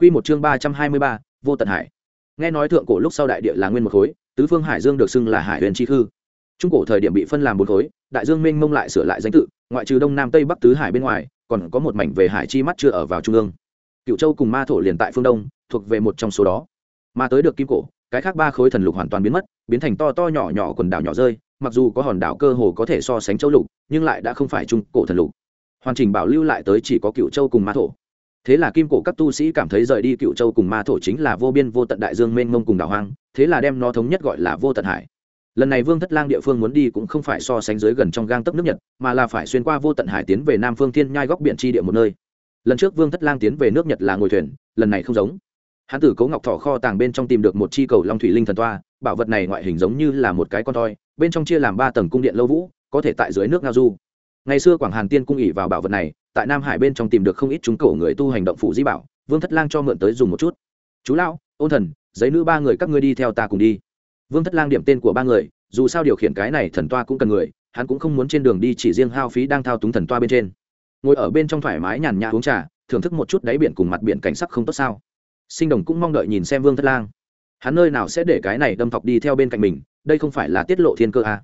Quy một chương ba trăm hai mươi ba, vô tận hải. Nghe nói thượng cổ lúc sau đại địa là nguyên một khối, tứ phương hải dương được xưng là hải huyền chi khư. Trung cổ thời điểm bị phân làm bốn khối, đại dương mênh mông lại sửa lại danh tự, ngoại trừ đông nam tây bắc tứ hải bên ngoài, còn có một mảnh về hải chi mắt chưa ở vào trung ương. Cửu Châu cùng Ma thổ liền tại phương đông, thuộc về một trong số đó. Mà tới được kim cổ, cái khác ba khối thần lục hoàn toàn biến mất, biến thành to to nhỏ nhỏ quần đảo nhỏ rơi, mặc dù có hòn đảo cơ hồ có thể so sánh châu lục, nhưng lại đã không phải trung cổ thần lục. Hoàn chỉnh bảo lưu lại tới chỉ có cửu Châu cùng Ma thổ thế là kim cổ các tu sĩ cảm thấy rời đi cựu châu cùng ma thổ chính là vô biên vô tận đại dương mênh mông cùng đảo hoang, thế là đem nó thống nhất gọi là vô tận hải. Lần này vương thất lang địa phương muốn đi cũng không phải so sánh dưới gần trong gang tấp nước nhật, mà là phải xuyên qua vô tận hải tiến về nam phương thiên nhai góc biển tri địa một nơi. Lần trước vương thất lang tiến về nước nhật là ngồi thuyền, lần này không giống. Hán tử cấu ngọc thỏ kho tàng bên trong tìm được một chi cầu long thủy linh thần toa, bảo vật này ngoại hình giống như là một cái con toi bên trong chia làm ba tầng cung điện lâu vũ, có thể tại dưới nước ngao du. Ngày xưa quảng hàn tiên cung ỉ vào bảo vật này tại nam hải bên trong tìm được không ít chúng cổ người tu hành động phụ di bảo, vương thất lang cho mượn tới dùng một chút. Chú lão, ôn thần, giấy nữ ba người các ngươi đi theo ta cùng đi. Vương thất lang điểm tên của ba người, dù sao điều khiển cái này thần toa cũng cần người, hắn cũng không muốn trên đường đi chỉ riêng hao phí đang thao túng thần toa bên trên. Ngồi ở bên trong thoải mái nhàn nhã uống trà, thưởng thức một chút đáy biển cùng mặt biển cảnh sắc không tốt sao. Sinh đồng cũng mong đợi nhìn xem vương thất lang. Hắn nơi nào sẽ để cái này đâm thọc đi theo bên cạnh mình, đây không phải là tiết lộ thiên cơ à.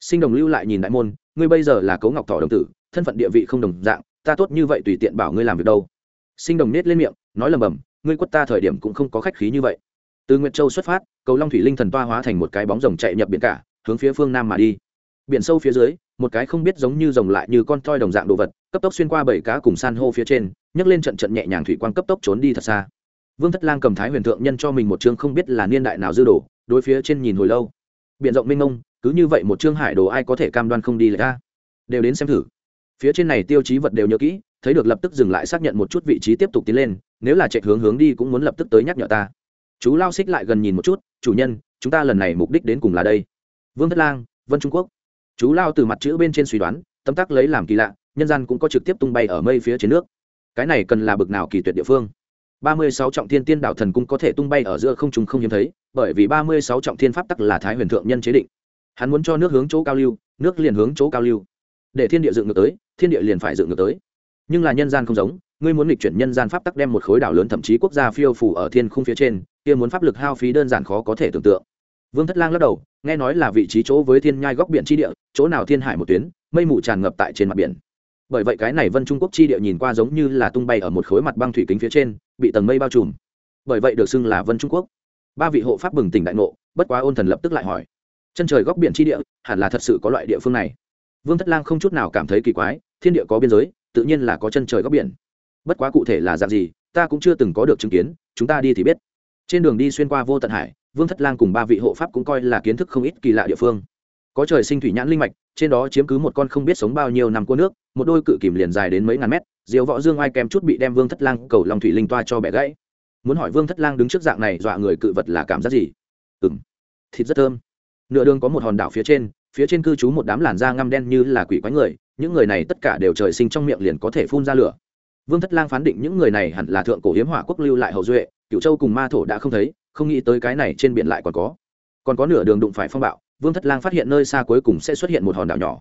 sinh đồng lưu lại nhìn đại môn, ngươi bây giờ là cấu ngọc thỏ đồng tử, thân phận địa vị không đồng dạng ta tốt như vậy tùy tiện bảo ngươi làm việc đâu. Sinh đồng nết lên miệng, nói lầm bầm, ngươi quất ta thời điểm cũng không có khách khí như vậy. Từ nguyệt châu xuất phát, cầu long thủy linh thần toa hóa thành một cái bóng rồng chạy nhập biển cả, hướng phía phương nam mà đi. Biển sâu phía dưới, một cái không biết giống như rồng lại như con toi đồng dạng đồ vật, cấp tốc xuyên qua bảy cá cùng san hô phía trên, nhấc lên trận trận nhẹ nhàng thủy quang cấp tốc trốn đi thật xa. Vương thất lang cầm thái huyền thượng nhân cho mình một chương không biết là niên đại nào dư đồ, đối phía trên nhìn hồi lâu. Biển rộng mênh mông, cứ như vậy một chương hải đồ ai có thể cam đoan không đi lại ra? Đều đến xem thử phía trên này tiêu chí vật đều nhớ kỹ, thấy được lập tức dừng lại xác nhận một chút vị trí tiếp tục tiến lên, nếu là chạy hướng hướng đi cũng muốn lập tức tới nhắc nhở ta. Chú lao xích lại gần nhìn một chút, chủ nhân, chúng ta lần này mục đích đến cùng là đây. Vương thất lang, vân trung quốc. Chú lao từ mặt chữ bên trên suy đoán tâm tác lấy làm kỳ lạ, nhân gian cũng có trực tiếp tung bay ở mây phía trên nước. Cái này cần là bực nào kỳ tuyệt địa phương? Ba mươi sáu trọng thiên tiên đạo thần cung có thể tung bay ở giữa không trùng không hiếm thấy, bởi vì ba mươi sáu trọng thiên pháp tắc là thái huyền thượng nhân chế định. Hắn muốn cho nước hướng chỗ cao lưu, nước liền hướng chỗ cao lưu. Để thiên địa dựng ngược tới thiên địa liền phải dựng ngược tới. Nhưng là nhân gian không giống, ngươi muốn nghịch chuyển nhân gian pháp tắc đem một khối đảo lớn thậm chí quốc gia phiêu phủ ở thiên khung phía trên, kia muốn pháp lực hao phí đơn giản khó có thể tưởng tượng. Vương thất lang lắc đầu, nghe nói là vị trí chỗ với thiên nhai góc biển tri địa, chỗ nào thiên hải một tuyến, mây mù tràn ngập tại trên mặt biển. Bởi vậy cái này vân trung quốc tri địa nhìn qua giống như là tung bay ở một khối mặt băng thủy kính phía trên, bị tầng mây bao trùm. Bởi vậy được xưng là vân trung quốc. Ba vị hộ pháp bừng tỉnh đại ngộ, bất quá ôn thần lập tức lại hỏi, chân trời góc biển tri địa, hẳn là thật sự có loại địa phương này? Vương thất lang không chút nào cảm thấy kỳ quái thiên địa có biên giới, tự nhiên là có chân trời góc biển. Bất quá cụ thể là dạng gì, ta cũng chưa từng có được chứng kiến, chúng ta đi thì biết. Trên đường đi xuyên qua vô tận hải, vương thất lang cùng ba vị hộ pháp cũng coi là kiến thức không ít kỳ lạ địa phương. Có trời sinh thủy nhãn linh mạch, trên đó chiếm cứ một con không biết sống bao nhiêu năm cua nước, một đôi cự kìm liền dài đến mấy ngàn mét diều võ dương ai kèm chút bị đem vương thất lang cầu lòng thủy linh toa cho bẻ gãy. Muốn hỏi vương thất lang đứng trước dạng này dọa người cự vật là cảm giác gì? Ừ m thịt rất thơm. Nửa đường có một hòn đảo phía trên phía trên cư trú một đám làn da ngăm đen như là quỷ quái người, những người này tất cả đều trời sinh trong miệng liền có thể phun ra lửa. Vương thất lang phán định những người này hẳn là thượng cổ hiếm hỏa quốc lưu lại hậu duệ cựu châu cùng ma thổ đã không thấy, không nghĩ tới cái này trên biển lại còn có. Còn có nửa đường đụng phải phong bạo, vương thất lang phát hiện nơi xa cuối cùng sẽ xuất hiện một hòn đảo nhỏ.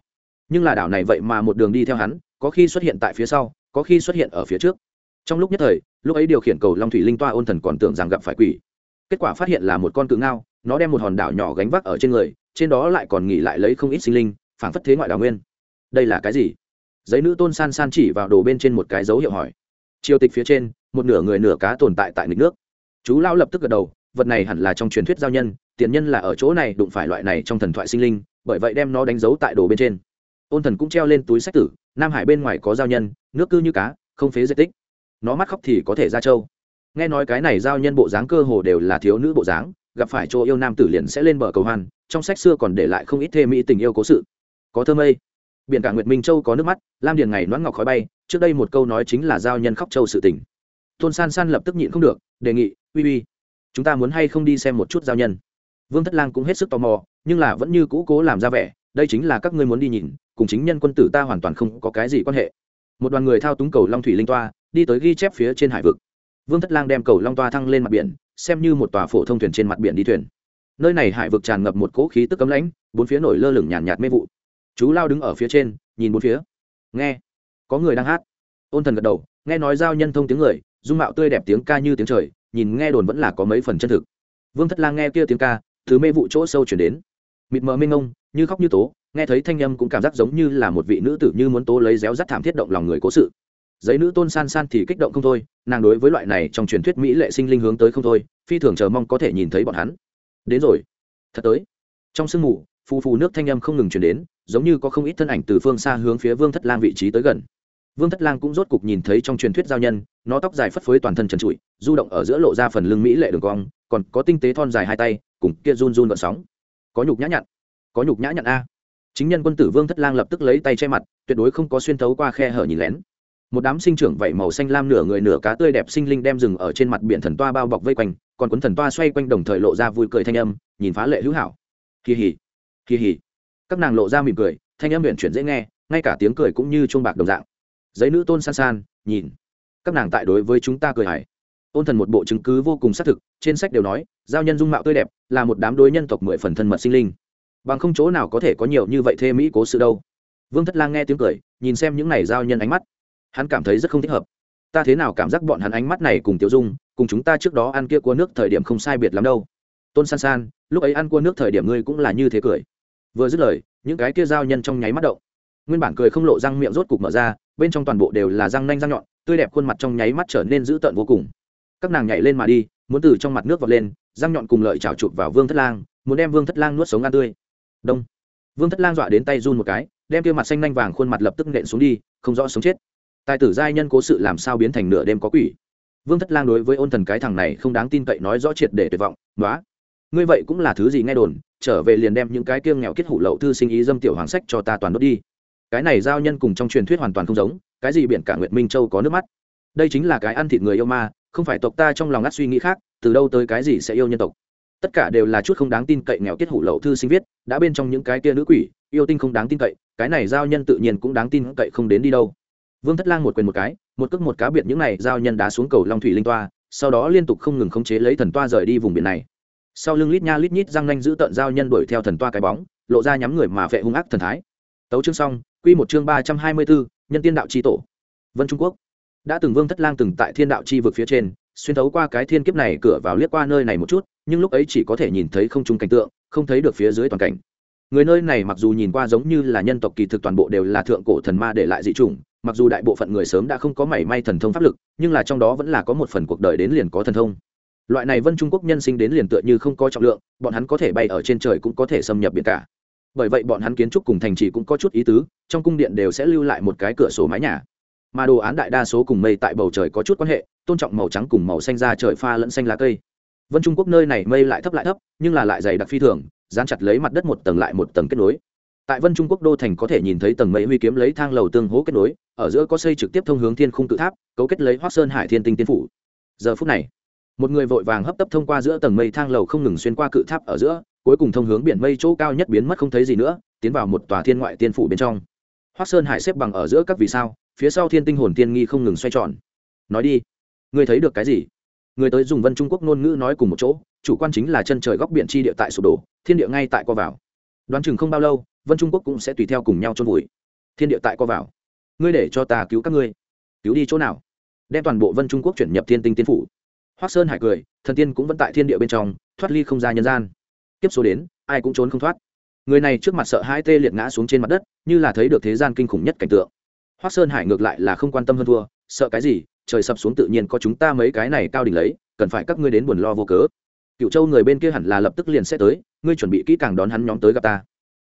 Nhưng là đảo này vậy mà một đường đi theo hắn, có khi xuất hiện tại phía sau, có khi xuất hiện ở phía trước. Trong lúc nhất thời, lúc ấy điều khiển cầu long thủy linh toa ôn thần còn tưởng rằng gặp phải quỷ. Kết quả phát hiện là một con cự ngao nó đem một hòn đảo nhỏ gánh vác ở trên người, trên đó lại còn nghỉ lại lấy không ít sinh linh, phảng phất thế ngoại đảo nguyên. Đây là cái gì? Giấy nữ tôn san san chỉ vào đồ bên trên một cái dấu hiệu hỏi. Triều tịch phía trên, một nửa người nửa cá tồn tại tại nghịch nước. Chú lao lập tức gật đầu, vật này hẳn là trong truyền thuyết giao nhân, tiền nhân là ở chỗ này đụng phải loại này trong thần thoại sinh linh, bởi vậy đem nó đánh dấu tại đồ bên trên. Ôn thần cũng treo lên túi sách tử, nam hải bên ngoài có giao nhân, nước cư như cá, không phế dệt tích. Nó mắt khóc thì có thể ra châu. Nghe nói cái này giao nhân bộ dáng cơ hồ đều là thiếu nữ bộ dáng gặp phải chỗ yêu nam tử liền sẽ lên bờ cầu hoan, trong sách xưa còn để lại không ít thê mỹ tình yêu cố sự. Có thơ mây, biển cả nguyệt minh châu có nước mắt, lam điền ngày noãn ngọc khói bay, trước đây một câu nói chính là giao nhân khóc châu sự tình. Tôn san san lập tức nhịn không được, đề nghị, uy uy, chúng ta muốn hay không đi xem một chút giao nhân? Vương thất lang cũng hết sức tò mò, nhưng là vẫn như cũ cố làm ra vẻ, đây chính là các ngươi muốn đi nhìn, cùng chính nhân quân tử ta hoàn toàn không có cái gì quan hệ. Một đoàn người thao túng cầu long thủy linh toa, đi tới ghi chép phía trên hải vực. Vương thất lang đem cầu long toa thăng lên mặt biển xem như một tòa phổ thông thuyền trên mặt biển đi thuyền. Nơi này hải vực tràn ngập một cỗ khí tức cấm lãnh bốn phía nổi lơ lửng nhàn nhạt, nhạt mê vụ. Chú lao đứng ở phía trên nhìn bốn phía. Nghe. Có người đang hát. Ôn thần gật đầu nghe nói giao nhân thông tiếng người dung mạo tươi đẹp tiếng ca như tiếng trời nhìn nghe đồn vẫn là có mấy phần chân thực. Vương thất lang nghe kia tiếng ca thứ mê vụ chỗ sâu chuyển đến. Mịt mờ mênh ngông như khóc như tố nghe thấy thanh âm cũng cảm giác giống như là một vị nữ tử như muốn tố lấy réo rắt thảm thiết động lòng người cố sự giấy nữ tôn san san thì kích động không thôi, nàng đối với loại này trong truyền thuyết mỹ lệ sinh linh hướng tới không thôi, phi thường chờ mong có thể nhìn thấy bọn hắn. Đến rồi. Thật tới. Trong sương mù, phù phù nước thanh âm không ngừng chuyển đến, giống như có không ít thân ảnh từ phương xa hướng phía vương thất lang vị trí tới gần. Vương thất lang cũng rốt cục nhìn thấy trong truyền thuyết giao nhân, nó tóc dài phất phới toàn thân trần trụi, du động ở giữa lộ ra phần lưng mỹ lệ đường cong, còn có tinh tế thon dài hai tay, cùng kia run run gợn sóng. Có nhục nhã nhặn. Có nhục nhã nhặn a. Chính nhân quân tử vương thất lang lập tức lấy tay che mặt, tuyệt đối không có xuyên thấu qua khe hở nhìn lén một đám sinh trưởng vảy màu xanh lam nửa người nửa cá tươi đẹp sinh linh đem rừng ở trên mặt biển thần toa bao bọc vây quanh, còn cuốn thần toa xoay quanh đồng thời lộ ra vui cười thanh âm, nhìn phá lệ hữu hảo. Kỳ hỉ kỳ hỉ. Các nàng lộ ra mỉm cười, thanh âm huyện chuyển dễ nghe, ngay cả tiếng cười cũng như chuông bạc đồng dạng. Giấy nữ tôn san san, nhìn. Các nàng tại đối với chúng ta cười hài. Ôn thần một bộ chứng cứ vô cùng xác thực, trên sách đều nói, giao nhân dung mạo tươi đẹp, là một đám đối nhân tộc mười phần thân mật sinh linh. Bằng không chỗ nào có thể có nhiều như vậy thê mỹ cố sự đâu. Vương thất lang nghe tiếng cười, nhìn xem những này giao nhân ánh mắt hắn cảm thấy rất không thích hợp. Ta thế nào cảm giác bọn hắn ánh mắt này cùng tiểu dung, cùng chúng ta trước đó ăn kia cua nước thời điểm không sai biệt lắm đâu. Tôn san san, lúc ấy ăn cua nước thời điểm ngươi cũng là như thế cười. Vừa dứt lời, những cái kia giao nhân trong nháy mắt động. Nguyên bản cười không lộ răng miệng rốt cục mở ra, bên trong toàn bộ đều là răng nanh răng nhọn, tươi đẹp khuôn mặt trong nháy mắt trở nên dữ tợn vô cùng. Các nàng nhảy lên mà đi, muốn từ trong mặt nước vọt lên, răng nhọn cùng lợi chảo chụp vào vương thất lang, muốn đem vương thất lang nuốt sống ăn tươi. Đông. Vương thất lang dọa đến tay run một cái, đem kia mặt xanh nanh vàng khuôn mặt lập tức nện xuống đi, không rõ sống chết tài tử giai nhân cố sự làm sao biến thành nửa đêm có quỷ? Vương thất lang đối với ôn thần cái thằng này không đáng tin cậy nói rõ triệt để tuyệt vọng nói ngươi vậy cũng là thứ gì nghe đồn, trở về liền đem những cái kiêng nghèo kết hủ lậu thư sinh ý dâm tiểu hoàng sách cho ta toàn đốt đi. Cái này giao nhân cùng trong truyền thuyết hoàn toàn không giống, cái gì biển cả nguyệt minh châu có nước mắt. Đây chính là cái ăn thịt người yêu ma, không phải tộc ta trong lòng ngắt suy nghĩ khác, từ đâu tới cái gì sẽ yêu nhân tộc. Tất cả đều là chút không đáng tin cậy nghèo kết hủ lậu thư sinh viết, đã bên trong những cái kia nữ quỷ, yêu tinh không đáng tin cậy, cái này giao nhân tự nhiên cũng đáng tin cậy không đến đi đâu vương thất lang một quyền một cái, một cước một cá biệt những này giao nhân đá xuống cầu long thủy linh toa, sau đó liên tục không ngừng khống chế lấy thần toa rời đi vùng biển này. Sau lưng lít nha lít nhít răng nanh giữ tận giao nhân đuổi theo thần toa cái bóng, lộ ra nhắm người mà vệ hung ác thần thái. Tấu chương xong, quy một chương ba trăm hai mươi bốn nhân tiên đạo chi tổ. Vân trung quốc. Đã từng vương thất lang từng tại thiên đạo chi vực phía trên, xuyên thấu qua cái thiên kiếp này cửa vào liếc qua nơi này một chút, nhưng lúc ấy chỉ có thể nhìn thấy không trung cảnh tượng, không thấy được phía dưới toàn cảnh người nơi này mặc dù nhìn qua giống như là nhân tộc kỳ thực toàn bộ đều là thượng cổ thần ma để lại dị chủng, mặc dù đại bộ phận người sớm đã không có mảy may thần thông pháp lực, nhưng là trong đó vẫn là có một phần cuộc đời đến liền có thần thông. Loại này vân trung quốc nhân sinh đến liền tựa như không có trọng lượng, bọn hắn có thể bay ở trên trời cũng có thể xâm nhập biển cả. Bởi vậy bọn hắn kiến trúc cùng thành trì cũng có chút ý tứ, trong cung điện đều sẽ lưu lại một cái cửa sổ mái nhà. Mà đồ án đại đa số cùng mây tại bầu trời có chút quan hệ, tôn trọng màu trắng cùng màu xanh ra trời pha lẫn xanh lá cây. Vân trung quốc nơi này mây lại thấp lại thấp, nhưng là lại dày đặc phi thường dán chặt lấy mặt đất một tầng lại một tầng kết nối. Tại vân trung quốc đô thành có thể nhìn thấy tầng mây huy kiếm lấy thang lầu tương hố kết nối, ở giữa có xây trực tiếp thông hướng thiên khung tự tháp, cấu kết lấy hoác sơn hải thiên tinh tiên phủ. Giờ phút này, một người vội vàng hấp tấp thông qua giữa tầng mây thang lầu không ngừng xuyên qua cự tháp ở giữa, cuối cùng thông hướng biển mây chỗ cao nhất biến mất không thấy gì nữa, tiến vào một tòa thiên ngoại tiên phủ bên trong. Hoác sơn hải xếp bằng ở giữa các vì sao, phía sau thiên tinh hồn tiên nghi không ngừng xoay tròn. Nói đi, ngươi thấy được cái gì? Người tới dùng vân trung quốc ngôn ngữ nói cùng một chỗ chủ quan chính là chân trời góc biển chi địa tại sụp đổ, thiên địa ngay tại co vào. Đoán chừng không bao lâu, vân trung quốc cũng sẽ tùy theo cùng nhau trôn vùi. Thiên địa tại co vào. Ngươi để cho ta cứu các ngươi. Cứu đi chỗ nào? Đem toàn bộ vân trung quốc chuyển nhập thiên tinh tiên phủ. Hoác sơn hải cười, thần tiên cũng vẫn tại thiên địa bên trong, thoát ly không ra nhân gian. Tiếp số đến, ai cũng trốn không thoát. Người này trước mặt sợ hai tê liệt ngã xuống trên mặt đất, như là thấy được thế gian kinh khủng nhất cảnh tượng. Hoác sơn hải ngược lại là không quan tâm hơn thua, sợ cái gì, trời sập xuống tự nhiên có chúng ta mấy cái này cao đỉnh lấy, cần phải các ngươi đến buồn lo vô cớ cựu châu người bên kia hẳn là lập tức liền sẽ tới, ngươi chuẩn bị kỹ càng đón hắn nhóm tới gặp ta.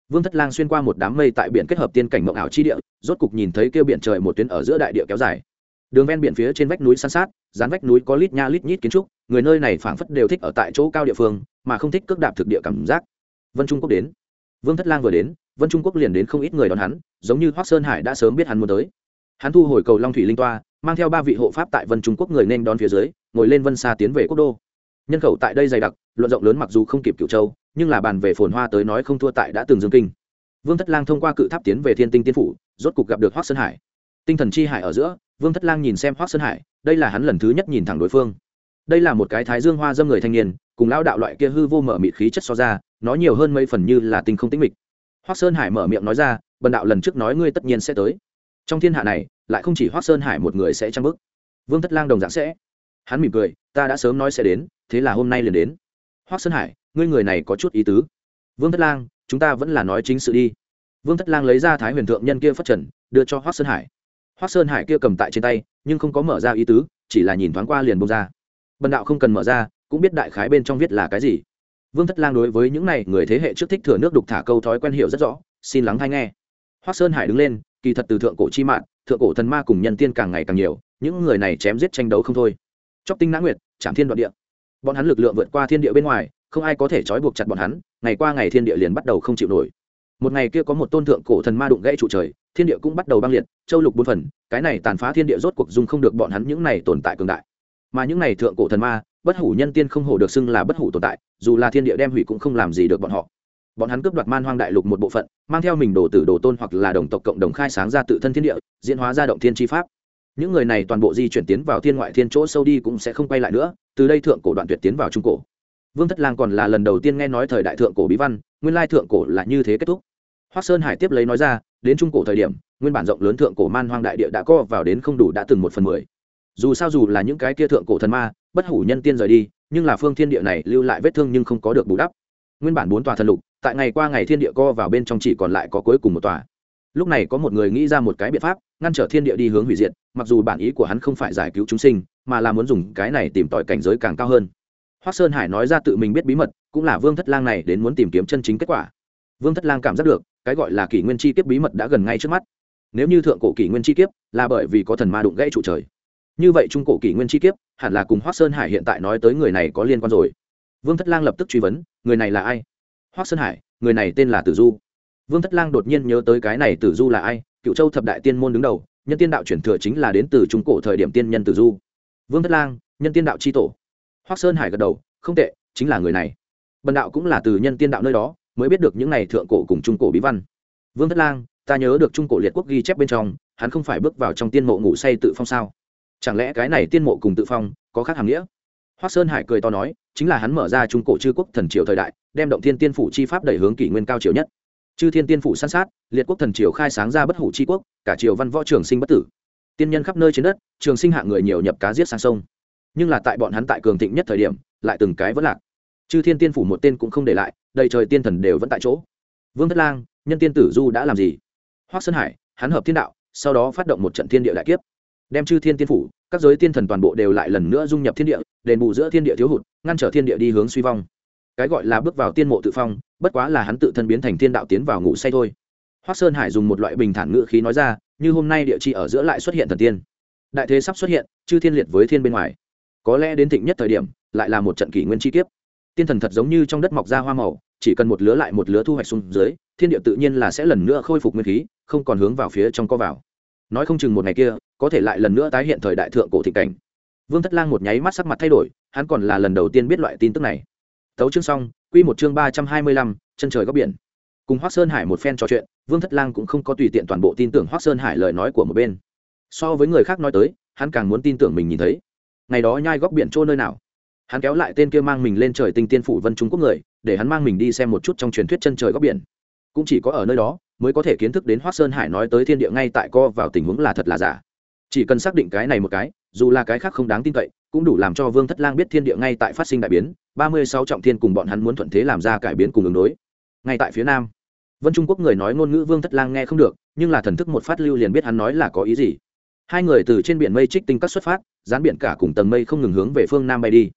Vương thất lang xuyên qua một đám mây tại biển kết hợp tiên cảnh mộng ảo chi địa, rốt cục nhìn thấy kêu biển trời một tuyến ở giữa đại địa kéo dài. Đường ven biển phía trên vách núi san sát, dán vách núi có lít nha lít nhít kiến trúc, người nơi này phảng phất đều thích ở tại chỗ cao địa phương, mà không thích cước đạp thực địa cảm giác. Vân trung quốc đến. Vương thất lang vừa đến, vân trung quốc liền đến không ít người đón hắn, giống như hoác sơn hải đã sớm biết hắn muốn tới. Hắn thu hồi cầu long thủy linh toa, mang theo ba vị hộ pháp tại vân trung quốc người nên đón phía dưới, ngồi lên vân xa tiến về quốc đô nhân khẩu tại đây dày đặc, luận rộng lớn mặc dù không kịp cựu châu, nhưng là bàn về phồn hoa tới nói không thua tại đã từng dương kinh. Vương thất lang thông qua cự tháp tiến về thiên tinh tiên phủ, rốt cục gặp được hoác sơn hải. Tinh thần chi hải ở giữa, vương thất lang nhìn xem hoác sơn hải, đây là hắn lần thứ nhất nhìn thẳng đối phương. Đây là một cái thái dương hoa dâm người thanh niên, cùng lão đạo loại kia hư vô mở mịt khí chất so ra, nó nhiều hơn mấy phần như là tinh không tĩnh mịch. Hoác sơn hải mở miệng nói ra, bần đạo lần trước nói ngươi tất nhiên sẽ tới. Trong thiên hạ này, lại không chỉ hoác sơn hải một người sẽ trăng bức vương thất lang đồng dạng sẽ. Hắn mỉm cười, ta đã sớm nói sẽ đến thế là hôm nay liền đến. Hoác sơn hải, ngươi người này có chút ý tứ. Vương thất lang, chúng ta vẫn là nói chính sự đi. Vương thất lang lấy ra thái huyền thượng nhân kia phát trần, đưa cho hoác sơn hải. Hoác sơn hải kia cầm tại trên tay, nhưng không có mở ra ý tứ, chỉ là nhìn thoáng qua liền bông ra. Bần đạo không cần mở ra, cũng biết đại khái bên trong viết là cái gì. Vương thất lang đối với những này người thế hệ trước thích thừa nước đục thả câu thói quen hiểu rất rõ, xin lắng hay nghe. Hoác sơn hải đứng lên, kỳ thật từ thượng cổ chi mạng, thượng cổ thần ma cùng nhân tiên càng ngày càng nhiều, những người này chém giết tranh đấu không thôi. Chóc tinh nã nguyệt, chạm thiên đoạn địa bọn hắn lực lượng vượt qua thiên địa bên ngoài, không ai có thể trói buộc chặt bọn hắn, ngày qua ngày thiên địa liền bắt đầu không chịu nổi. Một ngày kia có một tôn thượng cổ thần ma đụng gãy trụ trời, thiên địa cũng bắt đầu băng liệt, châu lục bốn phần, cái này tàn phá thiên địa rốt cuộc dung không được bọn hắn những này tồn tại cường đại. Mà những này thượng cổ thần ma, bất hủ nhân tiên không hổ được xưng là bất hủ tồn tại, dù là thiên địa đem hủy cũng không làm gì được bọn họ. Bọn hắn cướp đoạt man hoang đại lục một bộ phận, mang theo mình đồ tử đồ tôn hoặc là đồng tộc cộng đồng khai sáng ra tự thân thiên địa, diễn hóa ra động thiên tri pháp những người này toàn bộ di chuyển tiến vào thiên ngoại thiên chỗ sâu đi cũng sẽ không quay lại nữa, từ đây thượng cổ đoạn tuyệt tiến vào trung cổ. Vương thất lang còn là lần đầu tiên nghe nói thời đại thượng cổ bí văn, nguyên lai thượng cổ là như thế kết thúc. Hoác sơn hải tiếp lấy nói ra, đến trung cổ thời điểm, nguyên bản rộng lớn thượng cổ man hoang đại địa đã co vào đến không đủ đã từng một phần mười. Dù sao dù là những cái kia thượng cổ thần ma, bất hủ nhân tiên rời đi, nhưng là phương thiên địa này lưu lại vết thương nhưng không có được bù đắp. Nguyên bản bốn tòa thần lục, tại ngày qua ngày thiên địa co vào bên trong chỉ còn lại có cuối cùng một tòa lúc này có một người nghĩ ra một cái biện pháp, ngăn trở thiên địa đi hướng hủy diệt, mặc dù bản ý của hắn không phải giải cứu chúng sinh, mà là muốn dùng cái này tìm tòi cảnh giới càng cao hơn. Hoác sơn hải nói ra tự mình biết bí mật, cũng là vương thất lang này đến muốn tìm kiếm chân chính kết quả. Vương thất lang cảm giác được, cái gọi là kỷ nguyên chi kiếp bí mật đã gần ngay trước mắt. Nếu như thượng cổ kỷ nguyên chi kiếp, là bởi vì có thần ma đụng gãy trụ trời. Như vậy trung cổ kỷ nguyên chi kiếp, hẳn là cùng hoác sơn hải hiện tại nói tới người này có liên quan rồi. Vương thất lang lập tức truy vấn, người này là ai? Hoác sơn hải, người này tên là tử du vương thất lang đột nhiên nhớ tới cái này tử du là ai, cựu châu thập đại tiên môn đứng đầu, nhân tiên đạo chuyển thừa chính là đến từ trung cổ thời điểm tiên nhân tử du. Vương thất lang, nhân tiên đạo c h i tổ. Hoác sơn hải gật đầu, không tệ, chính là người này. Bần đạo cũng là từ nhân tiên đạo nơi đó, mới biết được những n à y thượng cổ cùng trung cổ bí văn. Vương thất lang, ta nhớ được trung cổ liệt quốc ghi chép bên trong, hắn không phải bước vào trong tiên mộ ngủ say tự phong sao? Chẳng lẽ cái này tiên mộ cùng tự phong, có khác hàm nghĩa? Hoác sơn hải cười to nói, chính là hắn mở ra trung cổ chư quốc thần triều thời đại, đem động thiên tiên phủ chi pháp đẩy hướng kỷ nguyên cao triều nhất chư thiên tiên phủ san sát, liệt quốc thần triều khai sáng ra bất hủ tri quốc, cả triều văn võ trường sinh bất tử. Tiên nhân khắp nơi trên đất, trường sinh hạng người nhiều nhập cá giết sang sông. Nhưng là tại bọn hắn tại cường thịnh nhất thời điểm, lại từng cái vẫn lạc. Chư thiên tiên phủ một tên cũng không để lại, đầy trời tiên thần đều vẫn tại chỗ. Vương thất lang, nhân tiên tử du đã làm gì? Hoác sơn hải, hắn hợp thiên đạo, sau đó phát động một trận thiên địa đại kiếp. Đem chư thiên tiên phủ, các giới tiên thần toàn bộ đều lại lần nữa dung nhập thiên địa, đền bù giữa thiên địa thiếu hụt, ngăn trở thiên địa đi hướng suy vong. Cái gọi là bước vào tiên mộ tự phong bất quá là hắn tự thân biến thành thiên đạo tiến vào ngủ say thôi. Hoác sơn hải dùng một loại bình thản ngữ khí nói ra, như hôm nay địa chi ở giữa lại xuất hiện thần tiên. Đại thế sắp xuất hiện, chư thiên liệt với thiên bên ngoài. Có lẽ đến thịnh nhất thời điểm, lại là một trận kỷ nguyên chi kiếp. Tiên thần thật giống như trong đất mọc ra hoa màu, chỉ cần một lứa lại một lứa thu hoạch xuống dưới, thiên địa tự nhiên là sẽ lần nữa khôi phục nguyên khí, không còn hướng vào phía trong co vào. Nói không chừng một ngày kia, có thể lại lần nữa tái hiện thời đại thượng cổ thịnh cảnh. Vương thất lang một nháy mắt sắc mặt thay đổi, hắn còn là lần đầu tiên biết loại tin tức này tấu chương xong, quy một chương ba trăm hai mươi lăm, chân trời góc biển. Cùng Hoắc sơn hải một phen trò chuyện, vương thất lang cũng không có tùy tiện toàn bộ tin tưởng Hoắc sơn hải lời nói của một bên. So với người khác nói tới, hắn càng muốn tin tưởng mình nhìn thấy. Ngày đó nhai góc biển trôi nơi nào? Hắn kéo lại tên kia mang mình lên trời tinh tiên phủ vân trung quốc người, để hắn mang mình đi xem một chút trong truyền thuyết chân trời góc biển. Cũng chỉ có ở nơi đó, mới có thể kiến thức đến Hoắc sơn hải nói tới thiên địa ngay tại co vào tình huống là thật là giả. Chỉ cần xác định cái này một cái, dù là cái khác không đáng tin cậy cũng đủ làm cho vương thất lang biết thiên địa ngay tại phát sinh đại biến, ba mươi sáu trọng thiên cùng bọn hắn muốn thuận thế làm ra cải biến cùng ứng đối. Ngay tại phía nam, vân trung quốc người nói ngôn ngữ vương thất lang nghe không được, nhưng là thần thức một phát lưu liền biết hắn nói là có ý gì. Hai người từ trên biển mây trích tinh các xuất phát, dán biển cả cùng tầng mây không ngừng hướng về phương nam bay đi.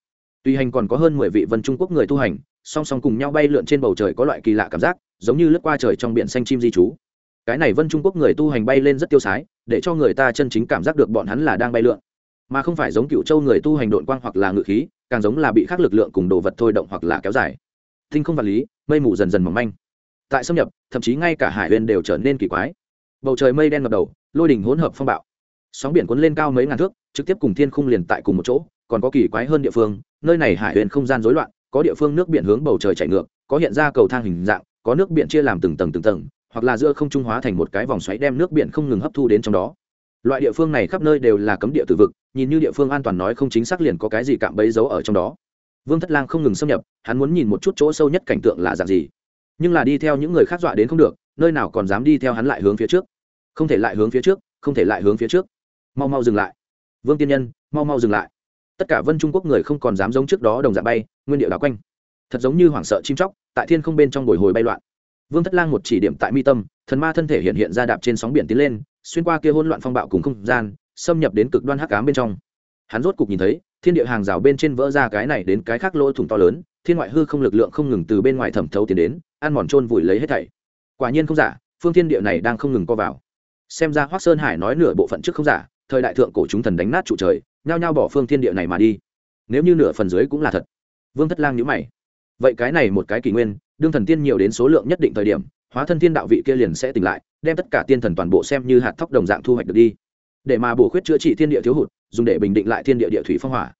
Tuy hành còn có hơn mười vị vân trung quốc người tu hành, song song cùng nhau bay lượn trên bầu trời có loại kỳ lạ cảm giác, giống như lướt qua trời trong biển xanh chim di trú. Cái này vân trung quốc người tu hành bay lên rất tiêu sái, để cho người ta chân chính cảm giác được bọn hắn là đang bay lượn mà không phải giống cựu châu người tu hành đội quang hoặc là ngự khí, càng giống là bị khắc lực lượng cùng đồ vật thôi động hoặc là kéo dài. Tinh không vật lý, mây mù dần dần mỏng manh. Tại xâm nhập, thậm chí ngay cả hải huyền đều trở nên kỳ quái. Bầu trời mây đen ngập đầu, lôi đỉnh hỗn hợp phong bạo. Sóng biển cuốn lên cao mấy ngàn thước, trực tiếp cùng thiên khung liền tại cùng một chỗ, còn có kỳ quái hơn địa phương, nơi này hải huyền không gian rối loạn, có địa phương nước biển hướng bầu trời chảy ngược, có hiện ra cầu thang hình dạng, có nước biển chia làm từng tầng từng tầng, hoặc là giữa không trung hóa thành một cái vòng xoáy đem nước biển không ngừng hấp thu đến trong đó loại địa phương này khắp nơi đều là cấm địa tử vực, nhìn như địa phương an toàn nói không chính xác liền có cái gì cạm bẫy giấu ở trong đó. Vương thất lang không ngừng xâm nhập, hắn muốn nhìn một chút chỗ sâu nhất cảnh tượng là dạng gì. Nhưng là đi theo những người khác dọa đến không được, nơi nào còn dám đi theo hắn lại hướng phía trước. Không thể lại hướng phía trước, không thể lại hướng phía trước. Mau mau dừng lại. Vương tiên nhân, mau mau dừng lại. Tất cả vân trung quốc người không còn dám giống trước đó đồng dạng bay, nguyên điệu đảo quanh. Thật giống như hoảng sợ chim chóc, tại thiên không bên trong bồi hồi bay loạn. Vương thất lang một chỉ điểm tại mi tâm, thần ma thân thể hiện hiện ra đạp trên sóng biển tiến lên xuyên qua kia hỗn loạn phong bạo cùng không gian, xâm nhập đến cực đoan hắc ám bên trong. Hắn rốt cục nhìn thấy, thiên địa hàng rào bên trên vỡ ra cái này đến cái khác lỗ thủng to lớn, thiên ngoại hư không lực lượng không ngừng từ bên ngoài thẩm thấu tiến đến, ăn mòn trôn vùi lấy hết thảy. Quả nhiên không giả, phương thiên địa này đang không ngừng co vào. Xem ra hoác sơn hải nói nửa bộ phận trước không giả, thời đại thượng cổ chúng thần đánh nát trụ trời, nhao nhao bỏ phương thiên địa này mà đi. Nếu như nửa phần dưới cũng là thật. Vương thất lang nhữ mày. Vậy cái này một cái kỷ nguyên, đương thần tiên nhiều đến số lượng nhất định thời điểm, hóa thân thiên đạo vị kia liền sẽ tỉnh lại đem tất cả tiên thần toàn bộ xem như hạt thóc đồng dạng thu hoạch được đi. Để mà bổ khuyết chữa trị thiên địa thiếu hụt, dùng để bình định lại thiên địa địa thủy phong hỏa.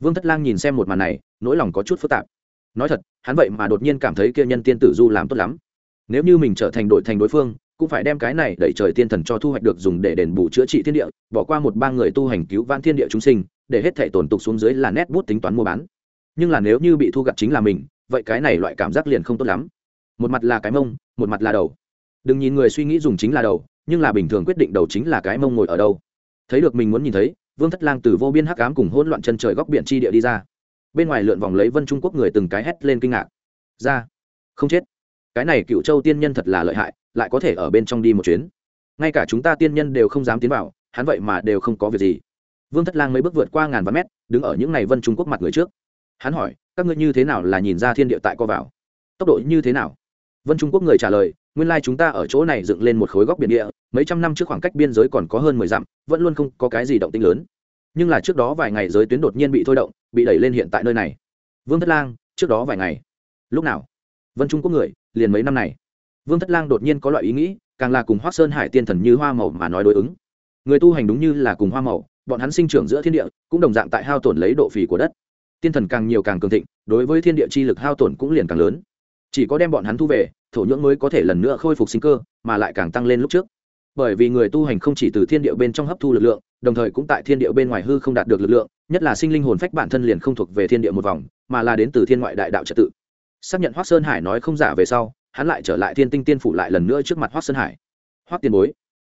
Vương thất lang nhìn xem một màn này, nỗi lòng có chút phức tạp. Nói thật, hắn vậy mà đột nhiên cảm thấy kia nhân tiên tử du làm tốt lắm. Nếu như mình trở thành đội thành đối phương, cũng phải đem cái này đẩy trời tiên thần cho thu hoạch được dùng để đền bù chữa trị thiên địa, bỏ qua một ba người tu hành cứu vãn thiên địa chúng sinh, để hết thể tổn tục xuống dưới là nét bút tính toán mua bán. Nhưng là nếu như bị thu gặt chính là mình, vậy cái này loại cảm giác liền không tốt lắm. Một mặt là cái mông, một mặt là đầu đừng nhìn người suy nghĩ dùng chính là đầu, nhưng là bình thường quyết định đầu chính là cái mông ngồi ở đâu. Thấy được mình muốn nhìn thấy, vương thất lang từ vô biên hắc ám cùng hỗn loạn chân trời góc biển chi địa đi ra. Bên ngoài lượn vòng lấy vân trung quốc người từng cái hét lên kinh ngạc. Ra. Không chết. Cái này cựu châu tiên nhân thật là lợi hại, lại có thể ở bên trong đi một chuyến. Ngay cả chúng ta tiên nhân đều không dám tiến vào, hắn vậy mà đều không có việc gì. Vương thất lang mấy bước vượt qua ngàn vạn mét, đứng ở những ngày vân trung quốc mặt người trước. Hắn hỏi, các ngươi như thế nào là nhìn ra thiên địa tại co vào? Tốc độ như thế nào? Vân trung quốc người trả lời, nguyên lai chúng ta ở chỗ này dựng lên một khối góc biển địa, mấy trăm năm trước khoảng cách biên giới còn có hơn mười dặm, vẫn luôn không có cái gì động tinh lớn. Nhưng là trước đó vài ngày giới tuyến đột nhiên bị thôi động, bị đẩy lên hiện tại nơi này. Vương thất lang, trước đó vài ngày. Lúc nào? Vân trung quốc người, liền mấy năm này. Vương thất lang đột nhiên có loại ý nghĩ, càng là cùng hoác sơn hải tiên thần như hoa màu mà nói đối ứng. Người tu hành đúng như là cùng hoa màu, bọn hắn sinh trưởng giữa thiên địa, cũng đồng dạng tại hao tổn lấy độ phì của đất. Tiên thần càng nhiều càng cường thịnh, đối với thiên địa chi lực hao tổn cũng liền càng lớn chỉ có đem bọn hắn thu về, thổ nhưỡng mới có thể lần nữa khôi phục sinh cơ, mà lại càng tăng lên lúc trước. Bởi vì người tu hành không chỉ từ thiên địa bên trong hấp thu lực lượng, đồng thời cũng tại thiên địa bên ngoài hư không đạt được lực lượng, nhất là sinh linh hồn phách bản thân liền không thuộc về thiên địa một vòng, mà là đến từ thiên ngoại đại đạo trật tự. Xác nhận hoác sơn hải nói không giả về sau, hắn lại trở lại thiên tinh tiên phủ lại lần nữa trước mặt hoác sơn hải. Hoác tiền bối.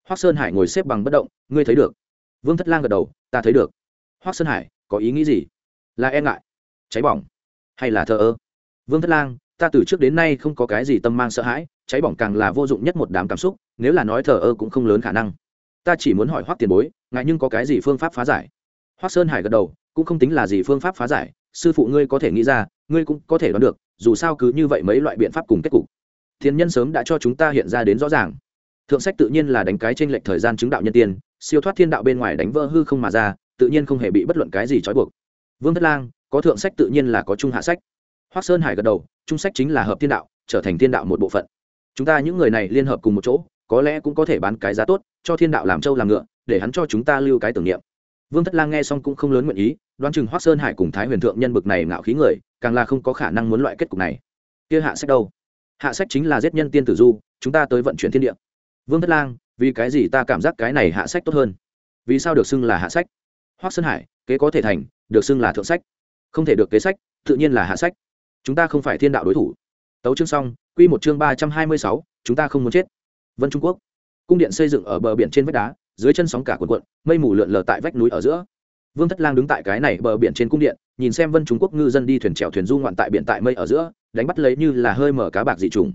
Hoác sơn hải ngồi xếp bằng bất động, ngươi thấy được? Vương thất lang gật đầu, ta thấy được. Hoác sơn hải, có ý nghĩ gì? Là e ngại. Cháy bỏng. Hay là thờ ơ? Vương thất lang ta từ trước đến nay không có cái gì tâm mang sợ hãi, cháy bỏng càng là vô dụng nhất một đám cảm xúc, nếu là nói thờ ơ cũng không lớn khả năng. Ta chỉ muốn hỏi hoác tiền bối ngại nhưng có cái gì phương pháp phá giải? Hoác sơn hải gật đầu, cũng không tính là gì phương pháp phá giải, sư phụ ngươi có thể nghĩ ra, ngươi cũng có thể đoán được, dù sao cứ như vậy mấy loại biện pháp cùng kết cục. Thiên nhân sớm đã cho chúng ta hiện ra đến rõ ràng. Thượng sách tự nhiên là đánh cái trên lệch thời gian chứng đạo nhân tiên, siêu thoát thiên đạo bên ngoài đánh vỡ hư không mà ra, tự nhiên không hề bị bất luận cái gì trói buộc. Vương thất lang, có thượng sách tự nhiên là có trung hạ sách. Hoác sơn hải gật đầu trung sách chính là hợp thiên đạo, trở thành thiên đạo một bộ phận. Chúng ta những người này liên hợp cùng một chỗ, có lẽ cũng có thể bán cái giá tốt, cho thiên đạo làm trâu làm ngựa, để hắn cho chúng ta lưu cái tưởng niệm. Vương thất lang nghe xong cũng không lớn nguyện ý, đoán chừng hoác sơn hải cùng thái huyền thượng nhân bực này ngạo khí người, càng là không có khả năng muốn loại kết cục này. Kia hạ sách đâu? Hạ sách chính là giết nhân tiên tử du, chúng ta tới vận chuyển thiên địa. Vương thất lang, vì cái gì ta cảm giác cái này hạ sách tốt hơn? Vì sao được xưng là hạ sách? Hoác sơn hải, kế có thể thành, được xưng là thượng sách. Không thể được kế sách, tự nhiên là hạ sách chúng ta không phải thiên đạo đối thủ. Tấu chương xong q một chương ba trăm hai mươi sáu, chúng ta không muốn chết. Vân trung quốc. Cung điện xây dựng ở bờ biển trên vách đá, dưới chân sóng cả cuộn cuộn, mây mù lượn lờ tại vách núi ở giữa. Vương thất lang đứng tại cái này bờ biển trên cung điện, nhìn xem vân trung quốc ngư dân đi thuyền trèo thuyền du ngoạn tại biển tại mây ở giữa, đánh bắt lấy như là hơi mở cá bạc dị trùng.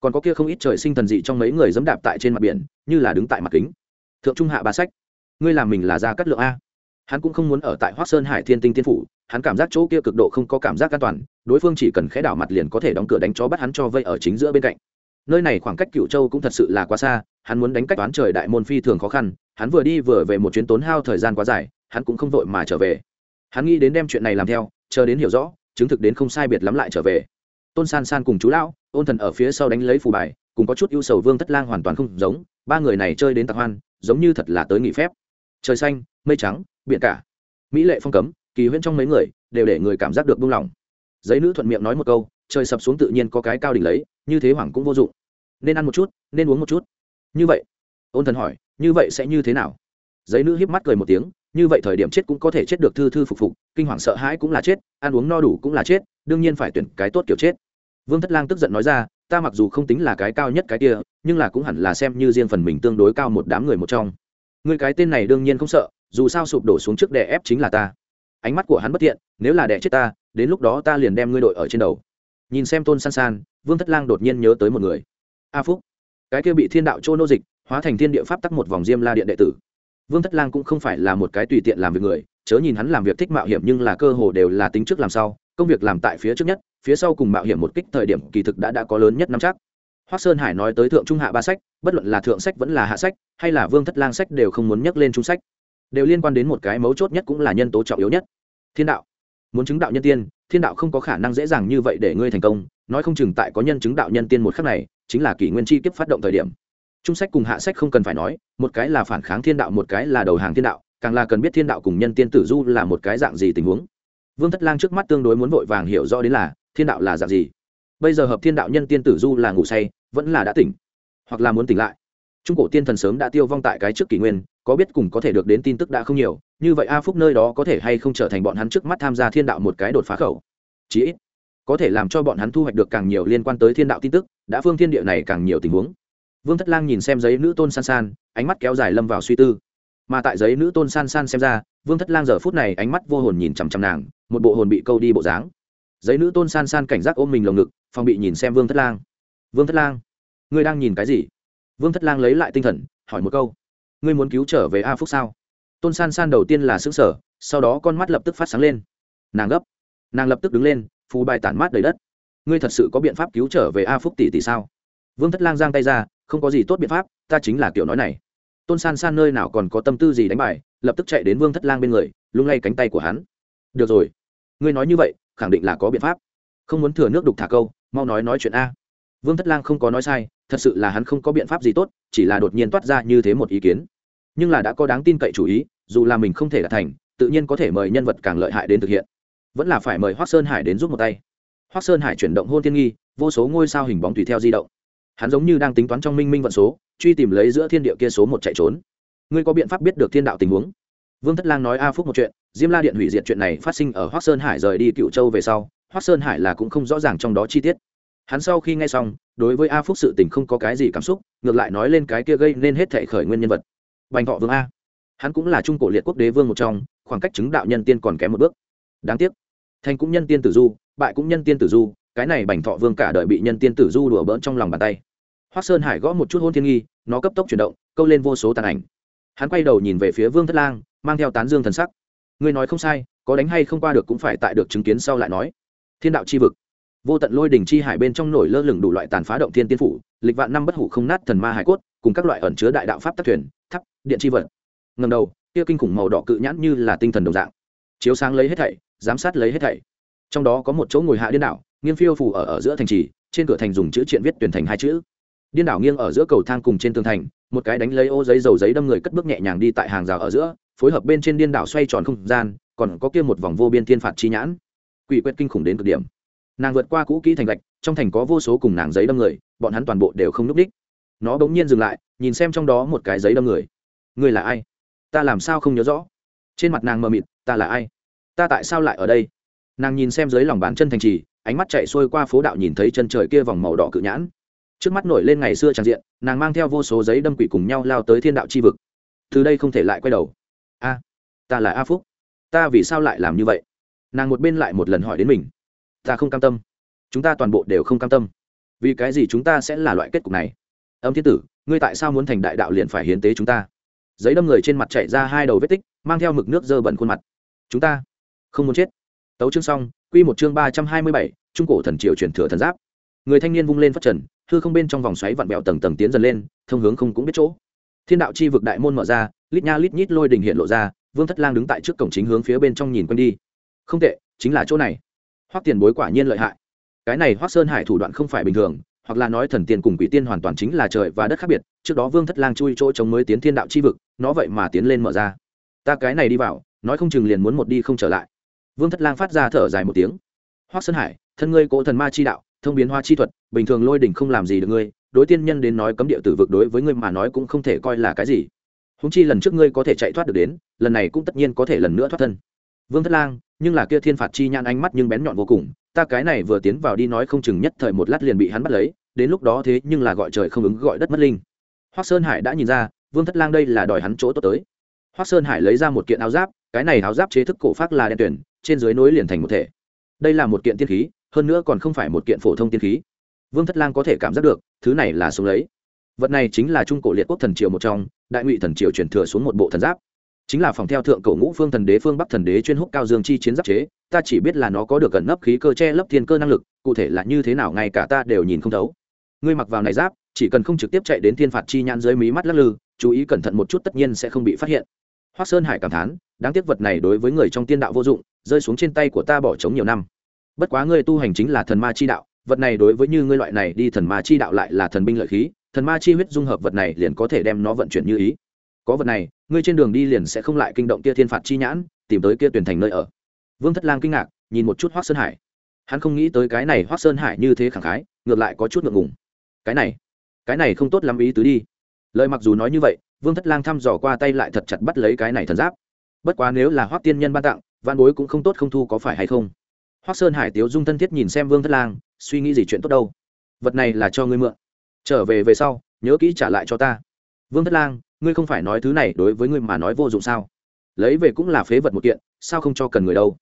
Còn có kia không ít trời sinh thần dị trong mấy người dẫm đạp tại trên mặt biển, như là đứng tại mặt kính. Thượng trung hạ ba sách. Ngươi làm mình là ra cắt lượng a. Hắn cũng không muốn ở tại hoác sơn hải thiên tinh tiên phủ, hắn cảm giác chỗ kia cực độ không có cảm giác an toàn đối phương chỉ cần khẽ đảo mặt liền có thể đóng cửa đánh chó bắt hắn cho vây ở chính giữa bên cạnh. Nơi này khoảng cách cựu châu cũng thật sự là quá xa, hắn muốn đánh cách toán trời đại môn phi thường khó khăn, hắn vừa đi vừa về một chuyến tốn hao thời gian quá dài, hắn cũng không vội mà trở về. Hắn nghĩ đến đem chuyện này làm theo, chờ đến hiểu rõ, chứng thực đến không sai biệt lắm lại trở về. Tôn san san cùng chú lão, ôn thần ở phía sau đánh lấy phù bài, cùng có chút ưu sầu vương thất lang hoàn toàn không giống, ba người này chơi đến tạc hoan, giống như thật là tới nghỉ phép. Trời xanh, mây trắng, biển cả. Mỹ lệ phong cấm, kỳ huyễn trong mấy người, đều để người cảm giác được buông lỏng giấy nữ thuận miệng nói một câu, trời sập xuống tự nhiên có cái cao đỉnh lấy, như thế hoàng cũng vô dụng. Nên ăn một chút, nên uống một chút. Như vậy, ôn thần hỏi, như vậy sẽ như thế nào? Giấy nữ hiếp mắt cười một tiếng, như vậy thời điểm chết cũng có thể chết được thư thư phục phục, kinh hoàng sợ hãi cũng là chết, ăn uống no đủ cũng là chết, đương nhiên phải tuyển cái tốt kiểu chết. Vương thất lang tức giận nói ra, ta mặc dù không tính là cái cao nhất cái kia, nhưng là cũng hẳn là xem như riêng phần mình tương đối cao một đám người một trong. Người cái tên này đương nhiên không sợ, dù sao sụp đổ xuống trước đè ép chính là ta. Ánh mắt của hắn bất thiện, nếu là đẻ chết ta đến lúc đó ta liền đem ngươi đội ở trên đầu. Nhìn xem tôn san san vương thất lang đột nhiên nhớ tới một người. A phúc. Cái kia bị thiên đạo chỗ nô dịch hóa thành thiên địa pháp tắc một vòng diêm la điện đệ tử. Vương thất lang cũng không phải là một cái tùy tiện làm việc người chớ nhìn hắn làm việc thích mạo hiểm nhưng là cơ hồ đều là tính trước làm sau công việc làm tại phía trước nhất phía sau cùng mạo hiểm một kích thời điểm kỳ thực đã đã có lớn nhất năm chắc. Hoắc Sơn Hải nói tới thượng trung hạ ba sách, bất luận là thượng sách vẫn là hạ sách, hay là Vương Thất Lang sách đều không muốn nhắc lên trung sách, đều liên quan đến một cái mấu chốt nhất cũng là nhân tố trọng yếu nhất. Thiên đạo. Muốn chứng đạo nhân tiên, thiên đạo không có khả năng dễ dàng như vậy để ngươi thành công, nói không chừng tại có nhân chứng đạo nhân tiên một khắc này, chính là kỷ nguyên chi kiếp phát động thời điểm. Trung sách cùng hạ sách không cần phải nói, một cái là phản kháng thiên đạo, một cái là đầu hàng thiên đạo, càng là cần biết thiên đạo cùng nhân tiên tử du là một cái dạng gì tình huống. Vương Thất Lang trước mắt tương đối muốn vội vàng hiểu rõ đến là thiên đạo là dạng gì bây giờ hợp thiên đạo nhân tiên tử du là ngủ say vẫn là đã tỉnh hoặc là muốn tỉnh lại trung cổ tiên thần sớm đã tiêu vong tại cái trước kỷ nguyên có biết cùng có thể được đến tin tức đã không nhiều như vậy a phúc nơi đó có thể hay không trở thành bọn hắn trước mắt tham gia thiên đạo một cái đột phá khẩu? Chí ít, có thể làm cho bọn hắn thu hoạch được càng nhiều liên quan tới thiên đạo tin tức, đã phương thiên địa này càng nhiều tình huống. Vương thất lang nhìn xem giấy nữ tôn san san, ánh mắt kéo dài lâm vào suy tư. Mà tại giấy nữ tôn san san xem ra, vương thất lang giờ phút này ánh mắt vô hồn nhìn chằm chằm nàng, một bộ hồn bị câu đi bộ dáng. Giấy nữ tôn san san cảnh giác ôm mình lồng ngực, phòng bị nhìn xem vương thất lang. Vương thất lang, ngươi đang nhìn cái gì? Vương thất lang lấy lại tinh thần, hỏi một câu. Ngươi muốn cứu trở về a phúc sao? Tôn san san đầu tiên là xứng sở sau đó con mắt lập tức phát sáng lên. Nàng gấp, nàng lập tức đứng lên, phù bài tản mát đầy đất. Ngươi thật sự có biện pháp cứu trở về a phúc tỷ tỷ sao? Vương thất lang giang tay ra, không có gì tốt biện pháp, ta chính là kiểu nói này. Tôn san san nơi nào còn có tâm tư gì đánh bài, lập tức chạy đến vương thất lang bên người, lung lay cánh tay của hắn. Được rồi, ngươi nói như vậy, khẳng định là có biện pháp. Không muốn thừa nước đục thả câu, mau nói nói chuyện a. Vương thất lang không có nói sai, thật sự là hắn không có biện pháp gì tốt, chỉ là đột nhiên toát ra như thế một ý kiến nhưng là đã có đáng tin cậy chủ ý, dù là mình không thể đạt thành, tự nhiên có thể mời nhân vật càng lợi hại đến thực hiện. Vẫn là phải mời hoác sơn hải đến giúp một tay. Hoác sơn hải chuyển động hôn thiên nghi, vô số ngôi sao hình bóng tùy theo di động. Hắn giống như đang tính toán trong minh minh vận số, truy tìm lấy giữa thiên địa kia số một chạy trốn. Ngươi có biện pháp biết được thiên đạo tình huống? Vương thất lang nói a phúc một chuyện, diêm la điện hủy diệt chuyện này phát sinh ở hoác sơn hải rời đi cựu châu về sau, hoác sơn hải là cũng không rõ ràng trong đó chi tiết. Hắn sau khi nghe xong, đối với a phúc sự tình không có cái gì cảm xúc, ngược lại nói lên cái kia gây nên hết thệ khởi nguyên nhân vật bành thọ vương a. Hắn cũng là trung cổ liệt quốc đế vương một trong, khoảng cách chứng đạo nhân tiên còn kém một bước. Đáng tiếc, thành cũng nhân tiên tử du, bại cũng nhân tiên tử du, cái này bành thọ vương cả đời bị nhân tiên tử du đùa bỡn trong lòng bàn tay. Hoác sơn hải gõ một chút hôn thiên nghi, nó cấp tốc chuyển động, câu lên vô số tàn ảnh. Hắn quay đầu nhìn về phía vương thất lang, mang theo tán dương thần sắc. Ngươi nói không sai, có đánh hay không qua được cũng phải tại được chứng kiến sau lại nói. Thiên đạo chi vực. Vô tận lôi đỉnh chi hải bên trong nổi lơ lửng đủ loại tàn phá động thiên tiên phủ, lịch vạn năm bất hủ không nát thần ma hải cốt, cùng các loại ẩn chứa đại đạo pháp tắc thuyền điện chi vật. Ngầm đầu kia kinh khủng màu đỏ cự nhãn như là tinh thần đồng dạng. Chiếu sáng lấy hết thảy, giám sát lấy hết thảy. Trong đó có một chỗ ngồi hạ điên đảo, nghiêng phiêu phủ ở ở giữa thành trì, trên cửa thành dùng chữ triện viết tuyển thành hai chữ. Điên đảo nghiêng ở giữa cầu thang cùng trên tường thành, một cái đánh lấy ô giấy dầu giấy đâm người cất bước nhẹ nhàng đi tại hàng rào ở giữa, phối hợp bên trên điên đảo xoay tròn không gian, còn có kia một vòng vô biên thiên phạt chi nhãn. Quỷ quyệt kinh khủng đến cực điểm. Nàng vượt qua cũ kỹ thành gạch, trong thành có vô số cùng nàng giấy đâm người, bọn hắn toàn bộ đều không núp đích nó bỗng nhiên dừng lại, nhìn xem trong đó một cái giấy đâm người người là ai? Ta làm sao không nhớ rõ? Trên mặt nàng mờ mịt, ta là ai? Ta tại sao lại ở đây? Nàng nhìn xem dưới lòng bàn chân thành trì, ánh mắt chạy xuôi qua phố đạo nhìn thấy chân trời kia vòng màu đỏ cự nhãn. Trước mắt nổi lên ngày xưa tràn diện, nàng mang theo vô số giấy đâm quỷ cùng nhau lao tới thiên đạo c h i vực. Từ đây không thể lại quay đầu. A, ta là a phúc. Ta vì sao lại làm như vậy? Nàng một bên lại một lần hỏi đến mình. Ta không cam tâm. Chúng ta toàn bộ đều không cam tâm. Vì cái gì chúng ta sẽ là loại kết cục này? Âm thiên tử, ngươi tại sao muốn thành đại đạo liền phải hiến tế chúng ta? Giấy đâm người trên mặt chạy ra hai đầu vết tích, mang theo mực nước dơ bẩn khuôn mặt. Chúng ta không muốn chết. Tấu chương xong q một chương ba trăm hai mươi bảy, trung cổ thần triều truyền thừa thần giáp. Người thanh niên vung lên phát trần thư không bên trong vòng xoáy vặn bẹo tầng tầng tiến dần lên, thông hướng không cũng biết chỗ. Thiên đạo chi vực đại môn mở ra, lít nha lít nhít lôi đình hiện lộ ra, vương thất lang đứng tại trước cổng chính hướng phía bên trong nhìn quanh đi. Không tệ, chính là chỗ này. Hoắc tiền bối quả nhiên lợi hại. Cái này hoắc sơn hải thủ đoạn không phải bình thường, hoặc là nói thần tiên cùng quỷ tiên hoàn toàn chính là trời và đất khác biệt, trước đó vương thất lang chui chỗ chống mới tiến thiên đạo chi vực nó vậy mà tiến lên mở ra. Ta cái này đi vào, nói không chừng liền muốn một đi không trở lại. Vương thất lang phát ra thở dài một tiếng. Hoác sơn hải, thân ngươi cỗ thần ma chi đạo, thông biến hoa chi thuật, bình thường lôi đỉnh không làm gì được ngươi, đối tiên nhân đến nói cấm địa tử vực đối với ngươi mà nói cũng không thể coi là cái gì. Húng chi lần trước ngươi có thể chạy thoát được đến, lần này cũng tất nhiên có thể lần nữa thoát thân. Vương thất lang, nhưng là kia thiên phạt chi nhan ánh mắt nhưng bén nhọn vô cùng, ta cái này vừa tiến vào đi nói không chừng nhất thời một lát liền bị hắn bắt lấy, đến lúc đó thế nhưng là gọi trời không ứng, gọi đất mất linh. Hoác sơn hải đã nhìn ra vương thất lang đây là đòi hắn chỗ tốt tới. Hoác sơn hải lấy ra một kiện áo giáp, cái này áo giáp chế thức cổ phát là đen tuyển trên dưới nối liền thành một thể. Đây là một kiện tiên khí, hơn nữa còn không phải một kiện phổ thông tiên khí. Vương thất lang có thể cảm giác được, thứ này là sống lấy. Vật này chính là trung cổ liệt quốc thần triều một trong, đại ngụy thần triều truyền thừa xuống một bộ thần giáp. Chính là phòng theo thượng cổ ngũ phương thần đế phương bắc thần đế chuyên húc cao dương chi chiến giáp chế, ta chỉ biết là nó có được gần nấp khí cơ che lấp thiên cơ năng lực, cụ thể là như thế nào ngay cả ta đều nhìn không thấu. Ngươi mặc vào này giáp, chỉ cần không trực tiếp chạy đến thiên phạt chi nhãn dưới mí mắt lắc lư chú ý cẩn thận một chút tất nhiên sẽ không bị phát hiện. Hoác sơn hải cảm thán, đáng tiếc vật này đối với người trong tiên đạo vô dụng, rơi xuống trên tay của ta bỏ trống nhiều năm. Bất quá ngươi tu hành chính là thần ma chi đạo, vật này đối với như ngươi loại này đi thần ma chi đạo lại là thần binh lợi khí, thần ma chi huyết dung hợp vật này liền có thể đem nó vận chuyển như ý. Có vật này, ngươi trên đường đi liền sẽ không lại kinh động kia thiên phạt chi nhãn, tìm tới kia tuyển thành nơi ở. Vương thất lang kinh ngạc, nhìn một chút hoác sơn hải. Hắn không nghĩ tới cái này hoác sơn hải như thế khẳng khái, ngược lại có chút ngượng ngùng. Cái này cái này không tốt lắm ý tứ đi lời mặc dù nói như vậy vương thất lang thăm dò qua tay lại thật chặt bắt lấy cái này thần giáp. Bất quá nếu là hoác tiên nhân ban tặng văn bối cũng không tốt không thu có phải hay không? Hoác sơn hải tiếu dung thân thiết nhìn xem vương thất lang suy nghĩ gì chuyện tốt đâu? Vật này là cho ngươi mượn. Trở về về sau nhớ kỹ trả lại cho ta. Vương thất lang ngươi không phải nói thứ này đối với ngươi mà nói vô dụng sao? Lấy về cũng là phế vật một kiện sao không cho cần người đâu?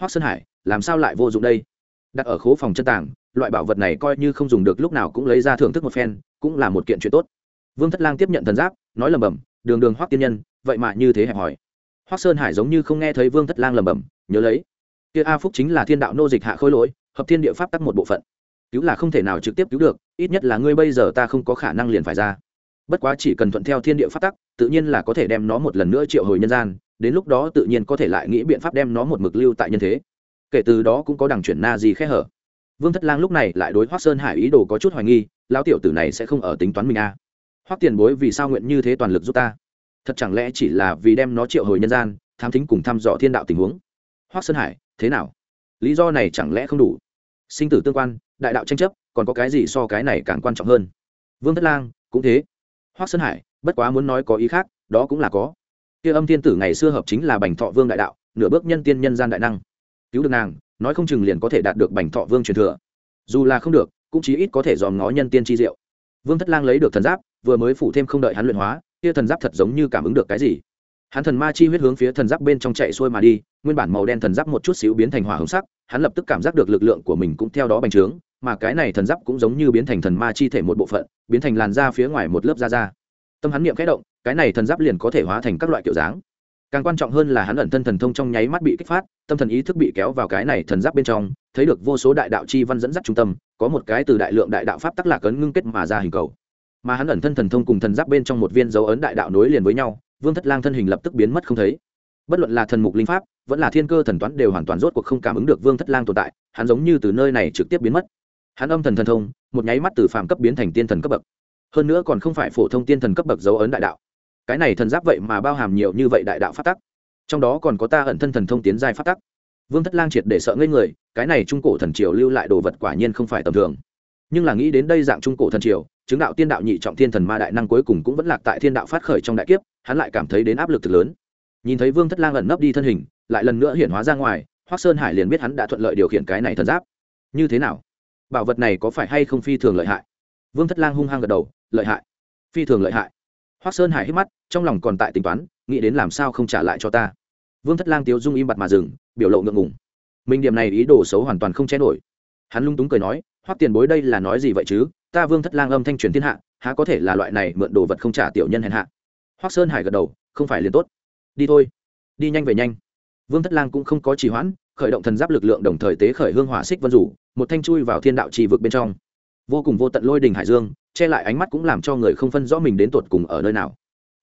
Hoác sơn hải làm sao lại vô dụng đây? Đặt ở khố phòng chân tảng, loại bảo vật này coi như không dùng được lúc nào cũng lấy ra thưởng thức một phen cũng là một kiện chuyện tốt vương thất lang tiếp nhận thần giáp, nói lầm bầm đường đường hoác tiên nhân, vậy mà như thế hẹp hỏi hoác sơn hải giống như không nghe thấy vương thất lang lầm bầm nhớ lấy. Kia a phúc chính là thiên đạo nô dịch hạ khôi lỗi, hợp thiên địa pháp tắc một bộ phận. Cứu là không thể nào trực tiếp cứu được, ít nhất là ngươi bây giờ ta không có khả năng liền phải ra. Bất quá chỉ cần thuận theo thiên địa pháp tắc, tự nhiên là có thể đem nó một lần nữa triệu hồi nhân gian, đến lúc đó tự nhiên có thể lại nghĩ biện pháp đem nó một mực lưu tại nhân thế. Kể từ đó cũng có đằng chuyển na gì khẽ hở. Vương thất lang lúc này lại đối hoác sơn hải ý đồ có chút hoài nghi, lão tiểu tử này sẽ không ở tính toán mình a à hoác tiền bối vì sao nguyện như thế toàn lực giúp ta? Thật chẳng lẽ chỉ là vì đem nó triệu hồi nhân gian, tham thính cùng thăm dò thiên đạo tình huống? Hoắc sơn hải, thế nào? Lý do này chẳng lẽ không đủ? Sinh tử tương quan, đại đạo tranh chấp, còn có cái gì so cái này càng quan trọng hơn? Vương thất lang, cũng thế. Hoắc sơn hải, bất quá muốn nói có ý khác, đó cũng là có. Kia âm thiên tử ngày xưa hợp chính là bành thọ vương đại đạo, nửa bước nhân tiên nhân gian đại năng. Cứu được nàng, nói không chừng liền có thể đạt được bành thọ vương truyền thừa. Dù là không được, cũng chí ít có thể dòm ngó nhân tiên chi diệu. Vương thất lang lấy được thần giáp vừa mới phủ thêm không đợi hắn luyện hóa, kia thần giáp thật giống như cảm ứng được cái gì. Hắn thần ma chi huyết hướng phía thần giáp bên trong chạy xuôi mà đi, nguyên bản màu đen thần giáp một chút xíu biến thành hỏa hồng sắc, hắn lập tức cảm giác được lực lượng của mình cũng theo đó bành trướng, mà cái này thần giáp cũng giống như biến thành thần ma chi thể một bộ phận, biến thành làn da phía ngoài một lớp da da. Tâm hắn niệm khẽ động, cái này thần giáp liền có thể hóa thành các loại kiểu dáng. Càng quan trọng hơn là hắn ẩn thân thần thông trong nháy mắt bị kích phát, tâm thần ý thức bị kéo vào cái này thần giáp bên trong, thấy được vô số đại đạo chi văn dẫn dắt trung tâm, có một cái từ đại lượng đại đạo pháp tắc lạc ấn ngưng kết mà ra hình cầu mà hắn ẩn thân thần thông cùng thần giáp bên trong một viên dấu ấn đại đạo nối liền với nhau, vương thất lang thân hình lập tức biến mất không thấy. Bất luận là thần mục linh pháp, vẫn là thiên cơ thần toán đều hoàn toàn rốt cuộc không cảm ứng được vương thất lang tồn tại, hắn giống như từ nơi này trực tiếp biến mất. Hắn âm thần thần thông, một nháy mắt từ phạm cấp biến thành tiên thần cấp bậc. Hơn nữa còn không phải phổ thông tiên thần cấp bậc dấu ấn đại đạo. Cái này thần giáp vậy mà bao hàm nhiều như vậy đại đạo phát tắc. Trong đó còn có ta ẩn thân thần thông tiến giai phát tắc. Vương thất lang triệt để sợ ngây người, cái này trung cổ thần triều lưu lại đồ vật quả nhiên không phải tầm thường nhưng là nghĩ đến đây dạng trung cổ thần triều, chứng đạo tiên đạo nhị trọng thiên thần ma đại năng cuối cùng cũng vẫn lạc tại thiên đạo phát khởi trong đại kiếp, hắn lại cảm thấy đến áp lực thực lớn. Nhìn thấy vương thất lang ẩn nấp đi thân hình, lại lần nữa hiển hóa ra ngoài hoác sơn hải liền biết hắn đã thuận lợi điều khiển cái này thần giáp. Như thế nào? Bảo vật này có phải hay không phi thường lợi hại? Vương thất lang hung hăng gật đầu, lợi hại. Phi thường lợi hại. Hoác sơn hải hít mắt, trong lòng còn tại tính toán, nghĩ đến làm sao không trả lại cho ta. Vương thất lang tiếu dung im bặt mà dừng, biểu lộ ngượng ngùng. Mình điểm này ý đồ xấu hoàn toàn không che nổi. Hắn lung túng cười nói hoắc tiền bối đây là nói gì vậy chứ? Ta vương thất lang âm thanh truyền thiên hạ, há có thể là loại này mượn đồ vật không trả tiểu nhân hèn hạ? Hoắc sơn hải gật đầu, không phải liền tốt. Đi thôi. Đi nhanh về nhanh. Vương thất lang cũng không có trì hoãn, khởi động thần giáp lực lượng đồng thời tế khởi hương hỏa xích vân rủ, một thanh chui vào thiên đạo trì vực bên trong. Vô cùng vô tận lôi đình hải dương, che lại ánh mắt cũng làm cho người không phân rõ mình đến tột cùng ở nơi nào.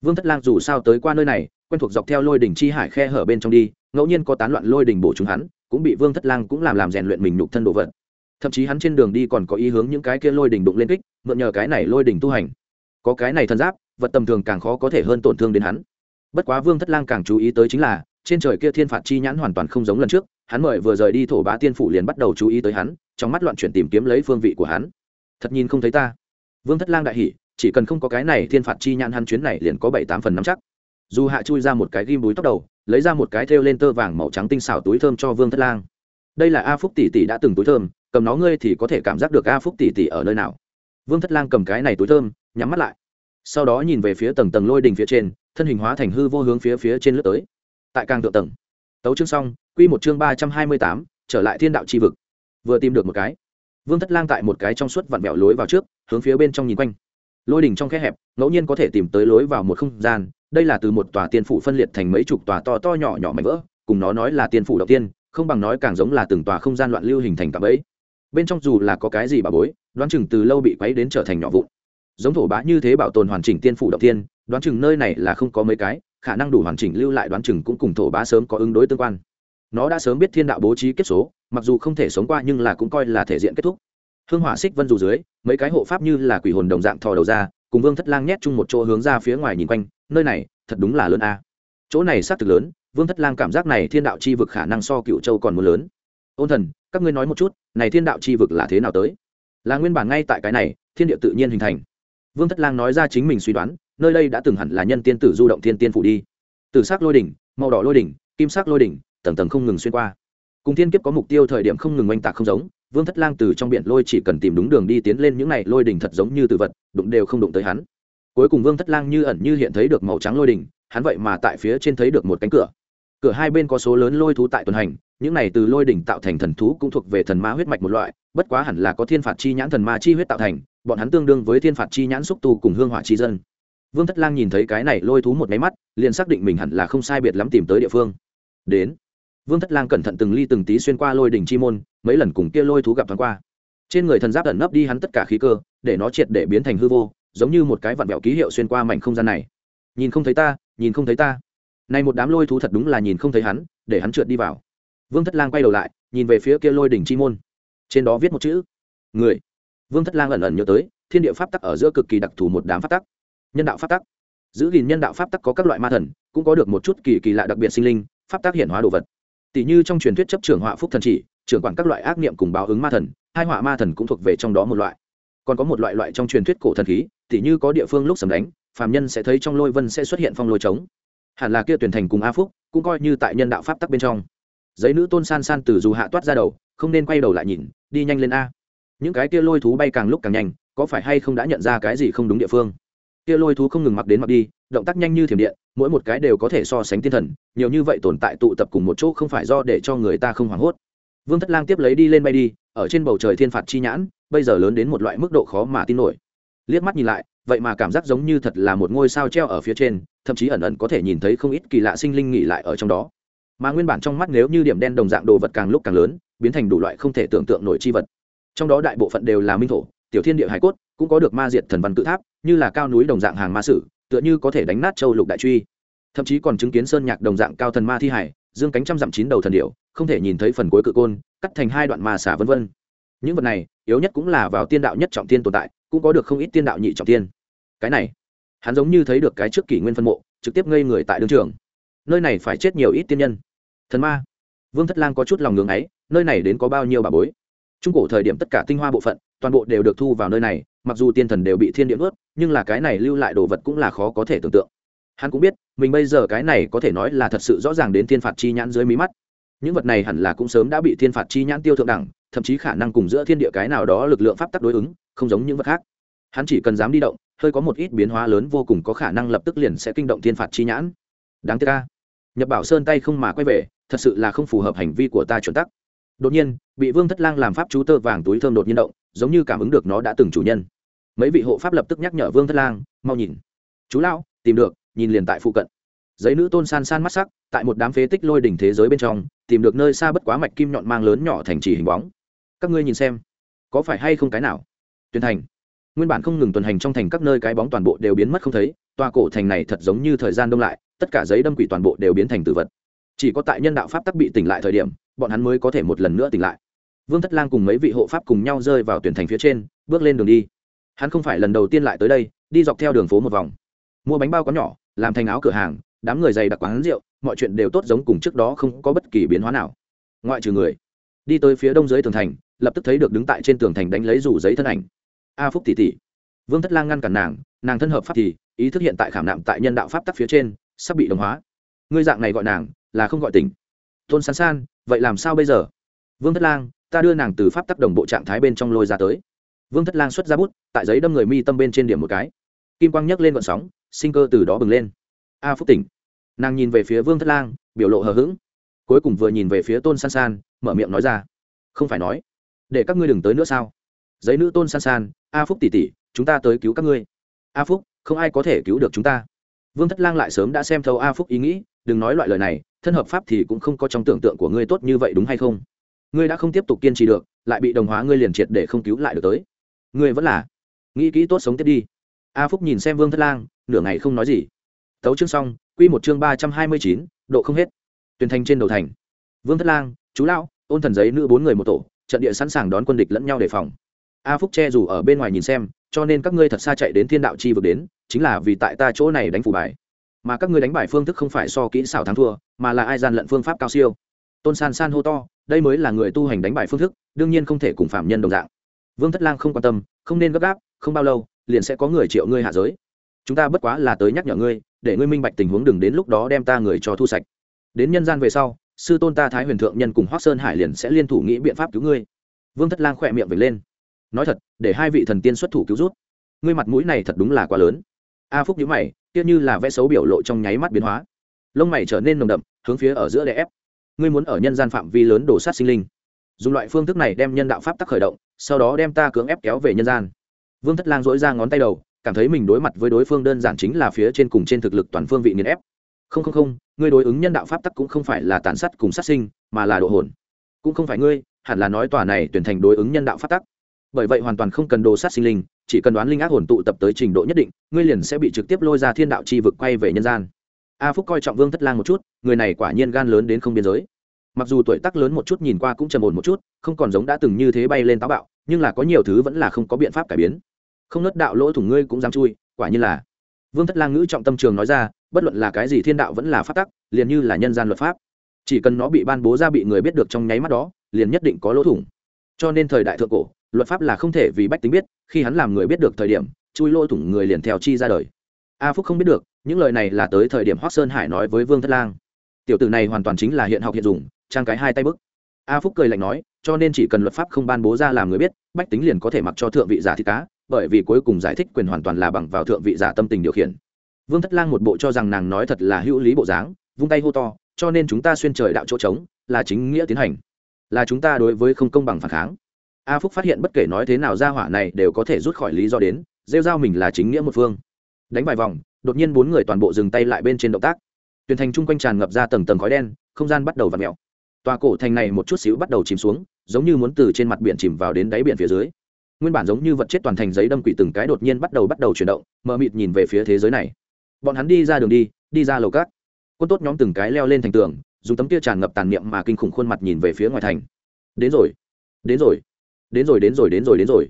Vương thất lang dù sao tới qua nơi này, quen thuộc dọc theo lôi đình chi hải khe hở bên trong đi, ngẫu nhiên có tán loạn lôi đình bổ chúng hắn, cũng bị vương thất lang cũng làm làm rèn luyện mình nhục thân đồ vật thậm chí hắn trên đường đi còn có ý hướng những cái kia lôi đỉnh đụng lên kích, mượn nhờ cái này lôi đỉnh tu hành. Có cái này thân giáp, vật tầm thường càng khó có thể hơn tổn thương đến hắn. Bất quá vương thất lang càng chú ý tới chính là, trên trời kia thiên phạt chi nhãn hoàn toàn không giống lần trước, hắn mời vừa rời đi thổ bá tiên phủ liền bắt đầu chú ý tới hắn, trong mắt loạn chuyển tìm kiếm lấy phương vị của hắn. Thật nhìn không thấy ta. Vương thất lang đại hỉ, chỉ cần không có cái này thiên phạt chi nhãn hắn chuyến này liền có bảy tám phần nắm chắc. Dù hạ chui ra một cái ghim búi tóc đầu, lấy ra một cái thêu lên tơ vàng màu trắng tinh xảo túi thơm cho vương thất lang. Đây là a phúc tỷ tỷ đã từng túi thơm cầm nó ngươi thì có thể cảm giác được a phúc tỷ tỷ ở nơi nào. Vương thất lang cầm cái này túi thơm, nhắm mắt lại. Sau đó nhìn về phía tầng tầng lôi đình phía trên, thân hình hóa thành hư vô hướng phía phía trên lướt tới. Tại càng thượng tầng, tấu chương xong, quy một chương ba trăm hai mươi tám, trở lại thiên đạo c h i vực. Vừa tìm được một cái. Vương thất lang tại một cái trong suốt vặn vẹo lối vào trước, hướng phía bên trong nhìn quanh. Lôi đỉnh trong khe hẹp, ngẫu nhiên có thể tìm tới lối vào một không gian, đây là từ một tòa tiên phủ phân liệt thành mấy chục tòa to to nhỏ nhỏ mảnh vỡ, cùng nó nói là tiên phủ đầu tiên, không bằng nói càng giống là từng tòa không gian loạn lưu hình thành cạm ấy bên trong dù là có cái gì bà bối, đoán chừng từ lâu bị quấy đến trở thành nhỏ vụn. Giống thổ bá như thế bảo tồn hoàn chỉnh tiên phủ đầu tiên, đoán chừng nơi này là không có mấy cái, khả năng đủ hoàn chỉnh lưu lại đoán chừng cũng cùng thổ bá sớm có ứng đối tương quan. Nó đã sớm biết thiên đạo bố trí kết số, mặc dù không thể sống qua nhưng là cũng coi là thể diện kết thúc. Hương hỏa xích vân dù dưới, mấy cái hộ pháp như là quỷ hồn đồng dạng thò đầu ra, cùng vương thất lang nhét chung một chỗ hướng ra phía ngoài nhìn quanh, nơi này, thật đúng là lớn a. Chỗ này xác thực lớn, vương thất lang cảm giác này thiên đạo chi vực khả năng so cựu châu còn muốn lớn ôn thần, các ngươi nói một chút, này thiên đạo chi vực là thế nào tới? Là nguyên bản ngay tại cái này, thiên địa tự nhiên hình thành. Vương thất lang nói ra chính mình suy đoán, nơi đây đã từng hẳn là nhân tiên tử du động thiên tiên phủ đi. Từ sắc lôi đỉnh, màu đỏ lôi đỉnh, kim sắc lôi đỉnh, tầng tầng không ngừng xuyên qua. Cùng thiên kiếp có mục tiêu thời điểm không ngừng oanh tạc không giống, vương thất lang từ trong biển lôi chỉ cần tìm đúng đường đi tiến lên những này lôi đỉnh thật giống như từ vật, đụng đều không đụng tới hắn. Cuối cùng vương thất lang như ẩn như hiện thấy được màu trắng lôi đỉnh, hắn vậy mà tại phía trên thấy được một cánh cửa. Cửa hai bên có số lớn lôi thú tại tuần hành những này từ lôi đỉnh tạo thành thần thú cũng thuộc về thần ma huyết mạch một loại, bất quá hẳn là có thiên phạt chi nhãn thần ma chi huyết tạo thành, bọn hắn tương đương với thiên phạt chi nhãn xúc tu cùng hương hỏa chi dân. Vương thất lang nhìn thấy cái này lôi thú một máy mắt, liền xác định mình hẳn là không sai biệt lắm tìm tới địa phương. Đến. Vương thất lang cẩn thận từng ly từng tí xuyên qua lôi đỉnh chi môn, mấy lần cùng kia lôi thú gặp thoáng qua. Trên người thần giáp ẩn nấp đi hắn tất cả khí cơ, để nó triệt để biến thành hư vô, giống như một cái vặn vẹo ký hiệu xuyên qua mảnh không gian này. Nhìn không thấy ta, nhìn không thấy ta. Này một đám lôi thú thật đúng là nhìn không thấy hắn, để hắn trượt đi vào vương thất lang quay đầu lại, nhìn về phía kia lôi đỉnh chi môn. Trên đó viết một chữ, người. Vương thất lang ẩn ẩn nhớ tới, thiên địa pháp tắc ở giữa cực kỳ đặc thù một đám pháp tắc. Nhân đạo pháp tắc. Giữ gìn nhân đạo pháp tắc có các loại ma thần, cũng có được một chút kỳ kỳ lạ đặc biệt sinh linh, pháp tắc hiển hóa đồ vật. Tỷ như trong truyền thuyết chấp trưởng họa phúc thần chỉ, trưởng quản các loại ác niệm cùng báo ứng ma thần, hai họa ma thần cũng thuộc về trong đó một loại. Còn có một loại loại trong truyền thuyết cổ thần khí, tỷ như có địa phương lúc sầm đánh, phàm nhân sẽ thấy trong lôi vân sẽ xuất hiện phong lôi trống. Hẳn là kia tuyển thành cùng a phúc, cũng coi như tại nhân đạo pháp tắc bên trong giấy nữ tôn san san từ dù hạ toát ra đầu, không nên quay đầu lại nhìn, đi nhanh lên a. Những cái kia lôi thú bay càng lúc càng nhanh, có phải hay không đã nhận ra cái gì không đúng địa phương? Kia lôi thú không ngừng mặc đến mặc đi, động tác nhanh như thiểm điện, mỗi một cái đều có thể so sánh tiên thần, nhiều như vậy tồn tại tụ tập cùng một chỗ không phải do để cho người ta không hoảng hốt. Vương thất lang tiếp lấy đi lên bay đi, ở trên bầu trời thiên phạt chi nhãn, bây giờ lớn đến một loại mức độ khó mà tin nổi. Liếc mắt nhìn lại, vậy mà cảm giác giống như thật là một ngôi sao treo ở phía trên, thậm chí ẩn ẩn có thể nhìn thấy không ít kỳ lạ sinh linh nghỉ lại ở trong đó mà nguyên bản trong mắt nếu như điểm đen đồng dạng đồ vật càng lúc càng lớn, biến thành đủ loại không thể tưởng tượng nổi chi vật. Trong đó đại bộ phận đều là minh thổ, tiểu thiên địa hải cốt, cũng có được ma diệt thần văn cự tháp, như là cao núi đồng dạng hàng ma sử, tựa như có thể đánh nát châu lục đại truy. Thậm chí còn chứng kiến sơn nhạc đồng dạng cao thần ma thi hải, dương cánh trăm dặm chín đầu thần điệu không thể nhìn thấy phần cuối cự côn, cắt thành hai đoạn ma xả vân vân. Những vật này, yếu nhất cũng là vào tiên đạo nhất trọng tiên tồn tại, cũng có được không ít tiên đạo nhị trọng tiên. Cái này, hắn giống như thấy được cái trước kỷ nguyên phân mộ, trực tiếp ngây người tại đương trường nơi này phải chết nhiều ít tiên nhân. Thần ma. Vương thất lang có chút lòng ngưng ấy, nơi này đến có bao nhiêu bà bối? Trung cổ thời điểm tất cả tinh hoa bộ phận, toàn bộ đều được thu vào nơi này, mặc dù tiên thần đều bị thiên địa ướt nhưng là cái này lưu lại đồ vật cũng là khó có thể tưởng tượng. Hắn cũng biết, mình bây giờ cái này có thể nói là thật sự rõ ràng đến thiên phạt chi nhãn dưới mí mắt. Những vật này hẳn là cũng sớm đã bị thiên phạt chi nhãn tiêu thượng đẳng, thậm chí khả năng cùng giữa thiên địa cái nào đó lực lượng pháp tắc đối ứng, không giống những vật khác. Hắn chỉ cần dám đi động, hơi có một ít biến hóa lớn vô cùng có khả năng lập tức liền sẽ kinh động thiên phạt chi nhãn. Đáng tiếc ca nhập bảo sơn tay không mà quay về, thật sự là không phù hợp hành vi của ta chuẩn tắc. Đột nhiên, bị vương thất lang làm pháp chú tơ vàng túi thơm đột nhiên động, giống như cảm ứng được nó đã từng chủ nhân. Mấy vị hộ pháp lập tức nhắc nhở vương thất lang, mau nhìn. Chú lão, tìm được, nhìn liền tại phụ cận. Giấy nữ tôn san san mắt sắc, tại một đám phế tích lôi đỉnh thế giới bên trong, tìm được nơi xa bất quá mạch kim nhọn mang lớn nhỏ thành trì hình bóng. Các ngươi nhìn xem, có phải hay không cái nào? Tuyên thành. Nguyên bản không ngừng tuần hành trong thành các nơi cái bóng toàn bộ đều biến mất không thấy toa cổ thành này thật giống như thời gian đông lại, tất cả giấy đâm quỷ toàn bộ đều biến thành tử vật. Chỉ có tại nhân đạo pháp tắc bị tỉnh lại thời điểm, bọn hắn mới có thể một lần nữa tỉnh lại. Vương thất lang cùng mấy vị hộ pháp cùng nhau rơi vào tuyển thành phía trên, bước lên đường đi. Hắn không phải lần đầu tiên lại tới đây, đi dọc theo đường phố một vòng. Mua bánh bao có nhỏ, làm thành áo cửa hàng, đám người dày đặc quán rượu, mọi chuyện đều tốt giống cùng trước đó không có bất kỳ biến hóa nào. Ngoại trừ người, đi tới phía đông dưới tường thành, lập tức thấy được đứng tại trên tường thành đánh lấy rủ giấy thân ảnh. A phúc tỷ tỷ. Vương thất lang ngăn cản nàng nàng thân hợp pháp thì ý thức hiện tại khảm nạm tại nhân đạo pháp tắc phía trên, sắp bị đồng hóa. Ngươi dạng này gọi nàng, là không gọi tỉnh. Tôn san san, vậy làm sao bây giờ? Vương thất lang, ta đưa nàng từ pháp tắc đồng bộ trạng thái bên trong lôi ra tới. Vương thất lang xuất ra bút, tại giấy đâm người mi tâm bên trên điểm một cái. Kim quang nhấc lên vận sóng, sinh cơ từ đó bừng lên. A phúc tỉnh. Nàng nhìn về phía vương thất lang, biểu lộ hờ hững. Cuối cùng vừa nhìn về phía tôn san san, mở miệng nói ra. Không phải nói. Để các ngươi đừng tới nữa sao? Giấy nữ tôn san san, a phúc tỉ tỉ chúng ta tới cứu các ngươi. A phúc không ai có thể cứu được chúng ta. Vương thất lang lại sớm đã xem thấu a phúc ý nghĩ, đừng nói loại lời này, thân hợp pháp thì cũng không có trong tưởng tượng của ngươi tốt như vậy đúng hay không? Ngươi đã không tiếp tục kiên trì được, lại bị đồng hóa ngươi liền triệt để không cứu lại được tới. Ngươi vẫn là. Nghĩ kỹ tốt sống tiếp đi. A phúc nhìn xem vương thất lang, nửa ngày không nói gì. Tấu chương xong q một chương ba trăm hai mươi chín, độ không hết. Tuyển thành trên đầu thành. Vương thất lang, chú lão, ôn thần giấy nữ bốn người một tổ, trận địa sẵn sàng đón quân địch lẫn nhau đề phòng a phúc che dù ở bên ngoài nhìn xem, cho nên các ngươi thật xa chạy đến thiên đạo chi vực đến, chính là vì tại ta chỗ này đánh phủ bài. Mà các ngươi đánh bài phương thức không phải so kỹ xảo thắng thua, mà là ai gian lận phương pháp cao siêu. Tôn san san hô to, đây mới là người tu hành đánh bài phương thức, đương nhiên không thể cùng phạm nhân đồng dạng. Vương thất lang không quan tâm, không nên gấp gáp, không bao lâu, liền sẽ có người triệu ngươi hạ giới. Chúng ta bất quá là tới nhắc nhở ngươi, để ngươi minh bạch tình huống đừng đến lúc đó đem ta người cho thu sạch. Đến nhân gian về sau, sư tôn ta thái huyền thượng nhân cùng hoác sơn hải liền sẽ liên thủ nghĩ biện pháp cứu ngươi. Vương thất lang khỏe miệng vệt lên nói thật, để hai vị thần tiên xuất thủ cứu rút, ngươi mặt mũi này thật đúng là quá lớn. A phúc nhíu mày, kia như là vẽ xấu biểu lộ trong nháy mắt biến hóa. Lông mày trở nên nồng đậm, hướng phía ở giữa đè ép. Ngươi muốn ở nhân gian phạm vi lớn đổ sát sinh linh. Dùng loại phương thức này đem nhân đạo pháp tắc khởi động, sau đó đem ta cưỡng ép kéo về nhân gian. Vương thất lang dỗi ra ngón tay đầu, cảm thấy mình đối mặt với đối phương đơn giản chính là phía trên cùng trên thực lực toàn phương vị nghiền ép. Không không không, ngươi đối ứng nhân đạo pháp tắc cũng không phải là tàn sát cùng sát sinh, mà là độ hồn. Cũng không phải ngươi, hẳn là nói tòa này tuyển thành đối ứng nhân đạo pháp tắc bởi vậy hoàn toàn không cần đồ sát sinh linh, chỉ cần đoán linh ác hồn tụ tập tới trình độ nhất định, ngươi liền sẽ bị trực tiếp lôi ra thiên đạo chi vực quay về nhân gian. A phúc coi trọng vương thất lang một chút, người này quả nhiên gan lớn đến không biên giới. Mặc dù tuổi tác lớn một chút nhìn qua cũng trầm ổn một chút, không còn giống đã từng như thế bay lên táo bạo, nhưng là có nhiều thứ vẫn là không có biện pháp cải biến. Không nớt đạo lỗ thủng ngươi cũng dám chui, quả như là. Vương thất lang ngữ trọng tâm trường nói ra, bất luận là cái gì thiên đạo vẫn là pháp tắc, liền như là nhân gian luật pháp. Chỉ cần nó bị ban bố ra bị người biết được trong nháy mắt đó, liền nhất định có lỗ thủng. Cho nên thời đại thượng cổ luật pháp là không thể vì bách tính biết, khi hắn làm người biết được thời điểm, chui lỗ thủng người liền theo chi ra đời. A phúc không biết được, những lời này là tới thời điểm hoác sơn hải nói với vương thất lang. Tiểu tử này hoàn toàn chính là hiện học hiện dùng, trang cái hai tay bức. A phúc cười lạnh nói, cho nên chỉ cần luật pháp không ban bố ra làm người biết, bách tính liền có thể mặc cho thượng vị giả thịt cá, bởi vì cuối cùng giải thích quyền hoàn toàn là bằng vào thượng vị giả tâm tình điều khiển. Vương thất lang một bộ cho rằng nàng nói thật là hữu lý bộ dáng, vung tay hô to, cho nên chúng ta xuyên trời đạo chỗ trống, là chính nghĩa tiến hành. Là chúng ta đối với không công bằng phản kháng a phúc phát hiện bất kể nói thế nào ra hỏa này đều có thể rút khỏi lý do đến, rêu r mình là chính nghĩa một phương. Đánh vài vòng, đột nhiên bốn người toàn bộ dừng tay lại bên trên động tác. Tuyển thành chung quanh tràn ngập ra tầng tầng khói đen, không gian bắt đầu v ặ mẹo tòa cổ thành này một chút xíu bắt đầu chìm xuống, giống như muốn từ trên mặt biển chìm vào đến đáy biển phía dưới. Nguyên bản giống như vật chết toàn thành giấy đâm quỷ từng cái đột nhiên bắt đầu bắt đầu chuyển động, mờ mịt nhìn về phía thế giới này. Bọn hắn đi ra đường đi đi ra lầu cát. Quân tốt nhóm từng cái leo lên thành tường, dùng tấm kia tràn ngập tàn niệm mà kinh khủng khuôn mặt nhìn về phía ngoài thành. Đến rồi đến rồi đến rồi đến rồi đến rồi đến rồi.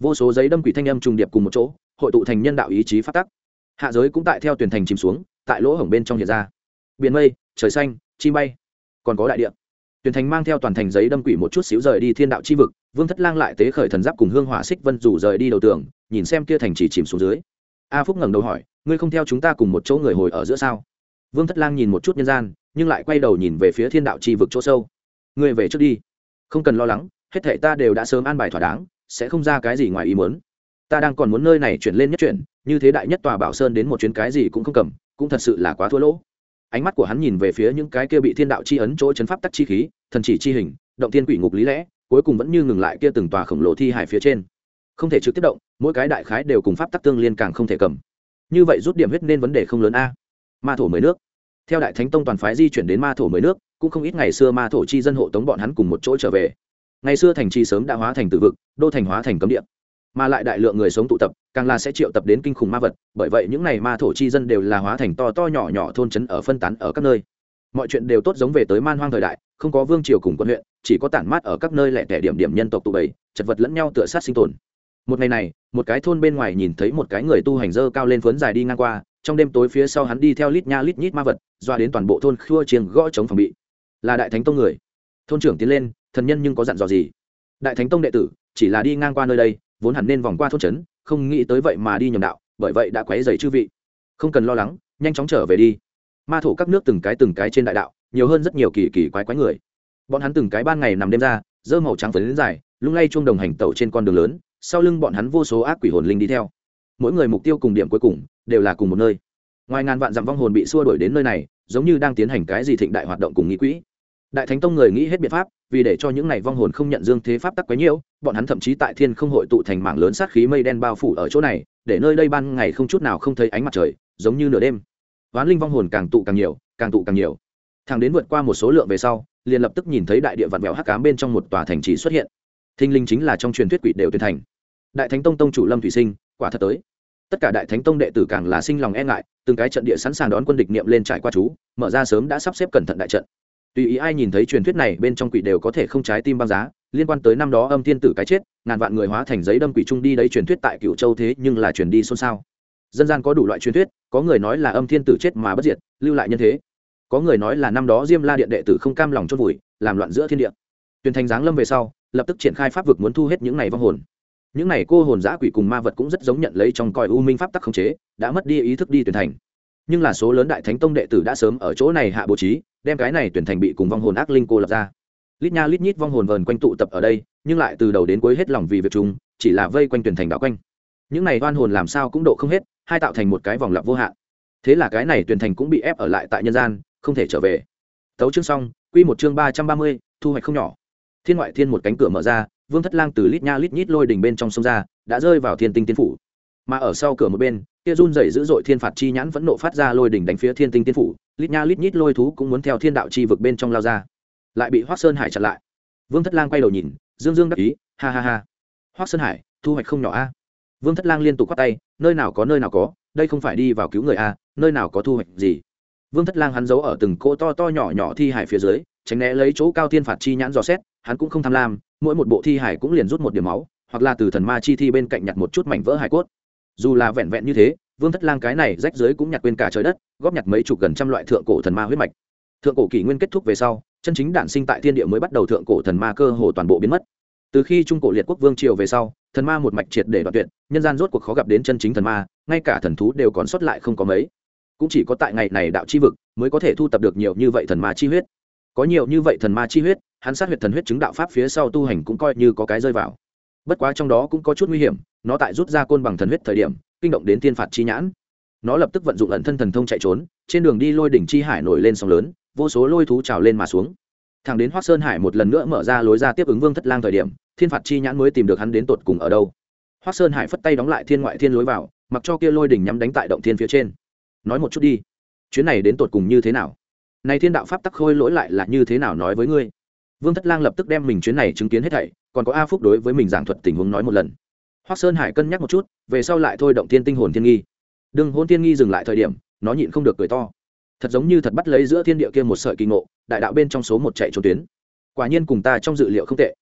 Vô số giấy đâm quỷ thanh âm trùng điệp cùng một chỗ, hội tụ thành nhân đạo ý chí phát tắc. Hạ giới cũng tại theo tuyển thành chìm xuống, tại lỗ hổng bên trong hiện ra. Biển mây, trời xanh chim bay. Còn có đại địa. Tuyển thành mang theo toàn thành giấy đâm quỷ một chút xíu rời đi thiên đạo chi vực, vương thất lang lại tế khởi thần giáp cùng hương hỏa xích vân rủ rời đi đầu tường, nhìn xem kia thành chỉ chìm xuống dưới. A phúc ngẩng đầu hỏi, ngươi không theo chúng ta cùng một chỗ người hồi ở giữa sao? Vương thất lang nhìn một chút nhân gian, nhưng lại quay đầu nhìn về phía thiên đạo chi vực chỗ sâu. Ngươi về trước đi. Không cần lo lắng hết thể ta đều đã sớm an bài thỏa đáng, sẽ không ra cái gì ngoài ý muốn. Ta đang còn muốn nơi này chuyển lên nhất chuyển, như thế đại nhất tòa bảo sơn đến một chuyến cái gì cũng không cầm, cũng thật sự là quá thua lỗ. Ánh mắt của hắn nhìn về phía những cái kia bị thiên đạo chi ấn chỗ chấn pháp tắc chi khí, thần chỉ chi hình, động thiên quỷ ngục lý lẽ, cuối cùng vẫn như ngừng lại kia từng tòa khổng lồ thi hải phía trên. Không thể trực tiếp động, mỗi cái đại khái đều cùng pháp tắc tương liên càng không thể cầm. Như vậy rút điểm huyết nên vấn đề không lớn a. Ma thổ mới nước. Theo đại thánh tông toàn phái di chuyển đến ma thổ mới nước, cũng không ít ngày xưa ma thổ chi dân hộ tống bọn hắn cùng một chỗ trở về ngày xưa thành trì sớm đã hóa thành tử vực, đô thành hóa thành cấm địa. Mà lại đại lượng người sống tụ tập, càng là sẽ triệu tập đến kinh khủng ma vật, bởi vậy những n à y ma thổ chi dân đều là hóa thành to to nhỏ nhỏ thôn trấn ở phân tán ở các nơi. Mọi chuyện đều tốt giống về tới man hoang thời đại, không có vương triều cùng quân huyện, chỉ có tản mát ở các nơi lẻ tẻ điểm điểm nhân tộc tụ bầy, chật vật lẫn nhau tựa sát sinh tồn. Một ngày này, một cái thôn bên ngoài nhìn thấy một cái người tu hành dơ cao lên phấn dài đi ngang qua, trong đêm tối phía sau hắn đi theo lít nha lít nhít ma vật, doa đến toàn bộ thôn khua chiêng gõ chống phòng bị. Là đại thánh tông người. Thôn trưởng tiến lên thần nhân nhưng có dặn dò gì? Đại thánh tông đệ tử, chỉ là đi ngang qua nơi đây, vốn hẳn nên vòng qua thôn trấn, không nghĩ tới vậy mà đi nhầm đạo, bởi vậy đã quấy dày chư vị. Không cần lo lắng, nhanh chóng trở về đi. Ma thổ các nước từng cái từng cái trên đại đạo, nhiều hơn rất nhiều kỳ kỳ quái quái người. Bọn hắn từng cái ban ngày nằm đêm ra dơ màu trắng phấn dài, lung lay chuông đồng hành tẩu trên con đường lớn, sau lưng bọn hắn vô số ác quỷ hồn linh đi theo. Mỗi người mục tiêu cùng điểm cuối cùng, đều là cùng một nơi. Ngoài ngàn vạn dặm vong hồn bị xua đuổi đến nơi này, giống như đang tiến hành cái gì thịnh đại hoạt động cùng nghĩ quỹ. Đại thánh tông người nghĩ hết biện pháp vì để cho những này vong hồn không nhận dương thế pháp tắc quấy nhiễu, bọn hắn thậm chí tại thiên không hội tụ thành mảng lớn sát khí mây đen bao phủ ở chỗ này, để nơi đây ban ngày không chút nào không thấy ánh mặt trời, giống như nửa đêm. Oán linh vong hồn càng tụ càng nhiều, càng tụ càng nhiều. Thằng đến vượt qua một số lượng về sau, liền lập tức nhìn thấy đại địa vạn mèo hắc ám bên trong một tòa thành trì xuất hiện. Thinh linh chính là trong truyền thuyết quỷ đều tuyên thành. Đại thánh tông tông chủ lâm thủy sinh, quả thật tới. Tất cả đại thánh tông đệ tử càng là sinh lòng e ngại, từng cái trận địa sẵn sàng đón quân địch niệm lên trải qua chú, mở ra sớm đã sắp xếp cẩn thận đại trận tùy ý ai nhìn thấy truyền thuyết này, bên trong quỷ đều có thể không trái tim băng giá, liên quan tới năm đó âm thiên tử cái chết, ngàn vạn người hóa thành giấy đâm quỷ trung đi đấy truyền thuyết tại cựu châu thế nhưng là truyền đi xôn xao. Dân gian có đủ loại truyền thuyết, có người nói là âm thiên tử chết mà bất diệt, lưu lại nhân thế. Có người nói là năm đó diêm la điện đệ tử không cam lòng chốt vùi, làm loạn giữa thiên địa. Tuyền thành giáng lâm về sau, lập tức triển khai pháp vực muốn thu hết những này vong hồn. Những này cô hồn giã quỷ cùng ma vật cũng rất giống nhận lấy trong còi u minh pháp tắc khống chế, đã mất đi ý thức đi tuyển thành nhưng là số lớn đại thánh tông đệ tử đã sớm ở chỗ này hạ bố trí, đem cái này tuyển thành bị cùng vong hồn ác linh cô lập ra. Lít nha lít nhít vong hồn vờn quanh tụ tập ở đây, nhưng lại từ đầu đến cuối hết lòng vì việc chúng, chỉ là vây quanh tuyển thành đảo quanh. Những này oan hồn làm sao cũng độ không hết, hai tạo thành một cái vòng lặp vô hạn. Thế là cái này tuyển thành cũng bị ép ở lại tại nhân gian, không thể trở về. Tấu chương xong, quy một chương ba trăm ba mươi, thu hoạch không nhỏ. Thiên ngoại thiên một cánh cửa mở ra, vương thất lang từ lít nha lít nhít lôi đỉnh bên trong sông ra, đã rơi vào thiên tinh tiên phủ. Mà ở sau cửa một bên kia run rẩy dữ dội thiên phạt chi nhãn vẫn nộ phát ra lôi đỉnh đánh phía thiên tinh tiên phủ, lít nha lít nhít lôi thú cũng muốn theo thiên đạo chi vực bên trong lao ra. Lại bị hoác sơn hải chặn lại. Vương thất lang quay đầu nhìn, dương dương đắc ý, ha ha ha. Hoác sơn hải, thu hoạch không nhỏ a. Vương thất lang liên tục quát tay, nơi nào có, nơi nào có, đây không phải đi vào cứu người a, nơi nào có thu hoạch gì. Vương thất lang hắn giấu ở từng cỗ to to nhỏ nhỏ thi hải phía dưới, tránh né lấy chỗ cao thiên phạt chi nhãn dò xét, hắn cũng không tham lam, mỗi một bộ thi hải cũng liền rút một điểm máu, hoặc là từ thần ma chi thi bên cạnh nhặt một chút mảnh vỡ hải cốt dù là vẹn vẹn như thế, vương thất lang cái này rách dưới cũng nhặt quên cả trời đất, góp nhặt mấy chục gần trăm loại thượng cổ thần ma huyết mạch. Thượng cổ kỷ nguyên kết thúc về sau, chân chính đản sinh tại thiên địa mới bắt đầu thượng cổ thần ma cơ hồ toàn bộ biến mất. Từ khi trung cổ liệt quốc vương triều về sau, thần ma một mạch triệt để đoạn tuyệt, nhân gian rốt cuộc khó gặp đến chân chính thần ma, ngay cả thần thú đều còn sót lại không có mấy. Cũng chỉ có tại ngày này đạo chi vực mới có thể thu tập được nhiều như vậy thần ma chi huyết. Có nhiều như vậy thần ma chi huyết, hắn sát huyệt thần huyết chứng đạo pháp phía sau tu hành cũng coi như có cái rơi vào. Bất quá trong đó cũng có chút nguy hiểm nó tại rút ra côn bằng thần huyết thời điểm, kinh động đến thiên phạt chi nhãn. Nó lập tức vận dụng ẩn thân thần thông chạy trốn, trên đường đi lôi đỉnh chi hải nổi lên sóng lớn, vô số lôi thú trào lên mà xuống. Thẳng đến hoác sơn hải một lần nữa mở ra lối ra tiếp ứng vương thất lang thời điểm, thiên phạt chi nhãn mới tìm được hắn đến tột cùng ở đâu. Hoác sơn hải phất tay đóng lại thiên ngoại thiên lối vào, mặc cho kia lôi đỉnh nhắm đánh tại động thiên phía trên. Nói một chút đi, chuyến này đến tột cùng như thế nào? Này thiên đạo pháp tắc khôi lỗi lại là như thế nào nói với ngươi? Vương thất lang lập tức đem mình chuyến này chứng kiến hết thảy, còn có a phúc đối với mình giảng thuật tình huống nói một lần hoác sơn hải cân nhắc một chút, về sau lại thôi động thiên tinh hồn thiên nghi. Đừng hôn thiên nghi dừng lại thời điểm, nó nhịn không được cười to. Thật giống như thật bắt lấy giữa thiên địa kia một sợi kỳ ngộ, đại đạo bên trong số một chạy trốn tuyến. Quả nhiên cùng ta trong dự liệu không tệ.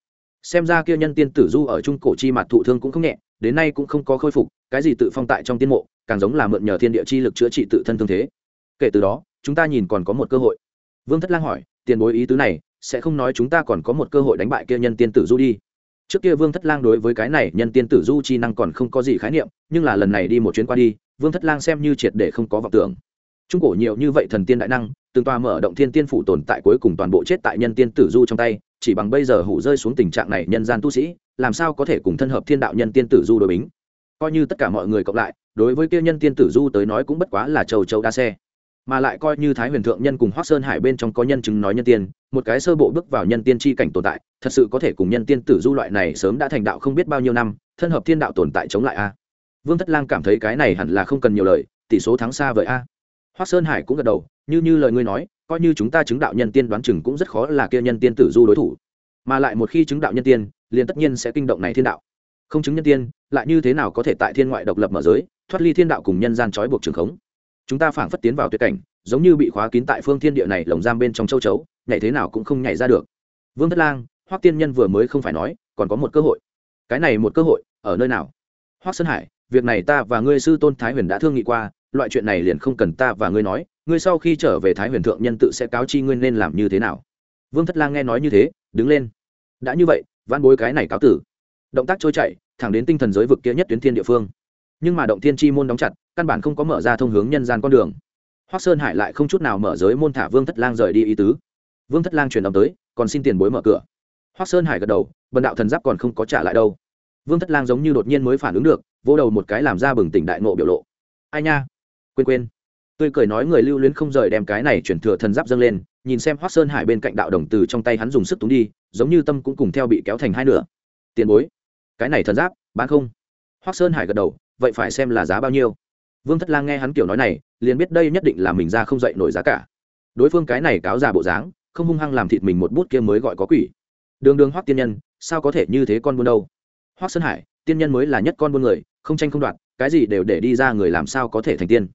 Xem ra kia nhân tiên tử du ở trung cổ chi mặt thụ thương cũng không nhẹ, đến nay cũng không có khôi phục, cái gì tự phong tại trong tiên mộ, càng giống là mượn nhờ thiên địa chi lực chữa trị tự thân thương thế. Kể từ đó, chúng ta nhìn còn có một cơ hội. Vương thất lang hỏi, tiền bối ý tứ này, sẽ không nói chúng ta còn có một cơ hội đánh bại kia nhân tiên tử du đi? Trước kia vương thất lang đối với cái này nhân tiên tử du chi năng còn không có gì khái niệm, nhưng là lần này đi một chuyến qua đi, vương thất lang xem như triệt để không có vọng tưởng. Trung cổ nhiều như vậy thần tiên đại năng, từng tòa mở động thiên tiên phủ tồn tại cuối cùng toàn bộ chết tại nhân tiên tử du trong tay, chỉ bằng bây giờ hủ rơi xuống tình trạng này nhân gian tu sĩ, làm sao có thể cùng thân hợp thiên đạo nhân tiên tử du đối bính? Coi như tất cả mọi người cộng lại, đối với kia nhân tiên tử du tới nói cũng bất quá là châu châu đa xe mà lại coi như thái huyền thượng nhân cùng hoác sơn hải bên trong có nhân chứng nói nhân tiên, một cái sơ bộ bước vào nhân tiên tri cảnh tồn tại, thật sự có thể cùng nhân tiên tử du loại này sớm đã thành đạo không biết bao nhiêu năm, thân hợp thiên đạo tồn tại chống lại a. Vương thất lang cảm thấy cái này hẳn là không cần nhiều lời, tỷ số thắng xa vậy a. Hoác sơn hải cũng gật đầu, như như lời ngươi nói, coi như chúng ta chứng đạo nhân tiên đoán chừng cũng rất khó là kia nhân tiên tử du đối thủ. Mà lại một khi chứng đạo nhân tiên, liền tất nhiên sẽ kinh động này thiên đạo. Không chứng nhân tiên, lại như thế nào có thể tại thiên ngoại độc lập mở giới, thoát ly thiên đạo cùng nhân gian trói buộc trường khống? Chúng ta phảng phất tiến vào tuyệt cảnh, giống như bị khóa kín tại phương thiên địa này lồng giam bên trong châu chấu, nhảy thế nào cũng không nhảy ra được. Vương thất lang, hoắc tiên nhân vừa mới không phải nói, còn có một cơ hội. Cái này một cơ hội, ở nơi nào? Hoắc sơn hải, việc này ta và ngươi sư tôn thái huyền đã thương nghị qua, loại chuyện này liền không cần ta và ngươi nói, ngươi sau khi trở về thái huyền thượng nhân tự sẽ cáo chi ngươi nên làm như thế nào. Vương thất lang nghe nói như thế, đứng lên. Đã như vậy văn bối cái này cáo tử. Động tác trôi chạy thẳng đến tinh thần giới vực kia nhất tuyến thiên địa phương nhưng mà động thiên chi môn đóng chặt, căn bản không có mở ra thông hướng nhân gian con đường. Hoác sơn hải lại không chút nào mở giới môn thả vương thất lang rời đi ý tứ. Vương thất lang truyền âm tới, còn xin tiền bối mở cửa. Hoác sơn hải gật đầu, bần đạo thần giáp còn không có trả lại đâu. Vương thất lang giống như đột nhiên mới phản ứng được, vỗ đầu một cái làm ra bừng tỉnh đại nộ biểu lộ. Ai nha? Quên quên. Tươi cười nói người lưu luyến không rời đem cái này chuyển thừa thần giáp dâng lên, nhìn xem hoác sơn hải bên cạnh đạo đồng từ trong tay hắn dùng sức túng đi, giống như tâm cũng cùng theo bị kéo thành hai nửa. Tiền bối, cái này thần giáp, bán không? Hoác sơn hải gật đầu vậy phải xem là giá bao nhiêu. Vương thất lang nghe hắn kiểu nói này, liền biết đây nhất định là mình ra không dậy nổi giá cả. Đối phương cái này cáo già bộ dáng, không hung hăng làm thịt mình một bút kia mới gọi có quỷ. Đường đường hoác tiên nhân, sao có thể như thế con buôn đâu? Hoác sơn hải, tiên nhân mới là nhất con buôn người, không tranh không đoạt, cái gì đều để đi ra người làm sao có thể thành tiên.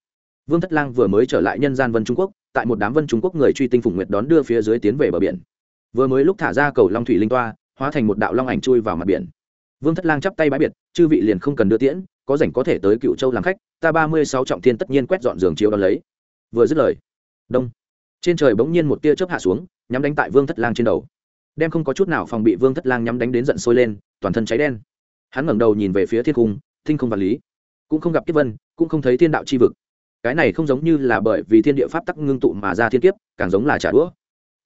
Vương thất lang vừa mới trở lại nhân gian vân trung quốc, tại một đám vân trung quốc người truy tinh phùng nguyệt đón đưa phía dưới tiến về bờ biển. Vừa mới lúc thả ra cầu long thủy linh toa, hóa thành một đạo long ảnh chui vào mặt biển. Vương thất lang chắp tay bãi biệt, chư vị liền không cần đưa tiễn có rảnh có thể tới cựu châu làm khách, ta ba mươi sáu trọng thiên tất nhiên quét dọn giường chiếu đón lấy. Vừa dứt lời, đông, trên trời bỗng nhiên một tia chớp hạ xuống, nhắm đánh tại vương thất lang trên đầu. Đem không có chút nào phòng bị vương thất lang nhắm đánh đến giận sôi lên, toàn thân cháy đen. Hắn ngẩng đầu nhìn về phía thiên cung thinh không vật lý. Cũng không gặp kiếp vân, cũng không thấy thiên đạo c h i vực. Cái này không giống như là bởi vì thiên địa pháp tắc ngưng tụ mà ra thiên kiếp, càng giống là trả đũa.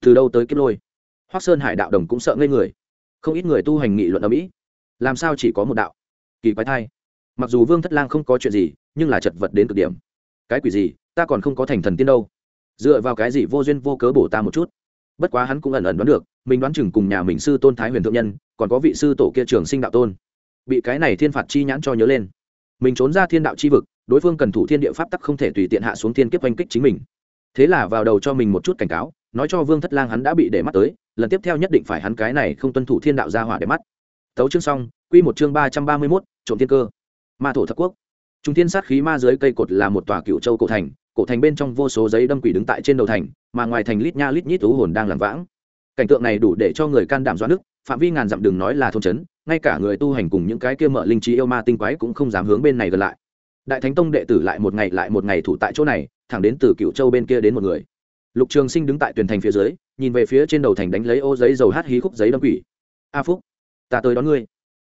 Từ đâu tới kiếp lôi? Hoác sơn hải đạo đồng cũng sợ ngây người. Không ít người tu hành nghị luận ở mỹ. Làm sao chỉ có một đạo? Kỳ quái thai mặc dù vương thất lang không có chuyện gì, nhưng là chật vật đến cực điểm. Cái quỷ gì? Ta còn không có thành thần tiên đâu. Dựa vào cái gì vô duyên vô cớ bổ ta một chút? Bất quá hắn cũng ẩn ẩn đoán được, mình đoán chừng cùng nhà mình sư tôn thái huyền thượng nhân, còn có vị sư tổ kia trường sinh đạo tôn. Bị cái này thiên phạt chi nhãn cho nhớ lên. Mình trốn ra thiên đạo chi vực, đối phương cần thủ thiên địa pháp tắc không thể tùy tiện hạ xuống thiên kiếp oanh kích chính mình. Thế là vào đầu cho mình một chút cảnh cáo, nói cho vương thất lang hắn đã bị để mắt tới, lần tiếp theo nhất định phải hắn cái này không tuân thủ thiên đạo gia hỏa để mắt. Tấu chương xong, quy một chương ba trăm ba mươi mốt, trộm thiên cơ ma thổ thập quốc. Trung thiên sát khí ma dưới cây cột là một tòa cựu châu cổ thành cổ thành bên trong vô số giấy đâm quỷ đứng tại trên đầu thành, mà ngoài thành lít nha lít nhít thú hồn đang làm vãng. Cảnh tượng này đủ để cho người can đảm doãn nước phạm vi ngàn dặm đường nói là thôn trấn, ngay cả người tu hành cùng những cái kia mở linh trí yêu ma tinh quái cũng không dám hướng bên này gần lại. Đại thánh tông đệ tử lại một ngày lại một ngày thủ tại chỗ này, thẳng đến từ cựu châu bên kia đến một người. Lục trường sinh đứng tại tuyển thành phía dưới, nhìn về phía trên đầu thành đánh lấy ô giấy dầu hát hí khúc giấy đâm quỷ. A phúc, ta tới đón ngươi.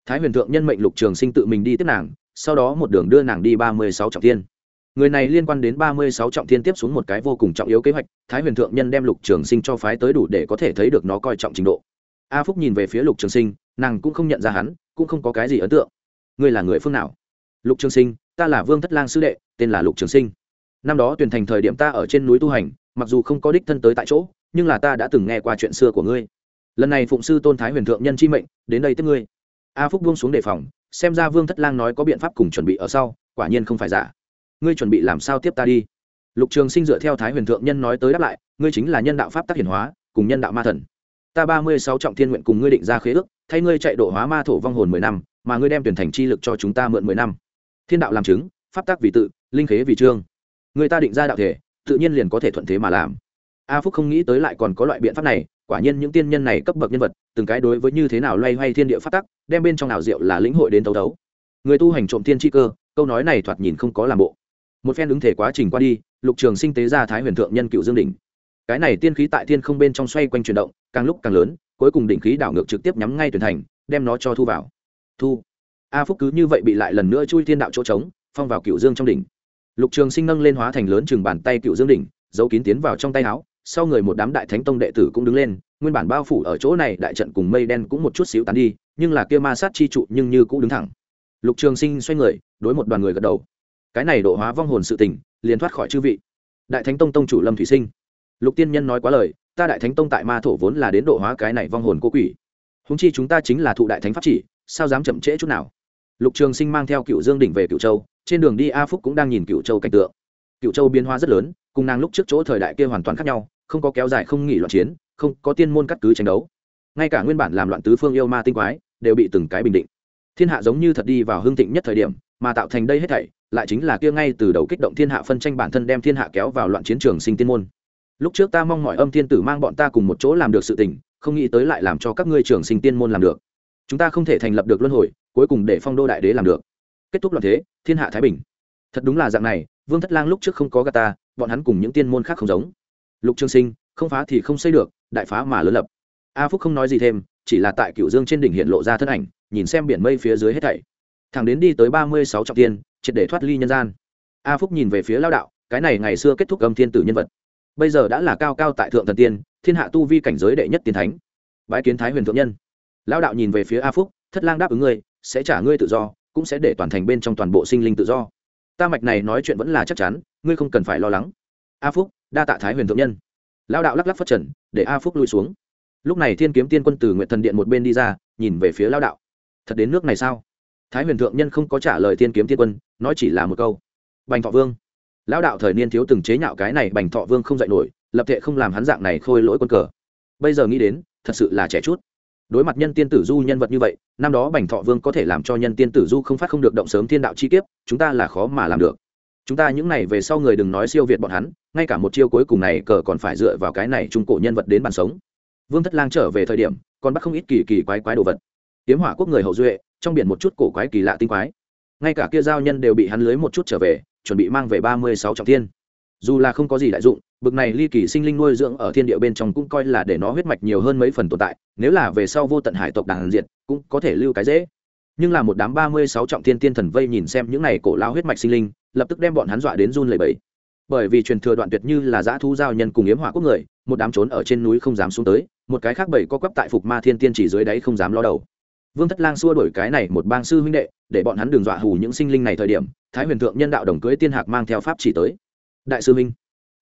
Thái huyền thượng nhân mệnh lục trường sinh tự mình đi tiếp nàng sau đó một đường đưa nàng đi ba mươi sáu trọng thiên. Người này liên quan đến ba mươi sáu trọng thiên tiếp xuống một cái vô cùng trọng yếu kế hoạch, thái huyền thượng nhân đem lục trường sinh cho phái tới đủ để có thể thấy được nó coi trọng trình độ. A phúc nhìn về phía lục trường sinh, nàng cũng không nhận ra hắn, cũng không có cái gì ấn tượng. Ngươi là người phương nào? Lục trường sinh, ta là vương thất lang sư đệ, tên là lục trường sinh. Năm đó tuyển thành thời điểm ta ở trên núi tu hành, mặc dù không có đích thân tới tại chỗ, nhưng là ta đã từng nghe qua chuyện xưa của ngươi. Lần này phụng sư tôn thái huyền thượng nhân chi mệnh, đến đây tiếp ngươi. A phúc buông xuống đề phòng xem ra vương thất lang nói có biện pháp cùng chuẩn bị ở sau, quả nhiên không phải giả. Ngươi chuẩn bị làm sao tiếp ta đi? Lục trường sinh dựa theo thái huyền thượng nhân nói tới đáp lại, ngươi chính là nhân đạo pháp tác hiển hóa, cùng nhân đạo ma thần. Ta ba mươi sáu trọng thiên nguyện cùng ngươi định ra khế ước, thay ngươi chạy độ hóa ma thổ vong hồn mười năm, mà ngươi đem tuyển thành chi lực cho chúng ta mượn mười năm. Thiên đạo làm chứng, pháp tác vì tự, linh khế vì trương. Người ta định ra đạo thể, tự nhiên liền có thể thuận thế mà làm. A phúc không nghĩ tới lại còn có loại biện pháp này quả nhiên những tiên nhân này cấp bậc nhân vật, từng cái đối với như thế nào loay hoay thiên địa phát tắc, đem bên trong nào rượu là lĩnh hội đến tấu tấu người tu hành trộm thiên tri cơ, câu nói này thoạt nhìn không có làm bộ. Một phen ứng thể quá trình qua đi, lục trường sinh tế ra thái huyền thượng nhân cựu dương đỉnh. Cái này tiên khí tại thiên không bên trong xoay quanh chuyển động, càng lúc càng lớn, cuối cùng đỉnh khí đảo ngược trực tiếp nhắm ngay tuyển thành, đem nó cho thu vào. Thu. A phúc cứ như vậy bị lại lần nữa chui thiên đạo chỗ trống, phong vào cựu dương trong đỉnh. Lục trường sinh nâng lên hóa thành lớn chừng bàn tay cựu dương đỉnh, giấu kín tiến vào trong tay áo sau người một đám đại thánh tông đệ tử cũng đứng lên, nguyên bản bao phủ ở chỗ này đại trận cùng mây đen cũng một chút xíu tán đi, nhưng là kia ma sát chi trụ nhưng như cũng đứng thẳng. Lục trường sinh xoay người, đối một đoàn người gật đầu. Cái này độ hóa vong hồn sự tình, liền thoát khỏi chư vị. Đại thánh tông tông chủ lâm thủy sinh. Lục tiên nhân nói quá lời, ta đại thánh tông tại ma thổ vốn là đến độ hóa cái này vong hồn cô quỷ. Húng chi chúng ta chính là thụ đại thánh pháp chỉ, sao dám chậm trễ chút nào? Lục trường sinh mang theo cựu dương đỉnh về cựu châu, trên đường đi a phúc cũng đang nhìn cựu châu cảnh tượng. Cựu châu biến hóa rất lớn, cùng nàng lúc trước chỗ thời đại kia hoàn toàn khác nhau không có kéo dài, không nghỉ loạn chiến, không có tiên môn cắt cứ tranh đấu. Ngay cả nguyên bản làm loạn tứ phương yêu ma tinh quái, đều bị từng cái bình định. Thiên hạ giống như thật đi vào hương thịnh nhất thời điểm, mà tạo thành đây hết thảy, lại chính là kia ngay từ đầu kích động thiên hạ phân tranh bản thân đem thiên hạ kéo vào loạn chiến trường sinh tiên môn. Lúc trước ta mong mọi âm thiên tử mang bọn ta cùng một chỗ làm được sự tình, không nghĩ tới lại làm cho các ngươi trường sinh tiên môn làm được. Chúng ta không thể thành lập được luân hồi, cuối cùng để phong đô đại đế làm được. Kết thúc loạn thế, thiên hạ thái bình. Thật đúng là dạng này, vương thất lang lúc trước không có gà ta, bọn hắn cùng những tiên môn khác không giống lục trương sinh, không phá thì không xây được, đại phá mà lớn lập. A phúc không nói gì thêm, chỉ là tại cựu dương trên đỉnh hiện lộ ra thân ảnh, nhìn xem biển mây phía dưới hết thảy. Thẳng đến đi tới ba mươi sáu trọng tiên triệt để thoát ly nhân gian. A phúc nhìn về phía lao đạo, cái này ngày xưa kết thúc âm thiên tử nhân vật. Bây giờ đã là cao cao tại thượng thần tiên, thiên hạ tu vi cảnh giới đệ nhất tiên thánh. Bái kiến thái huyền thượng nhân. Lao đạo nhìn về phía a phúc, thất lang đáp ứng ngươi, sẽ trả ngươi tự do, cũng sẽ để toàn thành bên trong toàn bộ sinh linh tự do. Ta mạch này nói chuyện vẫn là chắc chắn, ngươi không cần phải lo lắng. A phúc đa tạ thái huyền thượng nhân lao đạo lắc lắc phất trần để a phúc lui xuống lúc này thiên kiếm tiên quân từ nguyện thần điện một bên đi ra nhìn về phía lao đạo thật đến nước này sao thái huyền thượng nhân không có trả lời thiên kiếm tiên quân nói chỉ là một câu bành thọ vương lao đạo thời niên thiếu từng chế nhạo cái này bành thọ vương không dạy nổi lập thể không làm hắn dạng này khôi lỗi quân cờ bây giờ nghĩ đến thật sự là trẻ chút đối mặt nhân tiên tử du nhân vật như vậy năm đó bành thọ vương có thể làm cho nhân tiên tử du không phát không được động sớm thiên đạo chi kiếp chúng ta là khó mà làm được chúng ta những này về sau người đừng nói siêu việt bọn hắn, ngay cả một chiêu cuối cùng này cờ còn phải dựa vào cái này trung cổ nhân vật đến bàn sống. Vương thất lang trở về thời điểm, còn bắt không ít kỳ kỳ quái quái đồ vật. Tiếm hỏa quốc người hậu duệ, trong biển một chút cổ quái kỳ lạ tinh quái. Ngay cả kia giao nhân đều bị hắn lưới một chút trở về, chuẩn bị mang về ba mươi sáu trọng thiên. Dù là không có gì đại dụng, bực này ly kỳ sinh linh nuôi dưỡng ở thiên địa bên trong cũng coi là để nó huyết mạch nhiều hơn mấy phần tồn tại, nếu là về sau vô tận hải tộc đàn diện cũng có thể lưu cái dễ. Nhưng là một đám ba mươi sáu trọng thiên tiên thần vây nhìn xem những này cổ lao huyết mạch sinh linh lập tức đem bọn hắn dọa đến run lẩy bẩy. Bởi vì truyền thừa đoạn tuyệt như là dã thu giao nhân cùng yếm hỏa quốc người, một đám trốn ở trên núi không dám xuống tới, một cái khác bảy có quắp tại phục ma thiên tiên chỉ dưới đáy không dám lo đầu. Vương thất lang xua đổi cái này một bang sư huynh đệ, để bọn hắn đường dọa hù những sinh linh này thời điểm, thái huyền thượng nhân đạo đồng cưới tiên hạc mang theo pháp chỉ tới. Đại sư huynh,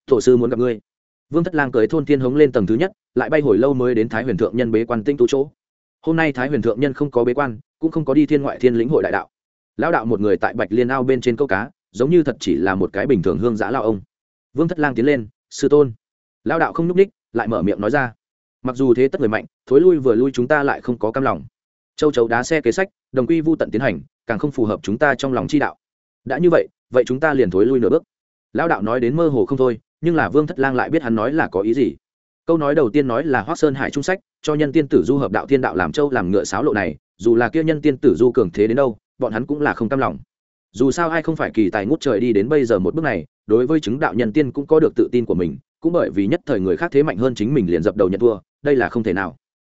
tổ sư muốn gặp ngươi. Vương thất lang cưới thôn thiên hống lên tầng thứ nhất, lại bay hồi lâu mới đến thái huyền thượng nhân bế quan tinh tu chỗ. Hôm nay thái huyền thượng nhân không có bế quan, cũng không có đi thiên ngoại thiên lĩnh hội đại đạo. Lão đạo một người tại bạch liên ao bên trên câu cá giống như thật chỉ là một cái bình thường hương giã lao ông. Vương thất lang tiến lên, sư tôn. Lao đạo không n ú c ních lại mở miệng nói ra, mặc dù thế tất người mạnh, thối lui vừa lui chúng ta lại không có cam lòng. Châu chấu đá xe kế sách, đồng quy vô tận tiến hành, càng không phù hợp chúng ta trong lòng chi đạo. Đã như vậy vậy chúng ta liền thối lui nửa bước. Lao đạo nói đến mơ hồ không thôi, nhưng là vương thất lang lại biết hắn nói là có ý gì. Câu nói đầu tiên nói là hoác sơn hải trung sách, cho nhân tiên tử du hợp đạo thiên đạo làm châu làm ngựa sáo lộ này, dù là kia nhân tiên tử du cường thế đến đâu, bọn hắn cũng là không cam lòng dù sao ai không phải kỳ tài ngút trời đi đến bây giờ một bước này, đối với chứng đạo nhân tiên cũng có được tự tin của mình, cũng bởi vì nhất thời người khác thế mạnh hơn chính mình liền dập đầu nhận thua, đây là không thể nào.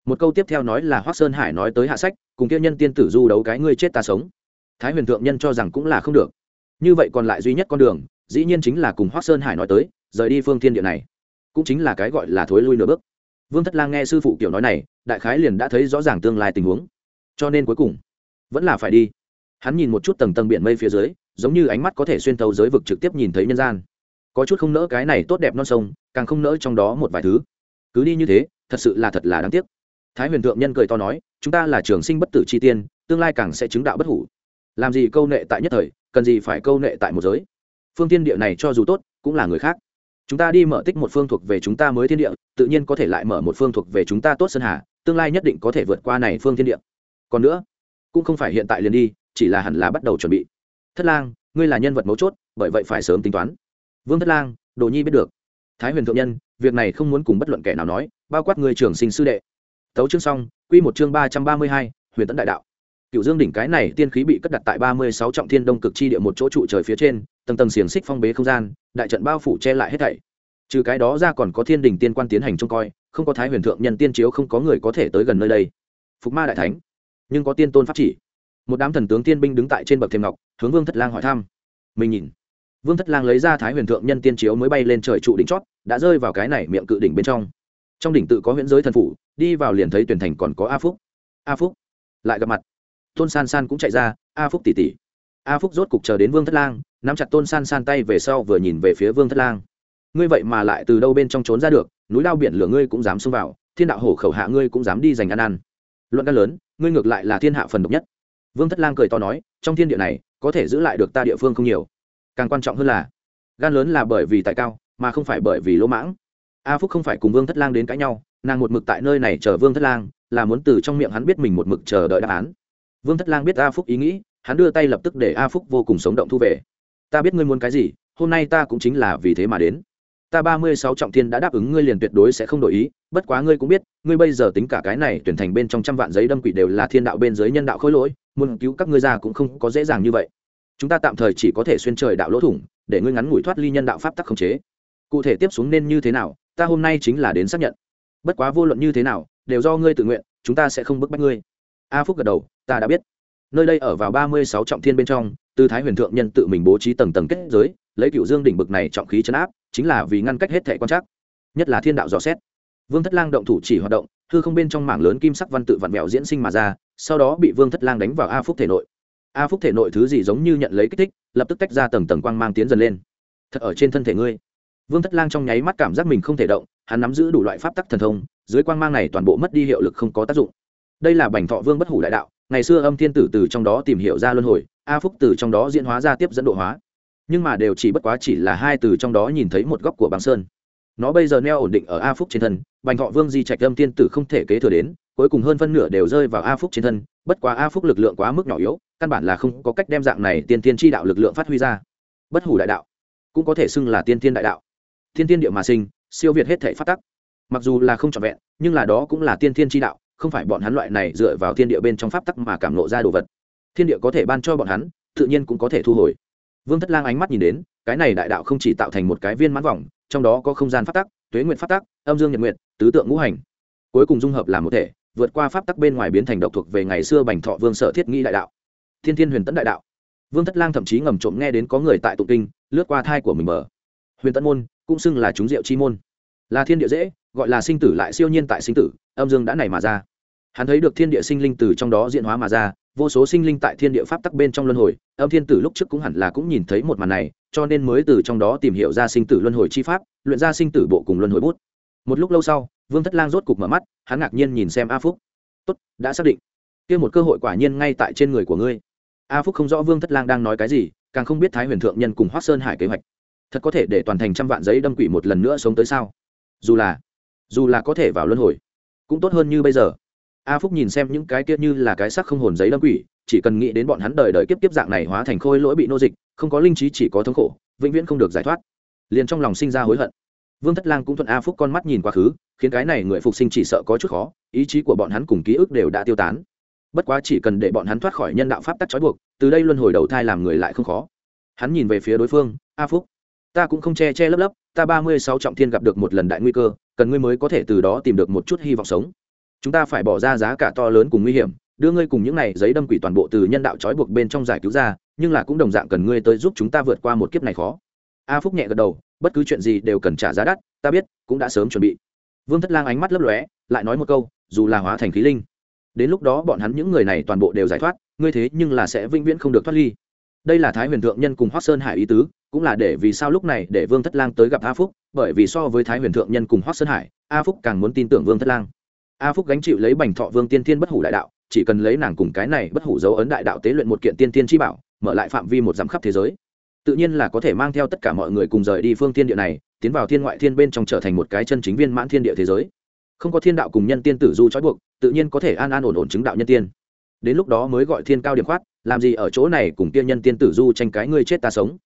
Một câu tiếp theo nói là hoác sơn hải nói tới hạ sách, cùng kia nhân tiên tử du đấu cái ngươi chết ta sống. Thái huyền thượng nhân cho rằng cũng là không được. Như vậy còn lại duy nhất con đường, dĩ nhiên chính là cùng hoác sơn hải nói tới, rời đi phương thiên địa này. Cũng chính là cái gọi là thối lui nửa bước. Vương thất lang nghe sư phụ kiểu nói này, đại khái liền đã thấy rõ ràng tương lai tình huống. Cho nên cuối cùng, vẫn là phải đi hắn nhìn một chút tầng tầng biển mây phía dưới, giống như ánh mắt có thể xuyên thấu giới vực trực tiếp nhìn thấy nhân gian. Có chút không nỡ cái này tốt đẹp non sông, càng không nỡ trong đó một vài thứ. Cứ đi như thế, thật sự là thật là đáng tiếc. Thái huyền thượng nhân cười to nói, chúng ta là trường sinh bất tử chi tiên, tương lai càng sẽ chứng đạo bất hủ. Làm gì câu nệ tại nhất thời, cần gì phải câu nệ tại một giới. Phương tiên địa này cho dù tốt, cũng là người khác. Chúng ta đi mở tích một phương thuộc về chúng ta mới thiên địa, tự nhiên có thể lại mở một phương thuộc về chúng ta tốt sơn hà, tương lai nhất định có thể vượt qua này phương thiên địa. Còn nữa, cũng không phải hiện tại liền đi chỉ là hẳn là bắt đầu chuẩn bị. Thất lang, ngươi là nhân vật mấu chốt, bởi vậy phải sớm tính toán. Vương thất lang, đồ nhi biết được. Thái huyền thượng nhân, việc này không muốn cùng bất luận kẻ nào nói, bao quát người trường sinh sư đệ. Tấu chương xong, quy một chương ba trăm ba mươi hai, huyền tấn đại đạo. Cựu dương đỉnh cái này tiên khí bị cất đặt tại ba mươi sáu trọng thiên đông cực chi địa một chỗ trụ trời phía trên, tầng tầng xiềng xích phong bế không gian, đại trận bao phủ che lại hết thảy. Trừ cái đó ra còn có thiên đình tiên quan tiến hành trông coi, không có thái huyền thượng nhân tiên chiếu không có người có thể tới gần nơi đây. Phục ma đại thánh, nhưng có tiên tôn pháp chỉ một đám thần tướng tiên binh đứng tại trên bậc thềm ngọc, hướng vương thất lang hỏi thăm. Mình nhìn, vương thất lang lấy ra thái huyền thượng nhân tiên chiếu mới bay lên trời trụ đỉnh chót, đã rơi vào cái này miệng cự đỉnh bên trong. Trong đỉnh tự có huyễn giới thần phủ, đi vào liền thấy tuyển thành còn có a phúc. A phúc lại gặp mặt. Tôn san san cũng chạy ra, a phúc tỉ tỉ a phúc rốt cục chờ đến vương thất lang, nắm chặt tôn san san tay về sau vừa nhìn về phía vương thất lang. Ngươi vậy mà lại từ đâu bên trong trốn ra được, núi lao biển lửa ngươi cũng dám xông vào, thiên đạo hổ khẩu hạ ngươi cũng dám đi giành ăn ăn luận ca lớn, ngươi ngược lại là thiên hạ phần độc nhất vương thất lang cười to nói, trong thiên địa này, có thể giữ lại được ta địa phương không nhiều. Càng quan trọng hơn là, gan lớn là bởi vì tại cao, mà không phải bởi vì lỗ mãng. A phúc không phải cùng vương thất lang đến cãi nhau, nàng một mực tại nơi này chờ vương thất lang, là muốn từ trong miệng hắn biết mình một mực chờ đợi đáp án. Vương thất lang biết a phúc ý nghĩ, hắn đưa tay lập tức để a phúc vô cùng sống động thu về. Ta biết ngươi muốn cái gì, hôm nay ta cũng chính là vì thế mà đến. Ta ba mươi sáu trọng thiên đã đáp ứng ngươi liền tuyệt đối sẽ không đổi ý bất quá ngươi cũng biết, ngươi bây giờ tính cả cái này tuyển thành bên trong trăm vạn giấy đâm quỷ đều là thiên đạo bên dưới nhân đạo khối lỗi, muốn cứu các ngươi ra cũng không có dễ dàng như vậy. Chúng ta tạm thời chỉ có thể xuyên trời đạo lỗ thủng, để ngươi ngắn ngủi thoát ly nhân đạo pháp tắc khống chế. Cụ thể tiếp xuống nên như thế nào, ta hôm nay chính là đến xác nhận. Bất quá vô luận như thế nào, đều do ngươi tự nguyện, chúng ta sẽ không bức bách ngươi. A phúc gật đầu, ta đã biết. Nơi đây ở vào ba mươi sáu trọng thiên bên trong Tư thái huyền thượng nhân tự mình bố trí tầng tầng kết giới, lấy cựu dương đỉnh bực này trọng khí chấn áp, chính là vì ngăn cách hết thảy quan trắc, nhất là thiên đạo dò xét vương thất lang động thủ chỉ hoạt động, hư không bên trong mảng lớn kim sắc văn tự vặn vẹo diễn sinh mà ra, sau đó bị vương thất lang đánh vào a phúc thể nội. A phúc thể nội thứ gì giống như nhận lấy kích thích, lập tức tách ra tầng tầng quang mang tiến dần lên. Thật ở trên thân thể ngươi. Vương thất lang trong nháy mắt cảm giác mình không thể động, hắn nắm giữ đủ loại pháp tắc thần thông, dưới quang mang này toàn bộ mất đi hiệu lực không có tác dụng. Đây là bành thọ vương bất hủ đại đạo, ngày xưa âm thiên tử từ trong đó tìm hiểu ra luân hồi, a phúc từ trong đó diễn hóa ra tiếp dẫn độ hóa. Nhưng mà đều chỉ bất quá chỉ là hai từ trong đó nhìn thấy một góc của băng sơn nó bây giờ neo ổn định ở a phúc trên thân, bành thọ vương di trạch âm tiên tử không thể kế thừa đến, cuối cùng hơn phân nửa đều rơi vào a phúc trên thân, bất quá a phúc lực lượng quá mức nhỏ yếu, căn bản là không có cách đem dạng này tiên tiên tri đạo lực lượng phát huy ra. Bất hủ đại đạo, cũng có thể xưng là tiên tiên đại đạo. Tiên tiên địa mà sinh, siêu việt hết thể phát tắc. Mặc dù là không trọn vẹn, nhưng là đó cũng là tiên tiên tri đạo, không phải bọn hắn loại này dựa vào thiên địa bên trong pháp tắc mà cảm lộ ra đồ vật. Thiên địa có thể ban cho bọn hắn, tự nhiên cũng có thể thu hồi. Vương thất lang ánh mắt nhìn đến, cái này đại đạo không chỉ tạo thành một cái viên mãn vòng trong đó có không gian pháp tắc, tuế nguyện pháp tắc, âm dương nhật nguyện tứ tượng ngũ hành. Cuối cùng dung hợp làm một thể, vượt qua pháp tắc bên ngoài biến thành độc thuộc về ngày xưa bành thọ vương sở thiết nghi đại đạo. Thiên thiên huyền tấn đại đạo. Vương thất lang thậm chí ngầm trộm nghe đến có người tại tụng kinh, lướt qua thai của mình mở. Huyền tấn môn, cũng xưng là chúng diệu chi môn. Là thiên địa dễ, gọi là sinh tử lại siêu nhiên tại sinh tử, âm dương đã nảy mà ra. Hắn thấy được thiên địa sinh linh từ trong đó diễn hóa mà ra, vô số sinh linh tại thiên địa pháp tắc bên trong luân hồi, âm thiên tử lúc trước cũng hẳn là cũng nhìn thấy một màn này cho nên mới từ trong đó tìm hiểu ra sinh tử luân hồi chi pháp, luyện ra sinh tử bộ cùng luân hồi bút. Một lúc lâu sau, vương thất lang rốt cục mở mắt, hắn ngạc nhiên nhìn xem a phúc. Tốt, đã xác định. Kia một cơ hội quả nhiên ngay tại trên người của ngươi. A phúc không rõ vương thất lang đang nói cái gì, càng không biết thái huyền thượng nhân cùng hoác sơn hải kế hoạch. Thật có thể để toàn thành trăm vạn giấy đâm quỷ một lần nữa sống tới sao? Dù là dù là có thể vào luân hồi, cũng tốt hơn như bây giờ a phúc nhìn xem những cái kia như là cái sắc không hồn giấy đâm quỷ, chỉ cần nghĩ đến bọn hắn đời đời kiếp kiếp dạng này hóa thành khôi lỗi bị nô dịch, không có linh trí chỉ có thống khổ, vĩnh viễn không được giải thoát. Liền trong lòng sinh ra hối hận. Vương thất lang cũng thuận a phúc con mắt nhìn quá khứ, khiến cái này người phục sinh chỉ sợ có chút khó, ý chí của bọn hắn cùng ký ức đều đã tiêu tán. Bất quá chỉ cần để bọn hắn thoát khỏi nhân đạo pháp tắc trói buộc, từ đây luân hồi đầu thai làm người lại không khó. Hắn nhìn về phía đối phương, a phúc, ta cũng không che che lấp lấp, ta ba mươi sáu trọng thiên gặp được một lần đại nguy cơ, cần ngươi mới có thể từ đó tìm được một chút hy vọng sống chúng ta phải bỏ ra giá cả to lớn cùng nguy hiểm, đưa ngươi cùng những này giấy đâm quỷ toàn bộ từ nhân đạo trói buộc bên trong giải cứu ra, nhưng là cũng đồng dạng cần ngươi tới giúp chúng ta vượt qua một kiếp này khó. A phúc nhẹ gật đầu, bất cứ chuyện gì đều cần trả giá đắt, ta biết, cũng đã sớm chuẩn bị. Vương thất lang ánh mắt lấp lóe, lại nói một câu, dù là hóa thành khí linh, đến lúc đó bọn hắn những người này toàn bộ đều giải thoát, ngươi thế nhưng là sẽ vĩnh viễn không được thoát ly. Đây là thái huyền thượng nhân cùng hoác sơn hải ý tứ, cũng là để vì sao lúc này để vương thất lang tới gặp a phúc, bởi vì so với thái huyền thượng nhân cùng hoác sơn hải, a phúc càng muốn tin tưởng vương thất lang a phúc gánh chịu lấy bành thọ vương tiên thiên bất hủ đại đạo, chỉ cần lấy nàng cùng cái này bất hủ dấu ấn đại đạo tế luyện một kiện tiên tiên chi bảo, mở lại phạm vi một dặm khắp thế giới. Tự nhiên là có thể mang theo tất cả mọi người cùng rời đi phương tiên địa này, tiến vào thiên ngoại thiên bên trong trở thành một cái chân chính viên mãn thiên địa thế giới. Không có thiên đạo cùng nhân tiên tử du trói buộc, tự nhiên có thể an an ổn ổn chứng đạo nhân tiên. Đến lúc đó mới gọi thiên cao điểm khoát, làm gì ở chỗ này cùng tiên nhân tiên tử du tranh cái ngươi chết ta sống.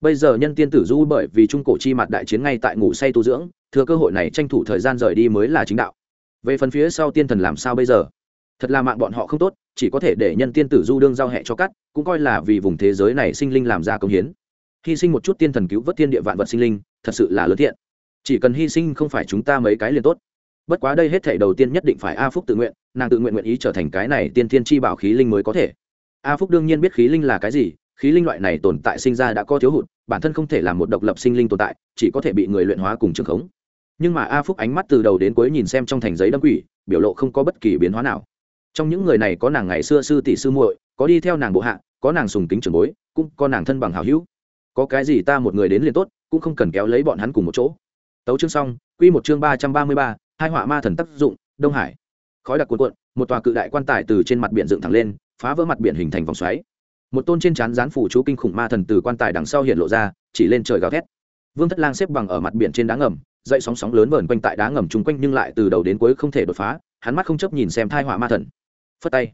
Bây giờ nhân tiên tử du bởi vì trung cổ chi mặt đại chiến ngay tại ngủ say tu dưỡng, thừa cơ hội này tranh thủ thời gian rời đi mới là chính đạo về phần phía sau tiên thần làm sao bây giờ? Thật là mạng bọn họ không tốt, chỉ có thể để nhân tiên tử du đương giao hẹ cho cắt, cũng coi là vì vùng thế giới này sinh linh làm ra công hiến. Hy sinh một chút tiên thần cứu vớt tiên địa vạn vật sinh linh, thật sự là lớn thiện. Chỉ cần hy sinh không phải chúng ta mấy cái liền tốt. Bất quá đây hết thể đầu tiên nhất định phải a phúc tự nguyện, nàng tự nguyện nguyện ý trở thành cái này tiên thiên chi bảo khí linh mới có thể. A phúc đương nhiên biết khí linh là cái gì, khí linh loại này tồn tại sinh ra đã có thiếu hụt, bản thân không thể là một độc lập sinh linh tồn tại, chỉ có thể bị người luyện hóa cùng trường khống nhưng mà a phúc ánh mắt từ đầu đến cuối nhìn xem trong thành giấy đâm quỷ, biểu lộ không có bất kỳ biến hóa nào. Trong những người này có nàng ngày xưa sư tỷ sư muội, có đi theo nàng bộ hạ, có nàng sùng kính trường bối, cũng có nàng thân bằng hào hữu. Có cái gì ta một người đến liền tốt, cũng không cần kéo lấy bọn hắn cùng một chỗ. Tấu chương xong, quy một chương ba trăm ba mươi ba, hai họa ma thần tác dụng, đông hải. Khói đặc cuộn cuộn, một tòa cự đại quan tài từ trên mặt biển dựng thẳng lên, phá vỡ mặt biển hình thành vòng xoáy. Một tôn trên trán rán phủ chú kinh khủng ma thần từ quan tài đằng sau hiện lộ ra, chỉ lên trời gào thét. Vương thất lang xếp bằng ở mặt biển trên đá ngầm dậy sóng sóng lớn vờn quanh tại đá ngầm chung quanh nhưng lại từ đầu đến cuối không thể đột phá, hắn mắt không chấp nhìn xem thai họa ma thần. Phất tay.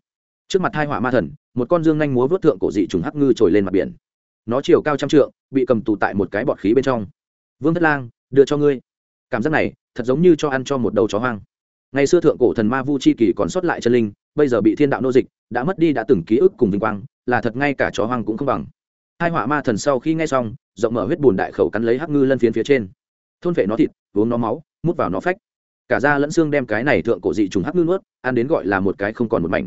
Trước mặt thai họa ma thần, một con dương nhanh múa vớt thượng cổ dị trùng hắc ngư trồi lên mặt biển. Nó chiều cao trăm trượng, bị cầm tù tại một cái bọt khí bên trong. Vương thất lang, đưa cho ngươi. Cảm giác này, thật giống như cho ăn cho một đầu chó hoang. Ngày xưa thượng cổ thần ma vu chi kỳ còn sót lại chân linh, bây giờ bị thiên đạo nô dịch, đã mất đi đã từng ký ức cùng vinh quang, là thật ngay cả chó hoang cũng không bằng. Hai họa ma thần sau khi nghe xong, rộng mở huyết bùn đại khẩu cắn lấy hắc ngư lân phiến phía trên thôn vệ nó thịt, uống nó máu, mút vào nó phách. Cả da lẫn xương đem cái này thượng cổ dị trùng hắc ngư nuốt, ăn đến gọi là một cái không còn một mảnh.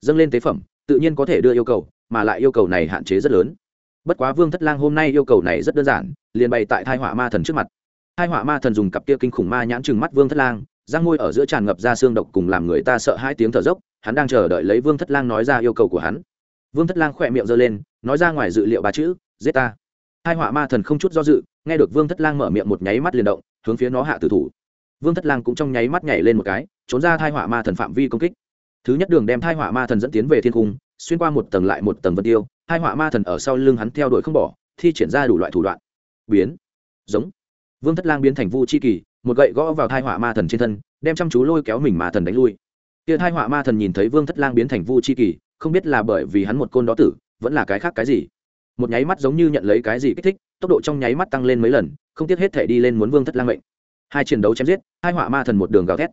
Dâng lên tế phẩm, tự nhiên có thể đưa yêu cầu, mà lại yêu cầu này hạn chế rất lớn. Bất quá vương thất lang hôm nay yêu cầu này rất đơn giản, liền bày tại thai họa ma thần trước mặt. Hai họa ma thần dùng cặp kia kinh khủng ma nhãn chừng mắt vương thất lang giang ngôi ở giữa tràn ngập ra xương độc cùng làm người ta sợ hai tiếng thở dốc, hắn đang chờ đợi lấy vương thất lang nói ra yêu cầu của hắn. Vương thất lang khỏe miệng giơ lên, nói ra ngoài dự liệu ba chữ, giết ta! Hai họa ma thần không chút do dự, nghe được vương thất lang mở miệng một nháy mắt liền động, hướng phía nó hạ tử thủ. Vương thất lang cũng trong nháy mắt nhảy lên một cái, trốn ra thai họa ma thần phạm vi công kích. Thứ nhất đường đem thai họa ma thần dẫn tiến về thiên cung, xuyên qua một tầng lại một tầng vân tiêu, hai họa ma thần ở sau lưng hắn theo đuổi không bỏ, thi triển ra đủ loại thủ đoạn. Biến. Giống. Vương thất lang biến thành vu chi kỳ, một gậy gõ vào thai họa ma thần trên thân, đem chăm chú lôi kéo mình ma thần đánh lui. Kia thai họa ma thần nhìn thấy vương thất lang biến thành vu chi kỳ, không biết là bởi vì hắn một côn đó tử, vẫn là cái khác cái gì một nháy mắt giống như nhận lấy cái gì kích thích, tốc độ trong nháy mắt tăng lên mấy lần, không tiếc hết thể đi lên muốn vương thất lang mệnh. Hai chiến đấu chém giết, hai họa ma thần một đường gào thét.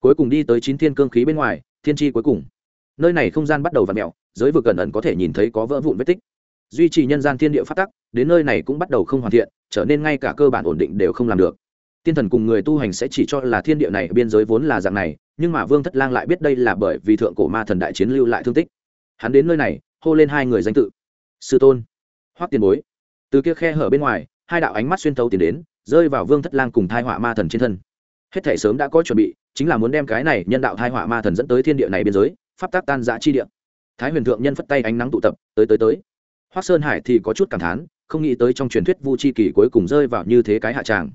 Cuối cùng đi tới chín thiên cương khí bên ngoài, thiên tri cuối cùng. Nơi này không gian bắt đầu v ặ mẹo giới vực gần ẩn có thể nhìn thấy có vỡ vụn vết tích. Duy trì nhân gian thiên địa phát tắc, đến nơi này cũng bắt đầu không hoàn thiện, trở nên ngay cả cơ bản ổn định đều không làm được. Tiên thần cùng người tu hành sẽ chỉ cho là thiên địa này biên giới vốn là dạng này, nhưng mà vương thất lang lại biết đây là bởi vì thượng cổ ma thần đại chiến lưu lại thương tích. Hắn đến nơi này, hô lên hai người danh tự. Sư tôn hoắc tiền bối. Từ kia khe hở bên ngoài, hai đạo ánh mắt xuyên tấu tiến đến, rơi vào vương thất lang cùng thai họa ma thần trên thân. Hết thể sớm đã có chuẩn bị, chính là muốn đem cái này nhân đạo thai họa ma thần dẫn tới thiên địa này biên giới, pháp tác tan dã chi địa. Thái huyền thượng nhân phất tay ánh nắng tụ tập, tới tới tới. Hoắc sơn hải thì có chút cảm thán, không nghĩ tới trong truyền thuyết vu chi kỳ cuối cùng rơi vào như thế cái hạ tràng.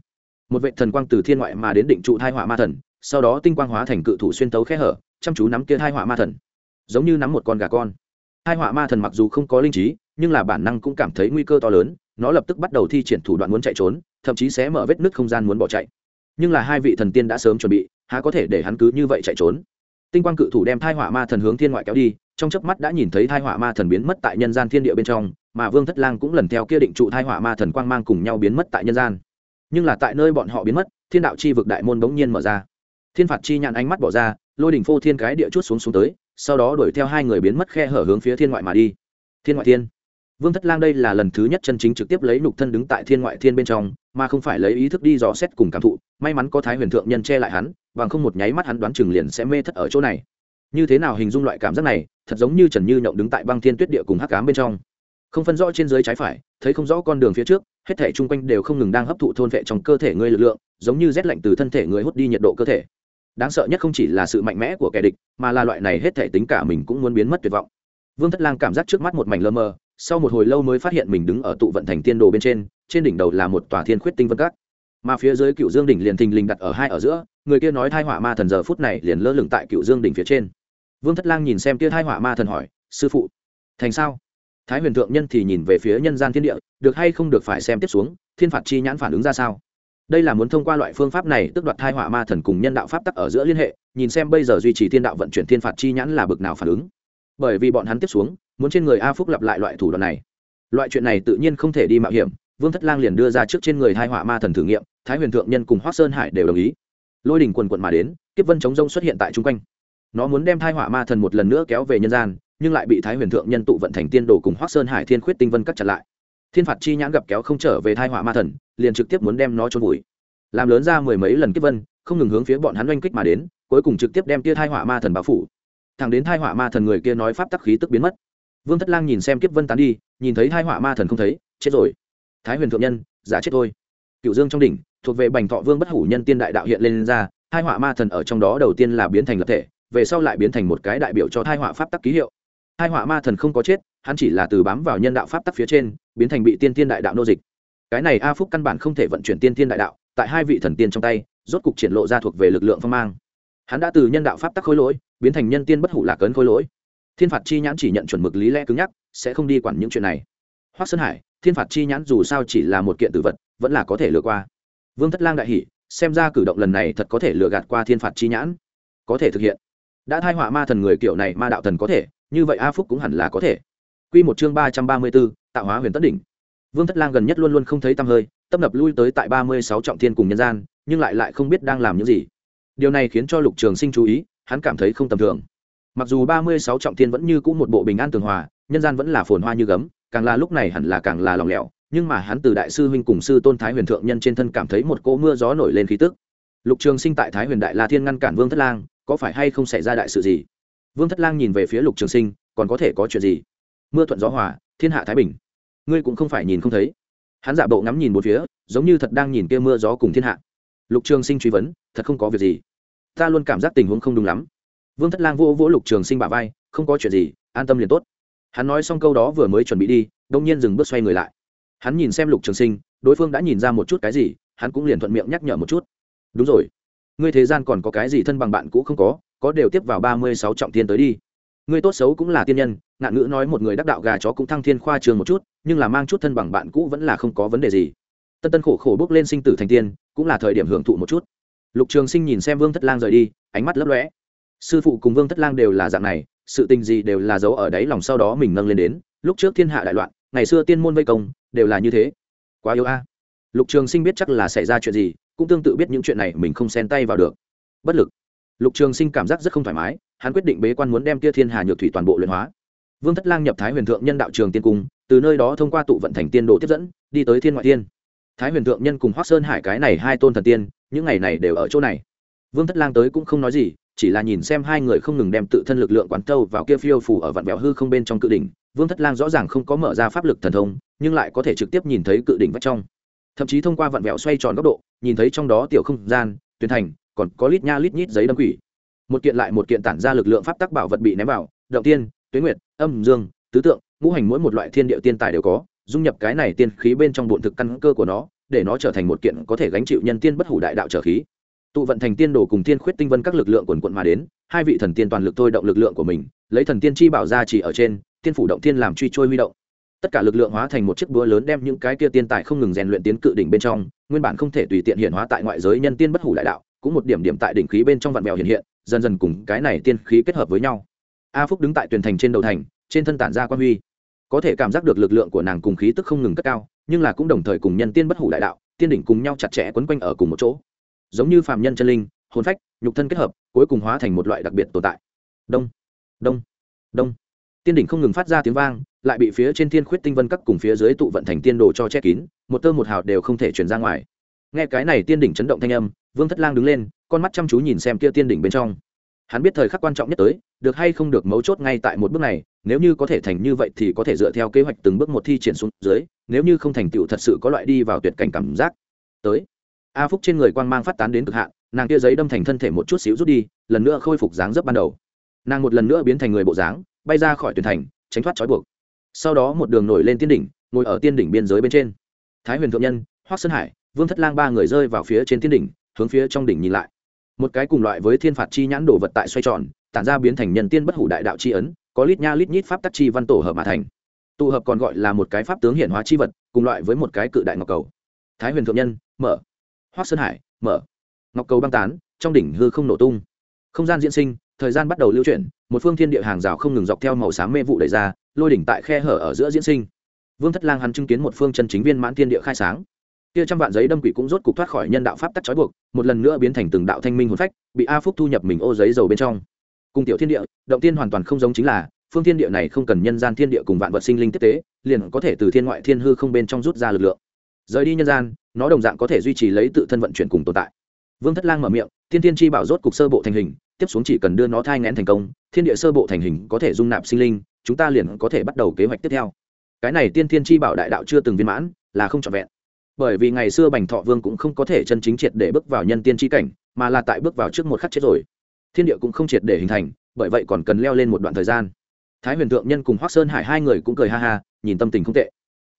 Một vệ thần quang từ thiên ngoại mà đến định trụ thai họa ma thần, sau đó tinh quang hóa thành cự thủ xuyên tấu khe hở, chăm chú nắm kia thai họa ma thần. Giống như nắm một con gà con. Hai họa ma thần mặc dù không có linh trí nhưng là bản năng cũng cảm thấy nguy cơ to lớn, nó lập tức bắt đầu thi triển thủ đoạn muốn chạy trốn, thậm chí sẽ mở vết nứt không gian muốn bỏ chạy. Nhưng là hai vị thần tiên đã sớm chuẩn bị, há có thể để hắn cứ như vậy chạy trốn? Tinh quang cự thủ đem thai hỏa ma thần hướng thiên ngoại kéo đi, trong chớp mắt đã nhìn thấy thai hỏa ma thần biến mất tại nhân gian thiên địa bên trong, mà vương thất lang cũng lần theo kia định trụ thai hỏa ma thần quang mang cùng nhau biến mất tại nhân gian. Nhưng là tại nơi bọn họ biến mất, thiên đạo chi vực đại môn bỗng nhiên mở ra. Thiên phạt chi nhạn ánh mắt bỏ ra, lôi đỉnh phô thiên cái địa chút xuống xuống tới, sau đó đuổi theo hai người biến mất khe hở hướng phía thiên ngoại mà đi. Thiên ngoại thiên vương thất lang đây là lần thứ nhất chân chính trực tiếp lấy nục thân đứng tại thiên ngoại thiên bên trong, mà không phải lấy ý thức đi dò xét cùng cảm thụ, may mắn có thái huyền thượng nhân che lại hắn, bằng không một nháy mắt hắn đoán chừng liền sẽ mê thất ở chỗ này. Như thế nào hình dung loại cảm giác này, thật giống như trần như nhộng đứng tại băng thiên tuyết địa cùng hắc cám bên trong. Không phân rõ trên dưới trái phải, thấy không rõ con đường phía trước, hết thể chung quanh đều không ngừng đang hấp thụ thôn vệ trong cơ thể người lực lượng, giống như rét lạnh từ thân thể người hút đi nhiệt độ cơ thể. Đáng sợ nhất không chỉ là sự mạnh mẽ của kẻ địch, mà là loại này hết thể tính cả mình cũng muốn biến mất tuyệt vọng. Vương thất lang cảm giác trước mắt một mảnh lơ mơ sau một hồi lâu mới phát hiện mình đứng ở tụ vận thành tiên đồ bên trên trên đỉnh đầu là một tòa thiên khuyết tinh vân các. Mà phía dưới cựu dương đỉnh liền thình lình đặt ở hai ở giữa, người kia nói thai họa ma thần giờ phút này liền lơ lửng tại cựu dương đỉnh phía trên. Vương thất lang nhìn xem kia thai họa ma thần hỏi, sư phụ, thành sao? Thái huyền thượng nhân thì nhìn về phía nhân gian thiên địa, được hay không được phải xem tiếp xuống, thiên phạt chi nhãn phản ứng ra sao? Đây là muốn thông qua loại phương pháp này tức đoạt thai họa ma thần cùng nhân đạo pháp tắc ở giữa liên hệ, nhìn xem bây giờ duy trì thiên đạo vận chuyển thiên phạt chi nhãn là bực nào phản ứng. Bởi vì bọn hắn tiếp xuống muốn trên người a phúc lặp lại loại thủ đoạn này. Loại chuyện này tự nhiên không thể đi mạo hiểm, vương thất lang liền đưa ra trước trên người hai họa ma thần thử nghiệm, thái huyền thượng nhân cùng hoác sơn hải đều đồng ý. Lôi đình quần quận mà đến, kiếp vân chống rông xuất hiện tại chung quanh. Nó muốn đem thai họa ma thần một lần nữa kéo về nhân gian, nhưng lại bị thái huyền thượng nhân tụ vận thành tiên đồ cùng hoác sơn hải thiên khuyết tinh vân cắt chặt lại. Thiên phạt chi nhãn gặp kéo không trở về thai họa ma thần, liền trực tiếp muốn đem nó trôn vùi. Làm lớn ra mười mấy lần kiếp vân, không ngừng hướng phía bọn hắn oanh kích mà đến, cuối cùng trực tiếp đem tia thai họa ma thần bao phủ. Thằng đến thai họa ma thần người kia nói pháp tắc khí tức biến mất vương thất lang nhìn xem kiếp vân tán đi, nhìn thấy hai họa ma thần không thấy, chết rồi. Thái huyền thượng nhân, giả chết thôi. Cựu dương trong đỉnh, thuộc về bành thọ vương bất hủ nhân tiên đại đạo hiện lên ra, hai họa ma thần ở trong đó đầu tiên là biến thành lập thể, về sau lại biến thành một cái đại biểu cho hai họa pháp tắc ký hiệu. Hai họa ma thần không có chết, hắn chỉ là từ bám vào nhân đạo pháp tắc phía trên, biến thành bị tiên tiên đại đạo nô dịch. Cái này a phúc căn bản không thể vận chuyển tiên tiên đại đạo, tại hai vị thần tiên trong tay, rốt cục triển lộ ra thuộc về lực lượng phong mang. Hắn đã từ nhân đạo pháp tắc khối lỗi, biến thành nhân tiên bất hủ lạc ấn khối lỗi thiên phạt chi nhãn chỉ nhận chuẩn mực lý lẽ cứng nhắc, sẽ không đi quản những chuyện này. Hoác sơn hải, thiên phạt chi nhãn dù sao chỉ là một kiện tử vật, vẫn là có thể lừa qua. Vương thất lang đại hỷ xem ra cử động lần này thật có thể lừa gạt qua thiên phạt chi nhãn. Có thể thực hiện. Đã thai họa ma thần người kiểu này ma đạo thần có thể, như vậy a phúc cũng hẳn là có thể. Q một chương ba trăm ba mươi b tạo hóa huyền tất đỉnh. Vương thất lang gần nhất luôn luôn không thấy tăm hơi tấp nập lui tới tại ba mươi sáu trọng thiên cùng nhân gian, nhưng lại lại không biết đang làm những gì. Điều này khiến cho lục trường sinh chú ý, hắn cảm thấy không tầm thường mặc dù ba mươi sáu trọng thiên vẫn như cũ một bộ bình an tường hòa, nhân gian vẫn là phồn hoa như gấm, càng là lúc này hẳn là càng là lòng lẻo, nhưng mà hắn từ đại sư huynh cùng sư tôn thái huyền thượng nhân trên thân cảm thấy một cỗ mưa gió nổi lên khí tức. Lục trường sinh tại thái huyền đại la thiên ngăn cản vương thất lang, có phải hay không xảy ra đại sự gì? Vương thất lang nhìn về phía lục trường sinh, còn có thể có chuyện gì? Mưa thuận gió hòa, thiên hạ thái bình. Ngươi cũng không phải nhìn không thấy. Hắn giả bộ ngắm nhìn một phía, giống như thật đang nhìn kia mưa gió cùng thiên hạ. Lục trường sinh truy vấn, thật không có việc gì. Ta luôn cảm giác tình huống không đúng lắm vương thất lang vỗ vỗ lục trường sinh bả vai, không có chuyện gì, an tâm liền tốt. Hắn nói xong câu đó vừa mới chuẩn bị đi, đông nhiên dừng bước xoay người lại. Hắn nhìn xem lục trường sinh, đối phương đã nhìn ra một chút cái gì, hắn cũng liền thuận miệng nhắc nhở một chút. Đúng rồi, ngươi thế gian còn có cái gì thân bằng bạn cũ không có có đều tiếp vào ba mươi sáu trọng thiên tới đi. Ngươi tốt xấu cũng là tiên nhân, ngạn ngữ nói một người đắc đạo gà chó cũng thăng thiên khoa trường một chút, nhưng là mang chút thân bằng bạn cũ vẫn là không có vấn đề gì. Tân tân khổ khổ bước lên sinh tử thành tiên, cũng là thời điểm hưởng thụ một chút. Lục trường sinh nhìn xem vương thất lang rời đi, ánh mắt lấp lóe sư phụ cùng vương thất lang đều là dạng này, sự tình gì đều là giấu ở đáy lòng sau đó mình nâng lên đến. Lúc trước thiên hạ đại loạn, ngày xưa tiên môn vây công, đều là như thế. Quá yếu a. Lục trường sinh biết chắc là xảy ra chuyện gì, cũng tương tự biết những chuyện này mình không xen tay vào được. Bất lực. Lục trường sinh cảm giác rất không thoải mái, hắn quyết định bế quan muốn đem tia thiên hà nhược thủy toàn bộ luyện hóa. Vương thất lang nhập thái huyền thượng nhân đạo trường tiên cung, từ nơi đó thông qua tụ vận thành tiên đồ tiếp dẫn, đi tới thiên ngoại tiên. Thái huyền thượng nhân cùng hoác sơn hải cái này hai tôn thần tiên, những ngày này đều ở chỗ này. Vương thất lang tới cũng không nói gì chỉ là nhìn xem hai người không ngừng đem tự thân lực lượng quán tâu vào kia phiêu phủ ở vạn vẹo hư không bên trong cự đỉnh, vương thất lang rõ ràng không có mở ra pháp lực thần thông, nhưng lại có thể trực tiếp nhìn thấy cự đỉnh vách trong. Thậm chí thông qua vạn vẹo xoay tròn góc độ, nhìn thấy trong đó tiểu không gian tuyến thành, còn có lít nha lít nhít giấy đâm quỷ. Một kiện lại một kiện tản ra lực lượng pháp tắc bảo vật bị ném vào, động tiên tuyến nguyệt, âm dương, tứ tượng, ngũ hành mỗi một loại thiên địa tiên tài đều có, dung nhập cái này tiên khí bên trong bộn thực căn cơ của nó, để nó trở thành một kiện có thể gánh chịu nhân tiên bất hủ đại đạo trở khí tụ vận thành tiên đồ cùng tiên khuyết tinh vân các lực lượng quần quận mà đến, hai vị thần tiên toàn lực thôi động lực lượng của mình, lấy thần tiên chi bảo ra chỉ ở trên, tiên phủ động tiên làm truy trôi huy động. Tất cả lực lượng hóa thành một chiếc búa lớn đem những cái kia tiên tài không ngừng rèn luyện tiến cự đỉnh bên trong, nguyên bản không thể tùy tiện hiện hóa tại ngoại giới nhân tiên bất hủ đại đạo, cũng một điểm điểm tại đỉnh khí bên trong vạn mèo hiện hiện, dần dần cùng cái này tiên khí kết hợp với nhau. A phúc đứng tại tuyển thành trên đầu thành, trên thân tản ra quan huy. Có thể cảm giác được lực lượng của nàng cùng khí tức không ngừng cất cao, nhưng là cũng đồng thời cùng nhân tiên bất hủ đại đạo, tiên đỉnh cùng nhau chặt chẽ quấn quanh ở cùng một chỗ giống như phàm nhân chân linh, hồn phách, nhục thân kết hợp, cuối cùng hóa thành một loại đặc biệt tồn tại. Đông đông đông. Tiên đỉnh không ngừng phát ra tiếng vang, lại bị phía trên thiên khuyết tinh vân các cùng phía dưới tụ vận thành tiên đồ cho che kín, một tơ một hào đều không thể chuyển ra ngoài. Nghe cái này tiên đỉnh chấn động thanh âm, vương thất lang đứng lên, con mắt chăm chú nhìn xem kia tiên đỉnh bên trong. Hắn biết thời khắc quan trọng nhất tới, được hay không được mấu chốt ngay tại một bước này, nếu như có thể thành như vậy thì có thể dựa theo kế hoạch từng bước một thi triển xuống dưới, nếu như không thành tựu thật sự có loại đi vào tuyệt cảnh cảm giác. Tới a phúc trên người quang mang phát tán đến cực hạn, nàng kia giấy đâm thành thân thể một chút xíu rút đi, lần nữa khôi phục dáng dấp ban đầu. Nàng một lần nữa biến thành người bộ dáng, bay ra khỏi tuyển thành, tránh thoát trói buộc. Sau đó một đường nổi lên tiên đỉnh, ngồi ở tiên đỉnh biên giới bên trên. Thái huyền thượng nhân hoác sơn hải, vương thất lang ba người rơi vào phía trên tiên đỉnh, hướng phía trong đỉnh nhìn lại. Một cái cùng loại với thiên phạt chi nhãn đồ vật tại xoay tròn, tản ra biến thành nhân tiên bất hủ đại đạo chi ấn, có lít nha lít nhít pháp tắc chi văn tổ hợp mà thành. Tụ hợp còn gọi là một cái pháp tướng hiển hóa chi vật, cùng loại với một cái cự đại ngọc cầu. Thái huyền thượng nhân, mở hoác sơn hải, mở. Ngọc cầu băng tán, trong đỉnh hư không nổ tung. Không gian diễn sinh, thời gian bắt đầu lưu chuyển, một phương thiên địa hàng rào không ngừng dọc theo màu xám mê vụ đẩy ra, lôi đỉnh tại khe hở ở giữa diễn sinh. Vương thất lang hắn chứng kiến một phương chân chính viên mãn thiên địa khai sáng. Kia trăm vạn giấy đâm quỷ cũng rốt cục thoát khỏi nhân đạo pháp tắc trói buộc, một lần nữa biến thành từng đạo thanh minh hồn phách, bị a phúc thu nhập mình ô giấy dầu bên trong. Cùng tiểu thiên địa, động tiên hoàn toàn không giống chính là, phương thiên địa này không cần nhân gian thiên địa cùng vạn vật sinh linh tiếp tế, liền có thể từ thiên ngoại thiên hư không bên trong rút ra lực lượng. Rời đi nhân gian nó đồng dạng có thể duy trì lấy tự thân vận chuyển cùng tồn tại. Vương thất lang mở miệng, thiên thiên chi bảo rốt cục sơ bộ thành hình, tiếp xuống chỉ cần đưa nó thai ngén thành công, thiên địa sơ bộ thành hình có thể dung nạp sinh linh, chúng ta liền có thể bắt đầu kế hoạch tiếp theo. Cái này tiên thiên chi bảo đại đạo chưa từng viên mãn, là không trọn vẹn. Bởi vì ngày xưa bành thọ vương cũng không có thể chân chính triệt để bước vào nhân tiên chi cảnh, mà là tại bước vào trước một khắc chết rồi. Thiên địa cũng không triệt để hình thành, bởi vậy còn cần leo lên một đoạn thời gian. Thái huyền thượng nhân cùng hoác sơn hải hai người cũng cười ha ha, nhìn tâm tình không tệ.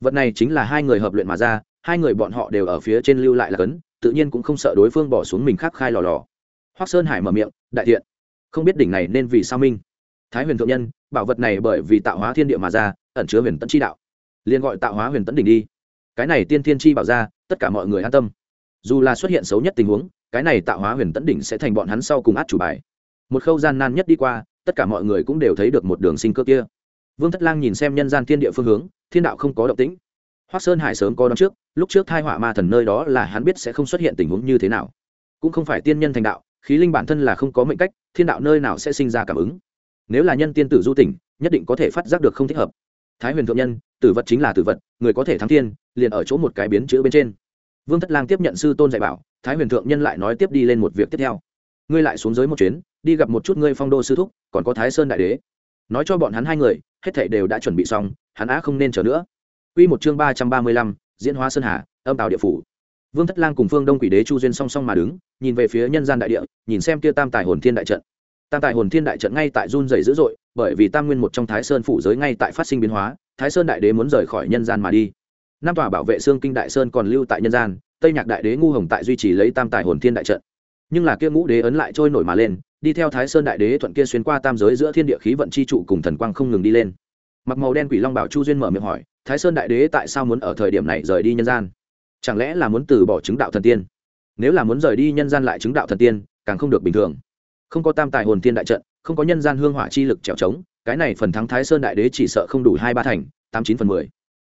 Vật này chính là hai người hợp luyện mà ra hai người bọn họ đều ở phía trên lưu lại là cấn, tự nhiên cũng không sợ đối phương bỏ xuống mình khắc khai lò lò. Hoác sơn hải mở miệng, đại thiện, không biết đỉnh này nên vì sao minh? Thái huyền thượng nhân, bảo vật này bởi vì tạo hóa thiên địa mà ra, ẩn chứa huyền tẫn chi đạo. Liền gọi tạo hóa huyền tẫn đỉnh đi. Cái này tiên thiên chi bảo ra, tất cả mọi người an tâm. Dù là xuất hiện xấu nhất tình huống, cái này tạo hóa huyền tẫn đỉnh sẽ thành bọn hắn sau cùng át chủ bài. Một khâu gian nan nhất đi qua, tất cả mọi người cũng đều thấy được một đường sinh cơ kia. Vương thất lang nhìn xem nhân gian thiên địa phương hướng, thiên đạo không có động tĩnh. Hoắc sơn hải sớm có đón trước, lúc trước thai họa ma thần nơi đó là hắn biết sẽ không xuất hiện tình huống như thế nào. Cũng không phải tiên nhân thành đạo, khí linh bản thân là không có mệnh cách, thiên đạo nơi nào sẽ sinh ra cảm ứng. Nếu là nhân tiên tử du tỉnh, nhất định có thể phát giác được không thích hợp. Thái huyền thượng nhân, tử vật chính là tử vật, người có thể thắng thiên, liền ở chỗ một cái biến chữ bên trên. Vương thất lang tiếp nhận sư tôn dạy bảo, thái huyền thượng nhân lại nói tiếp đi lên một việc tiếp theo. Ngươi lại xuống dưới một chuyến, đi gặp một chút ngươi phong đô sư thúc, còn có thái sơn đại đế. Nói cho bọn hắn hai người, hết thảy đều đã chuẩn bị xong, hắn á không nên chờ nữa. Quy một chương ba trăm ba mươi lăm, diễn hóa sơn hà, âm tào địa phủ. Vương Thất Lang cùng Phương Đông Quỷ Đế Chu duyên song song mà đứng, nhìn về phía nhân gian đại địa, nhìn xem kia Tam Tài Hồn Thiên đại trận. Tam Tài Hồn Thiên đại trận ngay tại run rẩy dữ dội, bởi vì Tam Nguyên một trong Thái Sơn phủ giới ngay tại phát sinh biến hóa, Thái Sơn đại đế muốn rời khỏi nhân gian mà đi. nam tòa bảo vệ xương kinh đại sơn còn lưu tại nhân gian tây nhạc đại đế ngu hồng tại duy trì lấy tam tài hồn thiên đại trận nhưng là kia ngũ đế ấn lại trôi nổi mà lên đi theo thái sơn đại đế thuận kia xuyên qua tam giới giữa thiên địa khí vận chi trụ cùng thần quang không ngừng đi lên mặc màu đen quỷ long bảo chu duyên mở miệng hỏi thái sơn đại đế tại sao muốn ở thời điểm này rời đi nhân gian? Chẳng lẽ là muốn từ bỏ chứng đạo thần tiên? Nếu là muốn rời đi nhân gian lại chứng đạo thần tiên, càng không được bình thường. Không có tam tài hồn tiên đại trận, không có nhân gian hương hỏa chi lực trèo trống, cái này phần thắng thái sơn đại đế chỉ sợ không đủ hai ba thành, tám chín phần mười.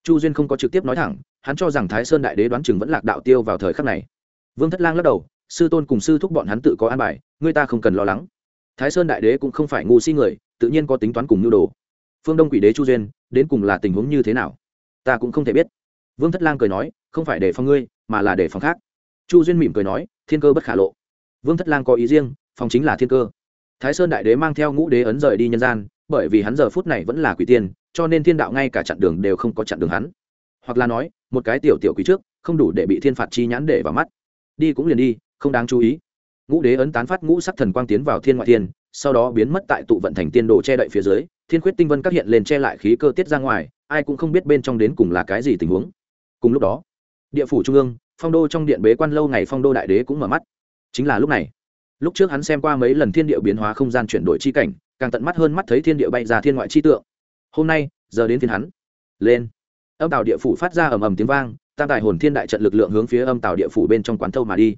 Chu duyên không có trực tiếp nói thẳng, hắn cho rằng thái sơn đại đế đoán chừng vẫn lạc đạo tiêu vào thời khắc này. Vương thất lang lắc đầu, sư tôn cùng sư thúc bọn hắn tự có an bài, người ta không cần lo lắng. Thái sơn đại đế cũng không phải ngu si người, tự nhiên có tính toán cùng nhu đồ phương đông quỷ đế chu duyên, đến cùng là tình huống như thế nào? Ta cũng không thể biết. Vương thất lang cười nói, không phải để phòng ngươi, mà là để phòng khác. Chu duyên mỉm cười nói, thiên cơ bất khả lộ. Vương thất lang có ý riêng, phòng chính là thiên cơ. Thái sơn đại đế mang theo ngũ đế ấn rời đi nhân gian, bởi vì hắn giờ phút này vẫn là quỷ tiên, cho nên thiên đạo ngay cả chặn đường đều không có chặn đường hắn. Hoặc là nói, một cái tiểu tiểu quỷ trước, không đủ để bị thiên phạt chi nhãn để vào mắt. Đi cũng liền đi, không đáng chú ý. Ngũ đế ấn tán phát ngũ sắc thần quang tiến vào thiên ngoại thiên, sau đó biến mất tại tụ vận thành tiên đồ che đậy phía dưới thiên khuyết tinh vân các hiện lên che lại khí cơ tiết ra ngoài, ai cũng không biết bên trong đến cùng là cái gì tình huống. Cùng lúc đó, địa phủ trung ương, phong đô trong điện bế quan lâu ngày phong đô đại đế cũng mở mắt. Chính là lúc này, lúc trước hắn xem qua mấy lần thiên địa biến hóa không gian chuyển đổi chi cảnh, càng tận mắt hơn mắt thấy thiên địa bay ra thiên ngoại chi tượng. Hôm nay, giờ đến thiên hắn. Lên. Âm tàu địa phủ phát ra ầm ầm tiếng vang, tam tài hồn thiên đại trận lực lượng hướng phía âm tàu địa phủ bên trong quán thâu mà đi.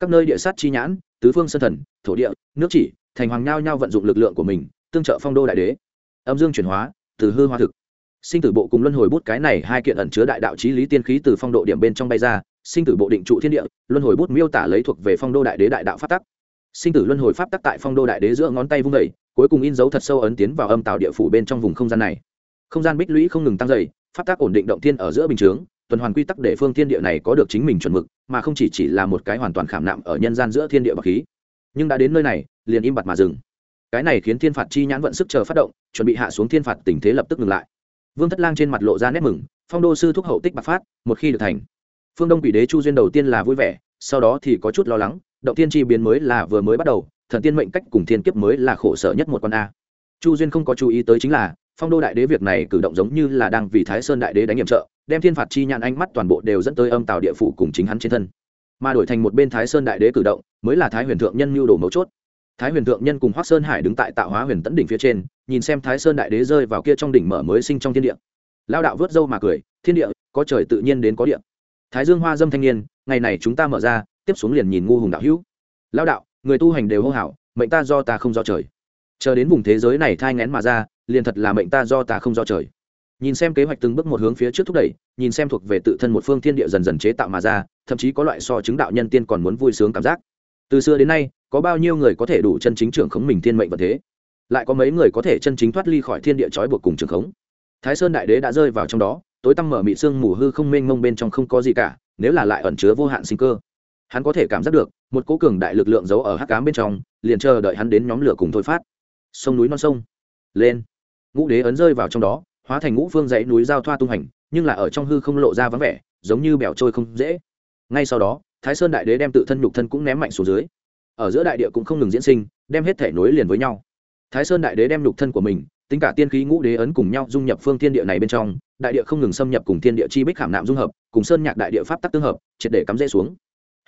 Các nơi địa sát chi nhãn, tứ phương sân thần, thổ địa, nước chỉ, thành hoàng nhao nhao vận dụng lực lượng của mình, tương trợ phong đô đại đế âm dương chuyển hóa, từ hư hóa thực. Sinh tử bộ cùng luân hồi bút cái này hai kiện ẩn chứa đại đạo trí lý tiên khí từ phong độ điểm bên trong bay ra, sinh tử bộ định trụ thiên địa, luân hồi bút miêu tả lấy thuộc về phong đô đại đế đại đạo pháp tắc. Sinh tử luân hồi pháp tắc tại phong đô đại đế giữa ngón tay vung đầy cuối cùng in dấu thật sâu ấn tiến vào âm tạo địa phủ bên trong vùng không gian này. Không gian bích lũy không ngừng tăng dày pháp tắc ổn định động thiên ở giữa bình chướng, tuần hoàn quy tắc để phương thiên địa này có được chính mình chuẩn mực, mà không chỉ chỉ là một cái hoàn toàn khảm nạm ở nhân gian giữa thiên địa bậc khí. Nhưng đã đến nơi này, liền im bặt mà dừng cái này khiến thiên phạt chi nhãn vận sức chờ phát động, chuẩn bị hạ xuống thiên phạt tình thế lập tức ngừng lại. Vương thất lang trên mặt lộ ra nét mừng, phong đô sư thúc hậu tích bạc phát, một khi được thành. Phương đông quỷ đế chu duyên đầu tiên là vui vẻ, sau đó thì có chút lo lắng, động tiên chi biến mới là vừa mới bắt đầu, thần tiên mệnh cách cùng thiên kiếp mới là khổ sở nhất một con a. Chu duyên không có chú ý tới chính là, phong đô đại đế việc này cử động giống như là đang vì thái sơn đại đế đánh nhiệm trợ, đem thiên phạt chi nhãn ánh mắt toàn bộ đều dẫn tới âm tào địa phủ cùng chính hắn trên thân. Mà đổi thành một bên thái sơn đại đế cử động, mới là thái huyền thượng nhân mưu đồ mấu chốt thái huyền thượng nhân cùng hoác sơn hải đứng tại tạo hóa huyền tẫn đỉnh phía trên, nhìn xem thái sơn đại đế rơi vào kia trong đỉnh mở mới sinh trong thiên địa. Lao đạo vớt râu mà cười, thiên địa, có trời tự nhiên đến có địa. Thái dương hoa dâm thanh niên, ngày này chúng ta mở ra, tiếp xuống liền nhìn ngu hùng đạo hữu. Lao đạo, người tu hành đều hô hảo mệnh ta do ta không do trời. Chờ đến vùng thế giới này thai ngén mà ra, liền thật là mệnh ta do ta không do trời. Nhìn xem kế hoạch từng bước một hướng phía trước thúc đẩy, nhìn xem thuộc về tự thân một phương thiên địa dần dần chế tạo mà ra, thậm chí có loại so chứng đạo nhân tiên còn muốn vui sướng cảm giác. Từ xưa đến nay có bao nhiêu người có thể đủ chân chính trưởng khống mình thiên mệnh vật thế? Lại có mấy người có thể chân chính thoát ly khỏi thiên địa trói buộc cùng trưởng khống? Thái sơn đại đế đã rơi vào trong đó, tối tăm mở mị sương mù hư không mênh mông bên trong không có gì cả, nếu là lại ẩn chứa vô hạn sinh cơ, hắn có thể cảm giác được một cố cường đại lực lượng giấu ở hắc cám bên trong, liền chờ đợi hắn đến nhóm lửa cùng thôi phát. Sông núi non sông, lên. Ngũ đế ấn rơi vào trong đó, hóa thành ngũ phương dãy núi giao thoa tung hành, nhưng là ở trong hư không lộ ra vắng vẻ, giống như bẻo trôi không dễ. Ngay sau đó, thái sơn đại đế đem tự thân nhục thân cũng ném mạnh xuống dưới ở giữa đại địa cũng không ngừng diễn sinh, đem hết thể nối liền với nhau. Thái sơn đại đế đem lục thân của mình, tính cả tiên khí ngũ đế ấn cùng nhau dung nhập phương thiên địa này bên trong, đại địa không ngừng xâm nhập cùng thiên địa chi bích khảm nạm dung hợp, cùng sơn nhạc đại địa pháp tắc tương hợp, triệt để cắm rễ xuống.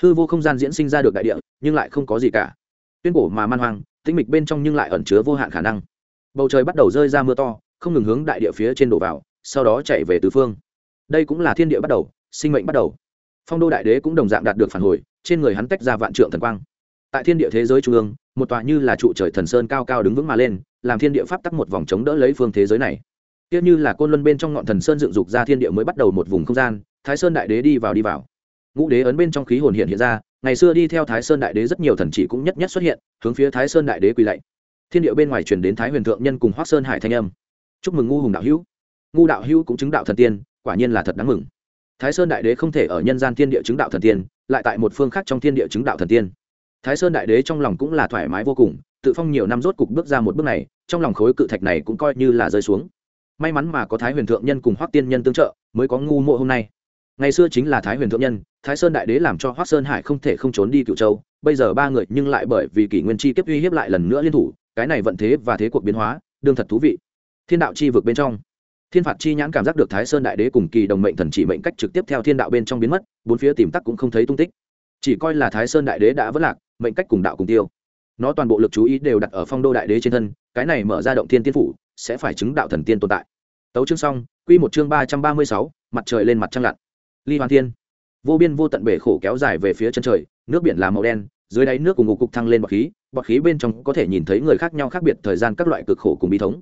Hư vô không gian diễn sinh ra được đại địa, nhưng lại không có gì cả. Tuyên cổ mà man hoang, tĩnh mịch bên trong nhưng lại ẩn chứa vô hạn khả năng. Bầu trời bắt đầu rơi ra mưa to, không ngừng hướng đại địa phía trên đổ vào, sau đó chạy về tứ phương. Đây cũng là thiên địa bắt đầu, sinh mệnh bắt đầu. Phong đô đại đế cũng đồng dạng đạt được phản hồi, trên người hắn tách ra vạn trượng thần quang tại thiên địa thế giới trung ương, một tòa như là trụ trời thần sơn cao cao đứng vững mà lên, làm thiên địa pháp tắc một vòng chống đỡ lấy phương thế giới này. Tiếc như là côn luân bên trong ngọn thần sơn dựng dục ra thiên địa mới bắt đầu một vùng không gian, thái sơn đại đế đi vào đi vào. Ngũ đế ấn bên trong khí hồn hiện hiện ra, ngày xưa đi theo thái sơn đại đế rất nhiều thần chỉ cũng nhất nhất xuất hiện, hướng phía thái sơn đại đế quỳ lạy. Thiên địa bên ngoài truyền đến thái huyền thượng nhân cùng hoác sơn hải thanh âm. Chúc mừng ngu hùng đạo hữu. Ngu đạo hữu cũng chứng đạo thần tiên, quả nhiên là thật đáng mừng. Thái sơn đại đế không thể ở nhân gian thiên địa chứng đạo thần tiên, lại tại một phương khác trong thiên địa chứng đạo thần tiên thái sơn đại đế trong lòng cũng là thoải mái vô cùng, tự phong nhiều năm rốt cục bước ra một bước này, trong lòng khối cự thạch này cũng coi như là rơi xuống. May mắn mà có thái huyền thượng nhân cùng hoác tiên nhân tương trợ, mới có ngu mộ hôm nay. Ngày xưa chính là thái huyền thượng nhân, thái sơn đại đế làm cho hoác sơn hải không thể không trốn đi cựu châu, bây giờ ba người nhưng lại bởi vì kỷ nguyên chi kiếp uy hiếp lại lần nữa liên thủ, cái này vận thế và thế cuộc biến hóa, đương thật thú vị. Thiên đạo chi vực bên trong, thiên phạt chi nhãn cảm giác được thái sơn đại đế cùng kỳ đồng mệnh thần chỉ mệnh cách trực tiếp theo thiên đạo bên trong biến mất, bốn phía tìm tắc cũng không thấy tung tích. Chỉ coi là thái sơn đại đế đã vất lạc mệnh cách cùng đạo cùng tiêu. Nó toàn bộ lực chú ý đều đặt ở phong đô đại đế trên thân, cái này mở ra động thiên tiên phủ, sẽ phải chứng đạo thần tiên tồn tại. Tấu chương xong, quy một chương ba trăm ba mươi sáu, mặt trời lên mặt trăng lặn. Ly hoàn thiên. Vô biên vô tận bể khổ kéo dài về phía chân trời, nước biển là màu đen, dưới đáy nước cùng ngục cục thăng lên bọt khí bọt khí bên trong có thể nhìn thấy người khác nhau khác biệt thời gian các loại cực khổ cùng bi thống.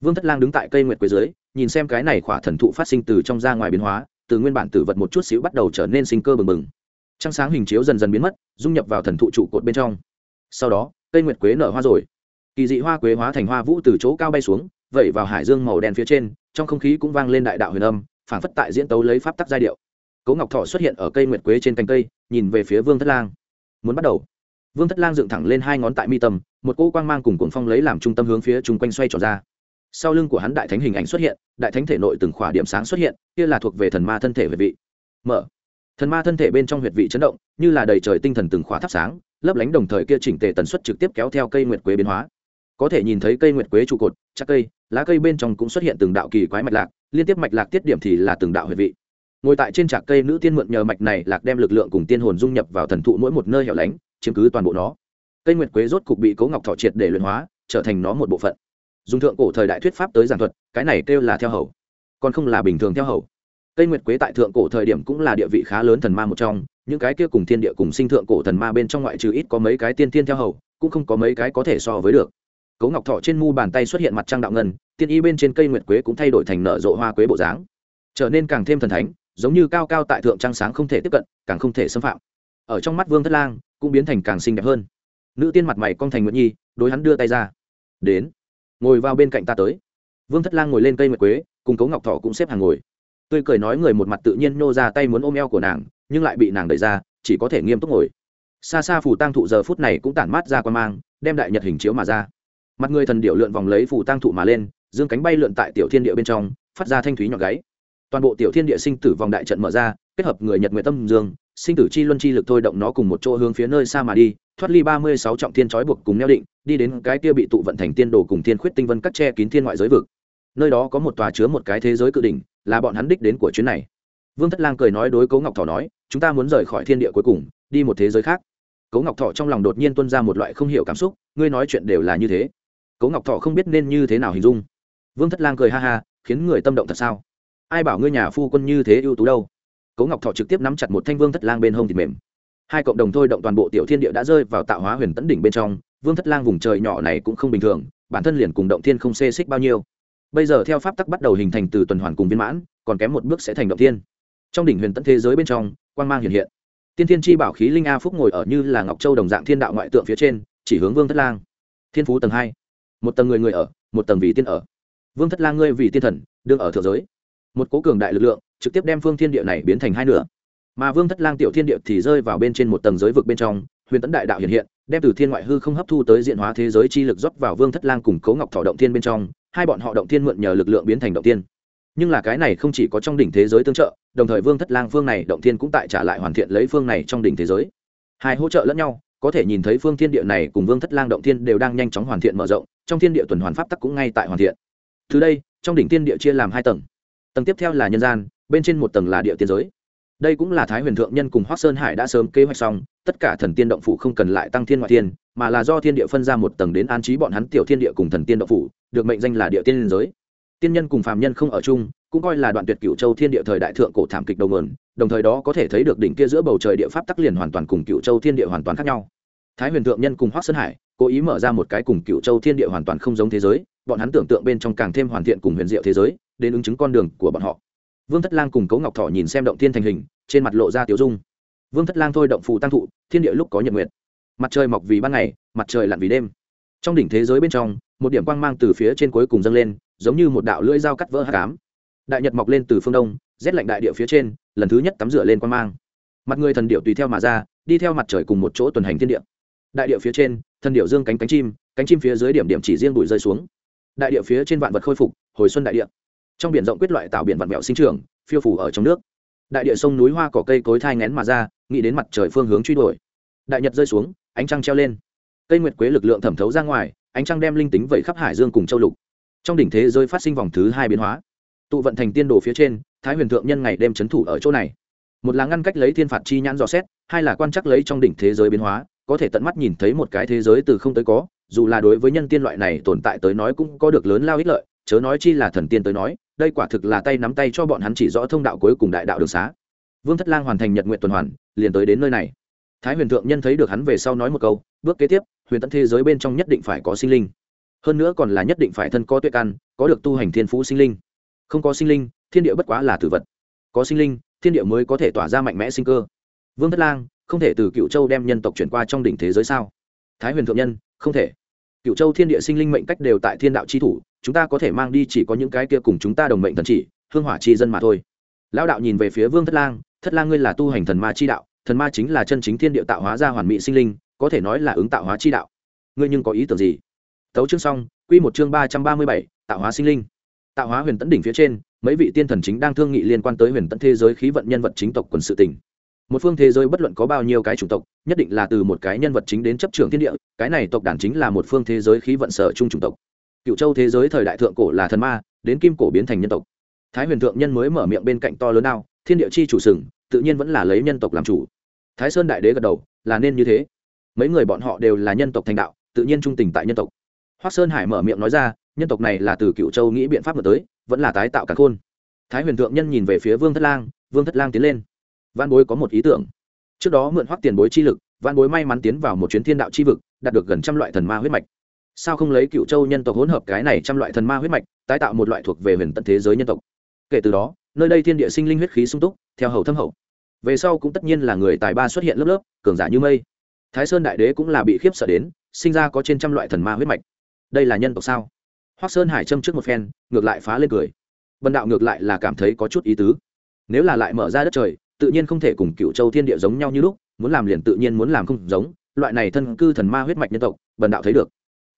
Vương thất lang đứng tại cây nguyệt quế dưới, nhìn xem cái này khỏa thần thụ phát sinh từ trong ra ngoài biến hóa, từ nguyên bản tử vật một chút xíu bắt đầu trở nên sinh cơ bừng bừng trăng sáng hình chiếu dần dần biến mất, dung nhập vào thần thụ trụ cột bên trong. Sau đó, cây nguyệt quế nở hoa rồi. Kỳ dị hoa quế hóa thành hoa vũ từ chỗ cao bay xuống, vẩy vào hải dương màu đen phía trên, trong không khí cũng vang lên đại đạo huyền âm phảng phất tại diễn tấu lấy pháp tắc giai điệu. Cấu ngọc thọ xuất hiện ở cây nguyệt quế trên cành cây, nhìn về phía vương thất lang. Muốn bắt đầu. Vương thất lang dựng thẳng lên hai ngón tại mi tâm, một cỗ quang mang cùng cuồng phong lấy làm trung tâm hướng phía chung quanh xoay tròn ra. Sau lưng của hắn đại thánh hình ảnh xuất hiện, đại thánh thể nội từng khỏa điểm sáng xuất hiện, kia là thuộc về thần ma thân thể về vị. Mở thần ma thân thể bên trong huyệt vị chấn động, như là đầy trời tinh thần từng khóa thắp sáng, lấp lánh đồng thời kia chỉnh tề tần suất trực tiếp kéo theo cây nguyệt quế biến hóa. Có thể nhìn thấy cây nguyệt quế trụ cột, chắc cây, lá cây bên trong cũng xuất hiện từng đạo kỳ quái mạch lạc, liên tiếp mạch lạc tiết điểm thì là từng đạo huyệt vị. Ngồi tại trên trạc cây nữ tiên mượn nhờ mạch này lạc đem lực lượng cùng tiên hồn dung nhập vào thần thụ mỗi một nơi hẻo lánh, chiếm cứ toàn bộ nó. Cây nguyệt quế rốt cục bị cấu ngọc thọ triệt để luyện hóa, trở thành nó một bộ phận. Dùng thượng cổ thời đại thuyết pháp tới giảng thuật, cái này kêu là theo hầu, còn không là bình thường theo hầu cây nguyệt quế tại thượng cổ thời điểm cũng là địa vị khá lớn thần ma một trong, những cái kia cùng thiên địa cùng sinh thượng cổ thần ma bên trong ngoại trừ ít có mấy cái tiên tiên theo hầu, cũng không có mấy cái có thể so với được. Cấu ngọc thọ trên mu bàn tay xuất hiện mặt trăng đạo ngân, tiên y bên trên cây nguyệt quế cũng thay đổi thành nở rộ hoa quế bộ dáng. Trở nên càng thêm thần thánh, giống như cao cao tại thượng trăng sáng không thể tiếp cận, càng không thể xâm phạm. Ở trong mắt vương thất lang, cũng biến thành càng xinh đẹp hơn. Nữ tiên mặt mày cong thành nguyệt nhi, đối hắn đưa tay ra. Đến, ngồi vào bên cạnh ta tới. Vương thất lang ngồi lên cây nguyệt quế, cùng cấu ngọc thọ cũng xếp hàng ngồi tươi cười nói người một mặt tự nhiên nô ra tay muốn ôm eo của nàng, nhưng lại bị nàng đẩy ra, chỉ có thể nghiêm túc ngồi. Xa xa phù tăng thụ giờ phút này cũng tản mát ra quan mang, đem đại nhật hình chiếu mà ra. Mặt người thần điệu lượn vòng lấy phù tăng thụ mà lên, dương cánh bay lượn tại tiểu thiên địa bên trong, phát ra thanh thúy nhọn gáy. Toàn bộ tiểu thiên địa sinh tử vòng đại trận mở ra, kết hợp người nhật nguyện tâm dương, sinh tử chi luân chi lực thôi động nó cùng một chỗ hướng phía nơi xa mà đi, thoát ly ba mươi sáu trọng thiên trói buộc cùng neo định, đi đến cái kia bị tụ vận thành tiên đồ cùng thiên khuyết tinh vân cắt che kín thiên ngoại giới vực. Nơi đó có một tòa chứa một cái thế giới cự đỉnh là bọn hắn đích đến của chuyến này. Vương thất lang cười nói đối cấu ngọc thọ nói, chúng ta muốn rời khỏi thiên địa cuối cùng, đi một thế giới khác. Cấu ngọc thọ trong lòng đột nhiên tuân ra một loại không hiểu cảm xúc, ngươi nói chuyện đều là như thế. Cấu ngọc thọ không biết nên như thế nào hình dung. Vương thất lang cười ha ha, khiến người tâm động thật sao? Ai bảo ngươi nhà phu quân như thế ưu tú đâu? Cấu ngọc thọ trực tiếp nắm chặt một thanh vương thất lang bên hông thịt mềm. Hai cộng đồng thôi động toàn bộ tiểu thiên địa đã rơi vào tạo hóa huyền tấn đỉnh bên trong, vương thất lang vùng trời nhỏ này cũng không bình thường, bản thân liền cùng động thiên không xê xích bao nhiêu bây giờ theo pháp tắc bắt đầu hình thành từ tuần hoàn cùng viên mãn, còn kém một bước sẽ thành động thiên. Trong đỉnh huyền tẫn thế giới bên trong, quang mang hiện hiện. Tiên thiên chi bảo khí linh a phúc ngồi ở như là ngọc châu đồng dạng thiên đạo ngoại tượng phía trên, chỉ hướng vương thất lang. Thiên phú tầng hai. Một tầng người người ở, một tầng vì tiên ở. Vương thất lang ngươi vì tiên thần, đương ở thượng giới. Một cố cường đại lực lượng, trực tiếp đem phương thiên địa này biến thành hai nửa. Mà vương thất lang tiểu thiên địa thì rơi vào bên trên một tầng giới vực bên trong, huyền tấn đại đạo hiện hiện, đem từ thiên ngoại hư không hấp thu tới diện hóa thế giới chi lực rót vào vương thất lang cùng cấu ngọc thọ động thiên bên trong hai bọn họ động thiên mượn nhờ lực lượng biến thành động thiên. Nhưng là cái này không chỉ có trong đỉnh thế giới tương trợ, đồng thời vương thất lang phương này động thiên cũng tại trả lại hoàn thiện lấy phương này trong đỉnh thế giới. Hai hỗ trợ lẫn nhau, có thể nhìn thấy phương thiên địa này cùng vương thất lang động thiên đều đang nhanh chóng hoàn thiện mở rộng, trong thiên địa tuần hoàn pháp tắc cũng ngay tại hoàn thiện. Từ đây, trong đỉnh thiên địa chia làm hai tầng. Tầng tiếp theo là nhân gian, bên trên một tầng là địa tiên giới. Đây cũng là thái huyền thượng nhân cùng hoác sơn hải đã sớm kế hoạch xong, tất cả thần tiên động phủ không cần lại tăng thiên ngoại thiên mà là do thiên địa phân ra một tầng đến an trí bọn hắn tiểu thiên địa cùng thần tiên độ phủ, được mệnh danh là địa tiên liên giới. Tiên nhân cùng phàm nhân không ở chung, cũng coi là đoạn tuyệt cựu châu thiên địa thời đại thượng cổ thảm kịch đầu mườn đồng thời đó có thể thấy được đỉnh kia giữa bầu trời địa pháp tắc liền hoàn toàn cùng cựu châu thiên địa hoàn toàn khác nhau. Thái huyền thượng nhân cùng hoác sơn hải, cố ý mở ra một cái cùng cựu châu thiên địa hoàn toàn không giống thế giới, bọn hắn tưởng tượng bên trong càng thêm hoàn thiện cùng huyền diệu thế giới, đến ứng chứng con đường của bọn họ. Vương thất lang cùng cấu ngọc thọ nhìn xem động thiên thành hình, trên mặt lộ ra tiểu dung. Vương thất lang thôi động phù tăng thụ, thiên địa lúc có nhật nguyệt mặt trời mọc vì ban ngày, mặt trời lặn vì đêm. Trong đỉnh thế giới bên trong, một điểm quang mang từ phía trên cuối cùng dâng lên, giống như một đạo lưỡi dao cắt vỡ hát cám đại nhật mọc lên từ phương đông, rét lạnh đại địa phía trên, lần thứ nhất tắm rửa lên quang mang. Mặt người thần điệu tùy theo mà ra, đi theo mặt trời cùng một chỗ tuần hành thiên địa. Đại địa phía trên, thần điệu dương cánh cánh chim cánh chim phía dưới điểm điểm chỉ riêng bụi rơi xuống. Đại địa phía trên vạn vật khôi phục, hồi xuân đại địa. Trong biển rộng quyết loại tạo biển vạn mẹo sinh trưởng, phiêu phủ ở trong nước. Đại địa sông núi hoa cỏ cây cối thai ngén mà ra, nghĩ đến mặt trời phương hướng truy đuổi. Đại nhật rơi xuống ánh trăng treo lên. Cây nguyệt quế lực lượng thẩm thấu ra ngoài, ánh trăng đem linh tính vẩy khắp hải dương cùng châu lục. Trong đỉnh thế giới phát sinh vòng thứ hai biến hóa. Tụ vận thành tiên đồ phía trên, thái huyền thượng nhân ngày đêm c thủ ở chỗ này. Một là ngăn cách lấy thiên phạt chi nhãn dò xét, hai là quan trắc lấy trong đỉnh thế giới biến hóa, có thể tận mắt nhìn thấy một cái thế giới từ không tới có, dù là đối với nhân tiên loại này tồn tại tới nói cũng có được lớn lao ích lợi, chớ nói chi là thần tiên tới nói, đây quả thực là tay nắm tay cho bọn hắn chỉ rõ thông đạo cuối cùng đại đạo đường xá. Vương thất lang hoàn thành nhật nguyện tuần hoàn, liền tới đến nơi này thái huyền thượng nhân thấy được hắn về sau nói một câu, bước kế tiếp, huyền tận thế giới bên trong nhất định phải có sinh linh. Hơn nữa còn là nhất định phải thân có tuệ căn, có được tu hành thiên phú sinh linh. Không có sinh linh, thiên địa bất quá là tử vật. Có sinh linh, thiên địa mới có thể tỏa ra mạnh mẽ sinh cơ. Vương thất lang, không thể từ cựu châu đem nhân tộc chuyển qua trong đỉnh thế giới sao? Thái huyền thượng nhân, không thể. Cựu châu thiên địa sinh linh mệnh cách đều tại thiên đạo c h i thủ, chúng ta có thể mang đi chỉ có những cái kia cùng chúng ta đồng mệnh thần chỉ, hương hỏa chi dân mà thôi. Lão đạo nhìn về phía vương thất lang thất lang ngươi là tu hành thần ma chi đạo thần ma chính là chân chính thiên địa tạo hóa ra hoàn mỹ sinh linh, có thể nói là ứng tạo hóa chi đạo. Ngươi nhưng có ý tưởng gì? Tấu chương xong q một chương ba trăm ba mươi bảy, tạo hóa sinh linh. Tạo hóa huyền tấn đỉnh phía trên, mấy vị tiên thần chính đang thương nghị liên quan tới huyền tấn thế giới khí vận nhân vật chính tộc quần sự tỉnh một phương thế giới bất luận có bao nhiêu cái chủng tộc, nhất định là từ một cái nhân vật chính đến chấp trường thiên địa, cái này tộc đàn chính là một phương thế giới khí vận sở chung chủng tộc. Cựu châu thế giới thời đại thượng cổ là thần ma, đến kim cổ biến thành nhân tộc. Thái huyền thượng nhân mới mở miệng bên cạnh to lớn nào thiên địa chi chủ sừng, tự nhiên vẫn là lấy nhân tộc làm chủ thái sơn đại đế gật đầu, là nên như thế. Mấy người bọn họ đều là nhân tộc thành đạo, tự nhiên trung tình tại nhân tộc. Hoác sơn hải mở miệng nói ra, nhân tộc này là từ cựu châu nghĩ biện pháp ngược tới, vẫn là tái tạo cả khôn. Thái huyền thượng nhân nhìn về phía vương thất lang, vương thất lang tiến lên. Văn bối có một ý tưởng. Trước đó mượn hoác tiền bối chi lực văn bối may mắn tiến vào một chuyến thiên đạo chi vực, đạt được gần trăm loại thần ma huyết mạch. Sao không lấy cựu châu nhân tộc hỗn hợp cái này trăm loại thần ma huyết mạch, tái tạo một loại thuộc về huyền tận thế giới nhân tộc? Kể từ đó, nơi đây thiên địa sinh linh huyết khí sung túc, theo hầu thâm hậu về sau cũng tất nhiên là người tài ba xuất hiện lớp lớp, cường giả như mây. Thái sơn đại đế cũng là bị khiếp sợ đến, sinh ra có trên trăm loại thần ma huyết mạch. Đây là nhân tộc sao? Hoác sơn hải châm trước một phen, ngược lại phá lên cười. Bần đạo ngược lại là cảm thấy có chút ý tứ. Nếu là lại mở ra đất trời, tự nhiên không thể cùng cựu châu thiên địa giống nhau như lúc, muốn làm liền tự nhiên muốn làm không giống, loại này thân cư thần ma huyết mạch nhân tộc, bần đạo thấy được.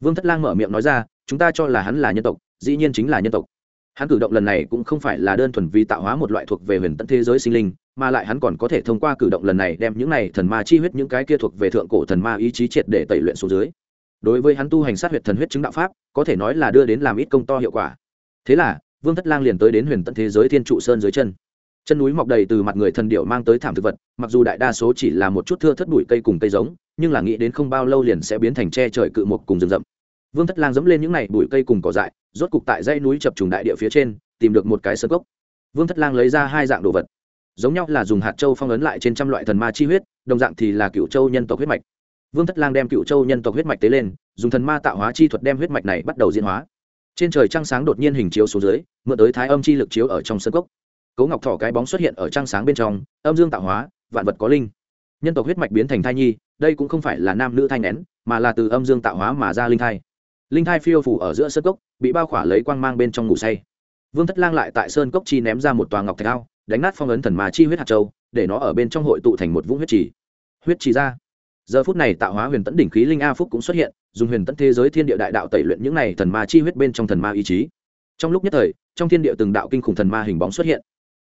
Vương thất lang mở miệng nói ra, chúng ta cho là hắn là nhân tộc, dĩ nhiên chính là nhân tộc hắn cử động lần này cũng không phải là đơn thuần vì tạo hóa một loại thuộc về huyền tận thế giới sinh linh, mà lại hắn còn có thể thông qua cử động lần này đem những này thần ma chi huyết, những cái kia thuộc về thượng cổ thần ma ý chí triệt để tẩy luyện xuống dưới. Đối với hắn tu hành sát huyệt thần huyết chứng đạo pháp, có thể nói là đưa đến làm ít công to hiệu quả. Thế là, vương thất lang liền tới đến huyền tận thế giới thiên trụ sơn dưới chân. Chân núi mọc đầy từ mặt người thần điệu mang tới thảm thực vật, mặc dù đại đa số chỉ là một chút thưa thất bụi cây cùng cây giống, nhưng là nghĩ đến không bao lâu liền sẽ biến thành tre trời cự một cùng rừng rậm vương thất lang dẫm lên những n à y bụi cây cùng cỏ dại, rốt cục tại dãy núi chập trùng đại địa phía trên, tìm được một cái sơ cốc. Vương thất lang lấy ra hai dạng đồ vật, giống nhau là dùng hạt châu phong ấn lại trên trăm loại thần ma chi huyết, đồng dạng thì là cựu châu nhân tộc huyết mạch. Vương thất lang đem cựu châu nhân tộc huyết mạch tế lên, dùng thần ma tạo hóa chi thuật đem huyết mạch này bắt đầu diễn hóa. Trên trời trăng sáng đột nhiên hình chiếu xuống dưới, mượn tới thái âm chi lực chiếu ở trong sân cốc. Cấu ngọc thỏ cái bóng xuất hiện ở trăng sáng bên trong, âm dương tạo hóa, vạn vật có linh. Nhân tộc huyết mạch biến thành thai nhi, đây cũng không phải là nam nữ thai nén mà là từ âm dương tạo hóa mà ra linh thai linh thai phiêu phủ ở giữa sơn cốc, bị bao khỏa lấy quang mang bên trong ngủ say. Vương thất lang lại tại sơn cốc chi ném ra một tòa ngọc thạch ao, đánh nát phong ấn thần mà chi huyết hạt châu, để nó ở bên trong hội tụ thành một vũng huyết trì. Huyết trì ra. Giờ phút này tạo hóa huyền tẫn đỉnh khí linh a phúc cũng xuất hiện, dùng huyền tẫn thế giới thiên địa đại đạo tẩy luyện những này thần ma chi huyết bên trong thần ma ý chí. Trong lúc nhất thời, trong thiên địa từng đạo kinh khủng thần ma hình bóng xuất hiện.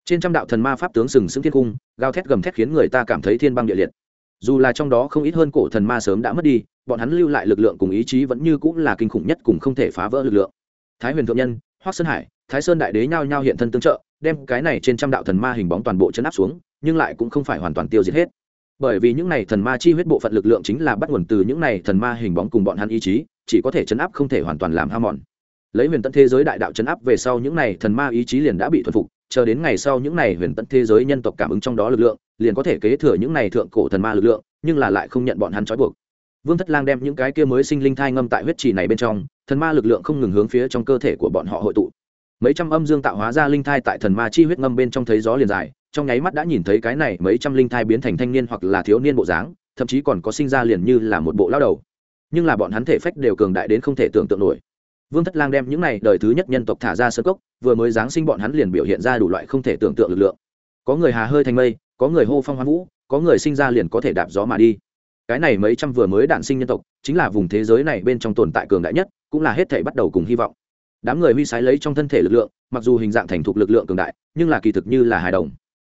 Trên trăm đạo thần ma pháp tướng sừng sững thiên cung, gào thét gầm thét khiến người ta cảm thấy thiên băng địa liệt. Dù là trong đó không ít hơn cổ thần ma sớm đã mất đi bọn hắn lưu lại lực lượng cùng ý chí vẫn như cũng là kinh khủng nhất cùng không thể phá vỡ lực lượng. Thái huyền thượng nhân, hoác sơn hải, thái sơn đại đế nhao nhao hiện thân tương trợ, đem cái này trên trăm đạo thần ma hình bóng toàn bộ chấn áp xuống, nhưng lại cũng không phải hoàn toàn tiêu diệt hết. Bởi vì những này thần ma chi huyết bộ phận lực lượng chính là bắt nguồn từ những này thần ma hình bóng cùng bọn hắn ý chí, chỉ có thể chấn áp không thể hoàn toàn làm ham mòn. Lấy huyền tận thế giới đại đạo chấn áp về sau những này thần ma ý chí liền đã bị thuần phục, chờ đến ngày sau những này huyền tận thế giới nhân tộc cảm ứng trong đó lực lượng, liền có thể kế thừa những này thượng cổ thần ma lực lượng, nhưng là lại không nhận bọn hắn trói buộc vương thất lang đem những cái kia mới sinh linh thai ngâm tại huyết trì này bên trong, thần ma lực lượng không ngừng hướng phía trong cơ thể của bọn họ hội tụ. Mấy trăm âm dương tạo hóa ra linh thai tại thần ma chi huyết ngâm bên trong thấy gió liền dài, trong nháy mắt đã nhìn thấy cái này mấy trăm linh thai biến thành thanh niên hoặc là thiếu niên bộ dáng, thậm chí còn có sinh ra liền như là một bộ lao đầu. Nhưng là bọn hắn thể phách đều cường đại đến không thể tưởng tượng nổi. Vương thất lang đem những này đời thứ nhất nhân tộc thả ra sơ cốc, vừa mới giáng sinh bọn hắn liền biểu hiện ra đủ loại không thể tưởng tượng lực lượng. Có người hà hơi thành mây, có người hô phong hoán vũ, có người sinh ra liền có thể đạp gió mà đi cái này mấy trăm vừa mới đản sinh nhân tộc, chính là vùng thế giới này bên trong tồn tại cường đại nhất, cũng là hết thể bắt đầu cùng hy vọng. Đám người huy sái lấy trong thân thể lực lượng, mặc dù hình dạng thành thục lực lượng cường đại, nhưng là kỳ thực như là hài đồng.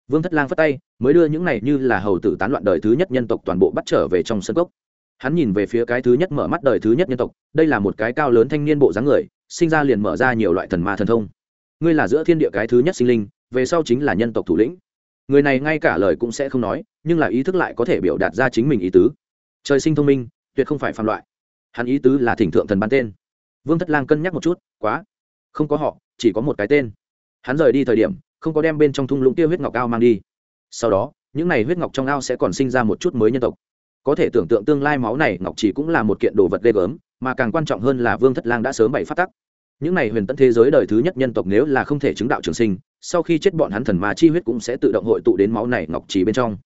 Vương thất lang phất tay, mới đưa những này như là hầu tử tán loạn đời thứ nhất nhân tộc toàn bộ bắt trở về trong sân cốc. Hắn nhìn về phía cái thứ nhất mở mắt đời thứ nhất nhân tộc, đây là một cái cao lớn thanh niên bộ dáng người, sinh ra liền mở ra nhiều loại thần ma thần thông. Ngươi là giữa thiên địa cái thứ nhất sinh linh, về sau chính là nhân tộc thủ lĩnh người này ngay cả lời cũng sẽ không nói, nhưng là ý thức lại có thể biểu đạt ra chính mình ý tứ. Trời sinh thông minh, tuyệt không phải phạm loại. Hắn ý tứ là thỉnh thượng thần ban tên. Vương thất lang cân nhắc một chút, quá. Không có họ, chỉ có một cái tên. Hắn rời đi thời điểm, không có đem bên trong thung lũng kia huyết ngọc ao mang đi. Sau đó, những này huyết ngọc trong ao sẽ còn sinh ra một chút mới nhân tộc. Có thể tưởng tượng tương lai máu này ngọc chỉ cũng là một kiện đồ vật ghê gớm, mà càng quan trọng hơn là vương thất lang đã sớm bày phát tắc những này huyền tận thế giới đời thứ nhất nhân tộc nếu là không thể chứng đạo trường sinh, sau khi chết bọn hắn thần ma chi huyết cũng sẽ tự động hội tụ đến máu này ngọc trì bên trong.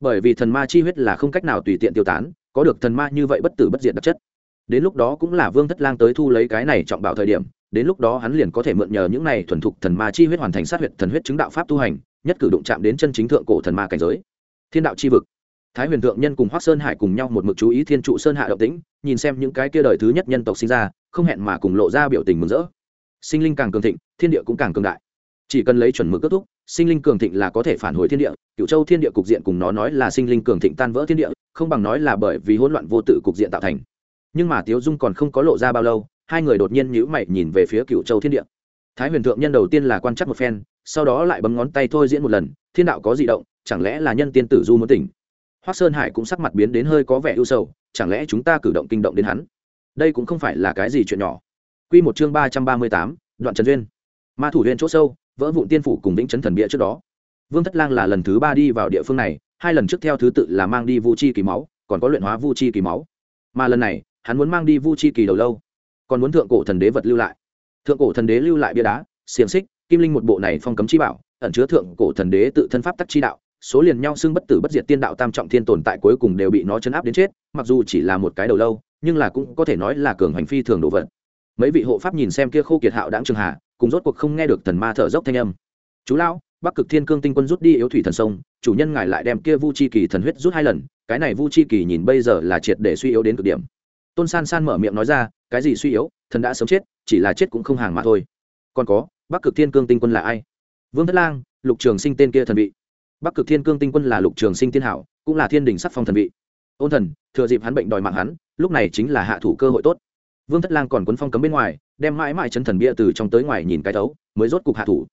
Bởi vì thần ma chi huyết là không cách nào tùy tiện tiêu tán, có được thần ma như vậy bất tử bất diệt đặc chất. Đến lúc đó cũng là vương thất lang tới thu lấy cái này trọng bảo thời điểm, đến lúc đó hắn liền có thể mượn nhờ những này thuần thục thần ma chi huyết hoàn thành sát huyết thần huyết chứng đạo pháp tu hành, nhất cử đụng chạm đến chân chính thượng cổ thần ma cảnh giới. Thiên đạo chi vực thái huyền thượng nhân cùng hoác sơn hải cùng nhau một mực chú ý thiên trụ sơn hạ động tĩnh, nhìn xem những cái kia đời thứ nhất nhân tộc sinh ra, không hẹn mà cùng lộ ra biểu tình mừng rỡ. Sinh linh càng cường thịnh, thiên địa cũng càng cường đại. Chỉ cần lấy chuẩn mực kết thúc, sinh linh cường thịnh là có thể phản hồi thiên địa cựu châu thiên địa cục diện cùng nó nói là sinh linh cường thịnh tan vỡ thiên địa, không bằng nói là bởi vì hỗn loạn vô tự cục diện tạo thành. Nhưng mà tiếu dung còn không có lộ ra bao lâu, hai người đột nhiên nhíu mày nhìn về phía cựu châu thiên địa. Thái huyền thượng nhân đầu tiên là quan chắc một phen, sau đó lại bấm ngón tay thôi diễn một lần, thiên đạo có di động, chẳng lẽ là nhân tiên tử du muốn tỉnh? Hoác sơn hải cũng sắc mặt biến đến hơi có vẻ ưu sầu, chẳng lẽ chúng ta cử động kinh động đến hắn? Đây cũng không phải là cái gì chuyện nhỏ. Q một chương ba trăm ba mươi tám, đoạn trần duyên. Ma thủ huyên c h ỗ sâu, vỡ vụn tiên phủ cùng vĩnh chấn thần bịa trước đó. Vương thất lang là lần thứ ba đi vào địa phương này, hai lần trước theo thứ tự là mang đi vu chi kỳ máu, còn có luyện hóa vu chi kỳ máu. Mà lần này, hắn muốn mang đi vu chi kỳ đầu lâu, còn muốn thượng cổ thần đế vật lưu lại. Thượng cổ thần đế lưu lại bia đá, xiềng xích, kim linh một bộ này phong cấm chi bảo, ẩn chứa thượng cổ thần đế tự thân pháp tắc chi đạo số liền nhau xưng bất tử bất diệt tiên đạo tam trọng thiên tồn tại cuối cùng đều bị nó chấn áp đến chết, mặc dù chỉ là một cái đầu lâu, nhưng là cũng có thể nói là cường hành phi thường đồ vật. Mấy vị hộ pháp nhìn xem kia khô kiệt hạo đáng trường hạ, cùng rốt cuộc không nghe được thần ma thở dốc thanh âm. Chú lão, bắc cực thiên cương tinh quân rút đi yếu thủy thần sông, chủ nhân ngài lại đem kia vu chi kỳ thần huyết rút hai lần, cái này vu chi kỳ nhìn bây giờ là triệt để suy yếu đến cực điểm. Tôn san san mở miệng nói ra, cái gì suy yếu? Thần đã sớm chết, chỉ là chết cũng không hàng mà thôi. Còn có, bắc cực thiên cương tinh quân là ai? Vương thất lang, lục trường sinh tên kia thần vị bắc cực thiên cương tinh quân là lục trường sinh tiên hảo, cũng là thiên đình sắc phong thần vị. Ôn thần, thừa dịp hắn bệnh đòi mạng hắn, lúc này chính là hạ thủ cơ hội tốt. Vương thất lang còn quấn phong cấm bên ngoài, đem mãi mãi chấn thần bia từ trong tới ngoài nhìn cái thấu, mới rốt cục hạ thủ.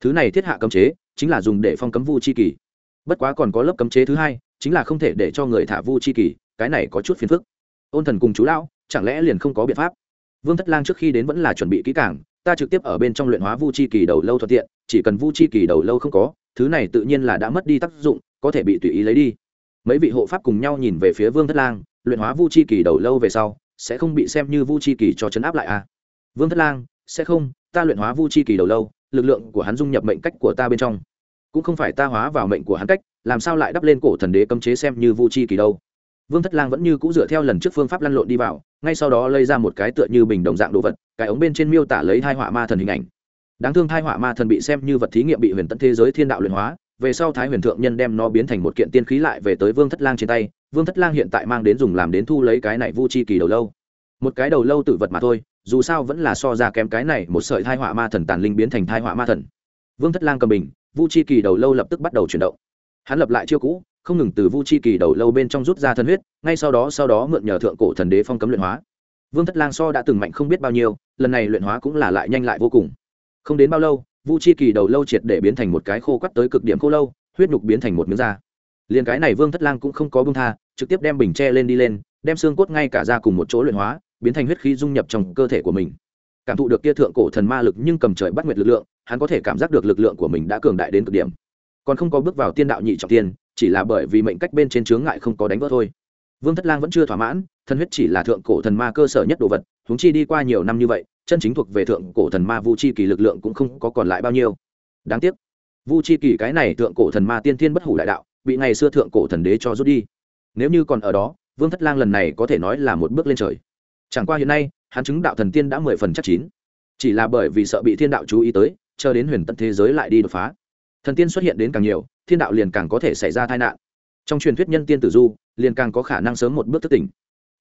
Thứ này thiết hạ cấm chế, chính là dùng để phong cấm vu chi kỳ. Bất quá còn có lớp cấm chế thứ hai, chính là không thể để cho người thả vu chi kỳ, cái này có chút phiền phức. Ôn thần cùng chú lão, chẳng lẽ liền không có biện pháp? Vương thất lang trước khi đến vẫn là chuẩn bị kỹ càng, ta trực tiếp ở bên trong luyện hóa vu chi kỳ đầu lâu thuận tiện, chỉ cần vu chi kỳ đầu lâu không có thứ này tự nhiên là đã mất đi tác dụng, có thể bị tùy ý lấy đi. Mấy vị hộ pháp cùng nhau nhìn về phía vương thất lang, luyện hóa vu chi kỳ đầu lâu về sau, sẽ không bị xem như vu chi kỳ cho chấn áp lại à? Vương thất lang, sẽ không, ta luyện hóa vu chi kỳ đầu lâu, lực lượng của hắn dung nhập mệnh cách của ta bên trong. Cũng không phải ta hóa vào mệnh của hắn cách, làm sao lại đắp lên cổ thần đế cấm chế xem như vu chi kỳ đâu? Vương thất lang vẫn như c ũ dựa theo lần trước phương pháp lăn lộn đi vào, ngay sau đó lây ra một cái tựa như bình đồng dạng đồ vật, cái ống bên trên miêu tả lấy hai họa ma thần hình ảnh đáng thương thai họa ma thần bị xem như vật thí nghiệm bị huyền tận thế giới thiên đạo luyện hóa, về sau thái huyền thượng nhân đem nó biến thành một kiện tiên khí lại về tới vương thất lang trên tay, vương thất lang hiện tại mang đến dùng làm đến thu lấy cái này vu chi kỳ đầu lâu. Một cái đầu lâu tự vật mà thôi, dù sao vẫn là so ra kém cái này một sợi thai họa ma thần tàn linh biến thành thai họa ma thần. Vương thất lang cầm bình, vu chi kỳ đầu lâu lập tức bắt đầu chuyển động. Hắn lập lại chiêu cũ, không ngừng từ vu chi kỳ đầu lâu bên trong rút ra thân huyết, ngay sau đó sau đó mượn nhờ thượng cổ thần đế phong cấm luyện hóa. Vương thất lang so đã từng mạnh không biết bao nhiêu, lần này luyện hóa cũng là lại nhanh lại vô cùng không đến bao lâu, vu chi kỳ đầu lâu triệt để biến thành một cái khô quắt tới cực điểm khô lâu, huyết nhục biến thành một miếng da. Liền cái này vương thất lang cũng không có bưng tha, trực tiếp đem bình tre lên đi lên, đem xương cốt ngay cả ra cùng một chỗ luyện hóa, biến thành huyết khí dung nhập trong cơ thể của mình. Cảm thụ được kia thượng cổ thần ma lực nhưng cầm trời bắt nguyệt lực lượng, hắn có thể cảm giác được lực lượng của mình đã cường đại đến cực điểm. Còn không có bước vào tiên đạo nhị trọng tiên, chỉ là bởi vì mệnh cách bên trên chướng ngại không có đánh vỡ thôi. Vương thất lang vẫn chưa thỏa mãn thân huyết chỉ là thượng cổ thần ma cơ sở nhất đồ vật, huống chi đi qua nhiều năm như vậy chân chính thuộc về thượng cổ thần ma vu chi kỳ lực lượng cũng không có còn lại bao nhiêu. Đáng tiếc, vu chi kỳ cái này thượng cổ thần ma tiên thiên bất hủ đại đạo, bị ngày xưa thượng cổ thần đế cho rút đi. Nếu như còn ở đó, vương thất lang lần này có thể nói là một bước lên trời. Chẳng qua hiện nay, hắn chứng đạo thần tiên đã mười phần chắc chín. Chỉ là bởi vì sợ bị thiên đạo chú ý tới, chờ đến huyền tận thế giới lại đi đột phá. Thần tiên xuất hiện đến càng nhiều, thiên đạo liền càng có thể xảy ra tai nạn. Trong truyền thuyết nhân tiên tử du, liền càng có khả năng sớm một bước thức tỉnh.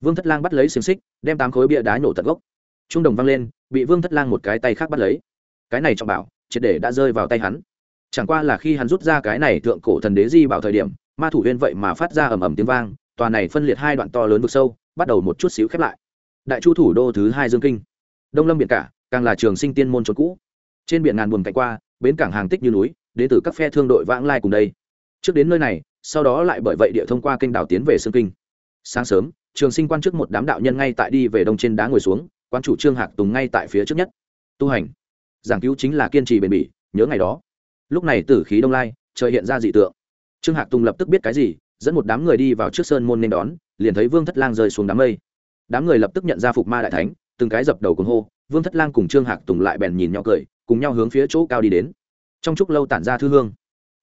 Vương thất lang bắt lấy xiềng xích, đem tám khối bia đá nổ tận gốc trung đồng vang lên, bị vương thất lang một cái tay khác bắt lấy. Cái này trọng bảo, triệt để đã rơi vào tay hắn. Chẳng qua là khi hắn rút ra cái này thượng cổ thần đế di bảo thời điểm, ma thủ huyên vậy mà phát ra ầm ầm tiếng vang, tòa này phân liệt hai đoạn to lớn vực sâu, bắt đầu một chút xíu khép lại. Đại chu thủ đô thứ hai dương kinh. Đông lâm biển cả, càng là trường sinh tiên môn trốn cũ. Trên biển ngàn buồm cạnh qua, bến cảng hàng tích như núi, đến từ các phe thương đội vãng lai cùng đây. Trước đến nơi này, sau đó lại bởi vậy địa thông qua kênh đảo tiến về sương kinh. Sáng sớm, trường sinh quan trước một đám đạo nhân ngay tại đi về đông trên đá ngồi xuống quan chủ trương hạc tùng ngay tại phía trước nhất. Tu hành. Giảng cứu chính là kiên trì bền bỉ, nhớ ngày đó. Lúc này tử khí đông lai, trời hiện ra dị tượng. Trương hạc tùng lập tức biết cái gì, dẫn một đám người đi vào trước sơn môn nên đón, liền thấy vương thất lang rơi xuống đám mây. Đám người lập tức nhận ra phục ma đại thánh, từng cái dập đầu cùng hô, vương thất lang cùng trương hạc tùng lại bèn nhìn nhau cười, cùng nhau hướng phía chỗ cao đi đến. Trong chúc lâu tản ra thư hương.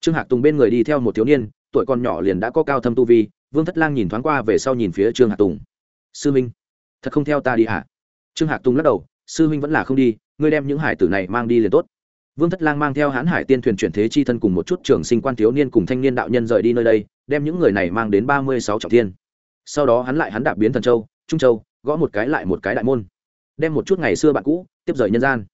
Trương hạc tùng bên người đi theo một thiếu niên, tuổi còn nhỏ liền đã có cao thâm tu vi, vương thất lang nhìn thoáng qua về sau nhìn phía trương hạc tùng. Sư minh, thật không theo ta đi hả? Trương hạc tùng lắc đầu, sư huynh vẫn là không đi, ngươi đem những hải tử này mang đi liền tốt. Vương thất lang mang theo hãn hải tiên thuyền chuyển thế chi thân cùng một chút trường sinh quan thiếu niên cùng thanh niên đạo nhân rời đi nơi đây, đem những người này mang đến ba mươi sáu trọng thiên. Sau đó hắn lại hắn đạp biến thần châu, trung châu, gõ một cái lại một cái đại môn. Đem một chút ngày xưa bạn cũ, tiếp rời nhân gian.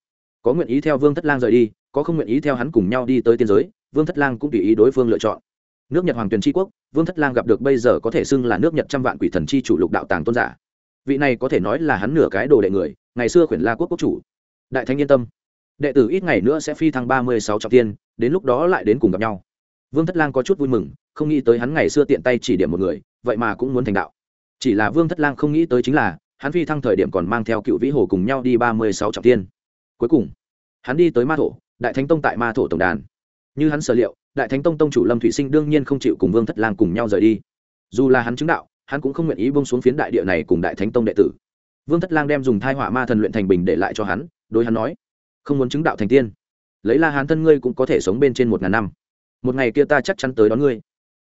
Có nguyện ý theo vương thất lang rời đi, có không nguyện ý theo hắn cùng nhau đi tới tiên giới, vương thất lang cũng tùy ý đối phương lựa chọn. Nước nhật hoàng tuyền tri quốc, vương thất lang gặp được bây giờ có thể xưng là nước nhật trăm vạn quỷ thần chi chủ lục đạo tàng tôn giả vị này có thể nói là hắn nửa cái đồ đệ người, ngày xưa khuyển la quốc quốc chủ. Đại thanh yên tâm. Đệ tử ít ngày nữa sẽ phi thăng ba mươi sáu trọng tiên, đến lúc đó lại đến cùng gặp nhau. Vương thất lang có chút vui mừng, không nghĩ tới hắn ngày xưa tiện tay chỉ điểm một người, vậy mà cũng muốn thành đạo. Chỉ là vương thất lang không nghĩ tới chính là, hắn phi thăng thời điểm còn mang theo cựu vĩ hồ cùng nhau đi ba mươi sáu trọng tiên. Cuối cùng, hắn đi tới ma thổ, đại thánh tông tại ma thổ tổng đàn. Như hắn sở liệu, đại thánh tông tông chủ lâm thủy sinh đương nhiên không chịu cùng vương thất lang cùng nhau rời đi. Dù là hắn chứng đạo hắn cũng không nguyện ý bông xuống phiến đại địa này cùng đại thánh tông đệ tử. Vương thất lang đem dùng thai họa ma thần luyện thành bình để lại cho hắn, đối hắn nói, không muốn chứng đạo thành tiên. Lấy la hán thân ngươi cũng có thể sống bên trên một ngàn năm. Một ngày kia ta chắc chắn tới đón ngươi.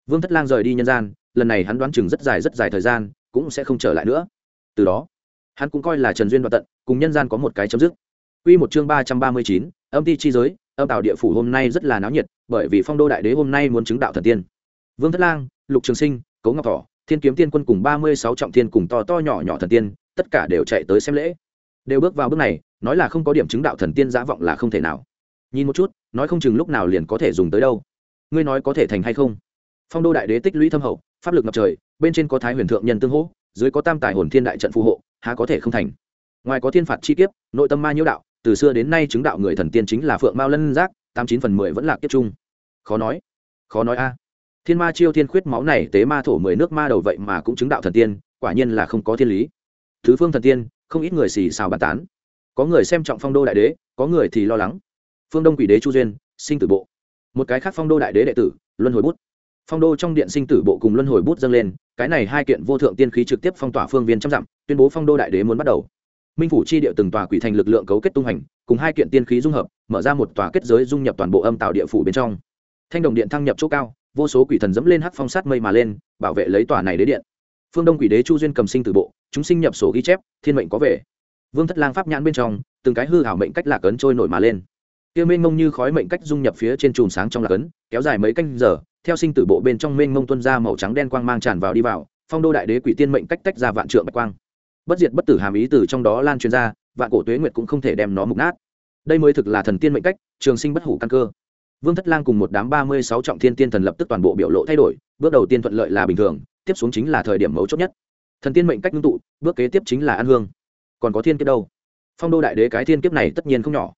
Vương thất lang rời đi nhân gian, lần này hắn đoán chừng rất dài rất dài thời gian, cũng sẽ không trở lại nữa. Từ đó, hắn cũng coi là trần duyên đoạt tận, cùng nhân gian có một cái chấm dứt. Quy một chương ba trăm ba mươi chín, âm ti chi giới, âm tạo địa phủ hôm nay rất là náo nhiệt, bởi vì phong đô đại đế hôm nay muốn chứng đạo thần tiên. Vương thất lang, lục trường sinh, cấu ngọc thỏ thiên kiếm tiên quân cùng ba mươi sáu trọng tiên cùng to to nhỏ nhỏ thần tiên, tất cả đều chạy tới xem lễ. Đều bước vào bước này, nói là không có điểm chứng đạo thần tiên giả vọng là không thể nào. Nhìn một chút, nói không chừng lúc nào liền có thể dùng tới đâu. Ngươi nói có thể thành hay không? Phong đô đại đế tích lũy thâm hậu, pháp lực ngập trời, bên trên có thái huyền thượng nhân tương hỗ, dưới có tam tài hồn thiên đại trận phù hộ, há có thể không thành? Ngoài có thiên phạt chi kiếp, nội tâm ma nhiễu đạo, từ xưa đến nay chứng đạo người thần tiên chính là phượng mao lân giác, tám chín phần mười vẫn là kiếp trung khó nói. Khó nói a thiên ma chiêu thiên khuyết máu này tế ma thổ mười nước ma đầu vậy mà cũng chứng đạo thần tiên, quả nhiên là không có thiên lý. Thứ phương thần tiên, không ít người xì xào bàn tán. Có người xem trọng phong đô đại đế, có người thì lo lắng. Phương đông quỷ đế chu duyên, sinh tử bộ. Một cái khác phong đô đại đế đệ tử, luân hồi bút. Phong đô trong điện sinh tử bộ cùng luân hồi bút dâng lên, cái này hai kiện vô thượng tiên khí trực tiếp phong tỏa phương viên trăm dặm, tuyên bố phong đô đại đế muốn bắt đầu. Minh phủ chi địa từng tòa quỷ thành lực lượng cấu kết tung hành, cùng hai kiện tiên khí dung hợp, mở ra một tòa kết giới dung nhập toàn bộ âm tạo địa phủ bên trong. Thanh đồng điện thăng nhập chỗ cao vô số quỷ thần dẫm lên hắc phong sát mây mà lên, bảo vệ lấy tòa này đế điện. Phương đông quỷ đế chu duyên cầm sinh tử bộ, chúng sinh nhập sổ ghi chép, thiên mệnh có về vương thất lang pháp nhãn bên trong, từng cái hư hảo mệnh cách lạc ấn trôi nổi mà lên. Kia mênh mông như khói mệnh cách dung nhập phía trên chùm sáng trong lạc ấn, kéo dài mấy canh giờ, theo sinh tử bộ bên trong mênh mông tuân ra màu trắng đen quang mang tràn vào đi vào, phong đô đại đế quỷ tiên mệnh cách tách ra vạn trượng bạch quang. Bất diệt bất tử hàm ý từ trong đó lan truyền ra, vạn cổ tuế nguyệt cũng không thể đem nó mục nát. Đây mới thực là thần tiên mệnh cách, trường sinh bất hủ căn cơ vương thất lang cùng một đám ba mươi sáu trọng thiên tiên thần lập tức toàn bộ biểu lộ thay đổi, bước đầu tiên thuận lợi là bình thường, tiếp xuống chính là thời điểm mấu chốt nhất. Thần tiên mệnh cách ngưng tụ, bước kế tiếp chính là an hương. Còn có thiên kiếp đâu? Phong đô đại đế cái thiên kiếp này tất nhiên không nhỏ.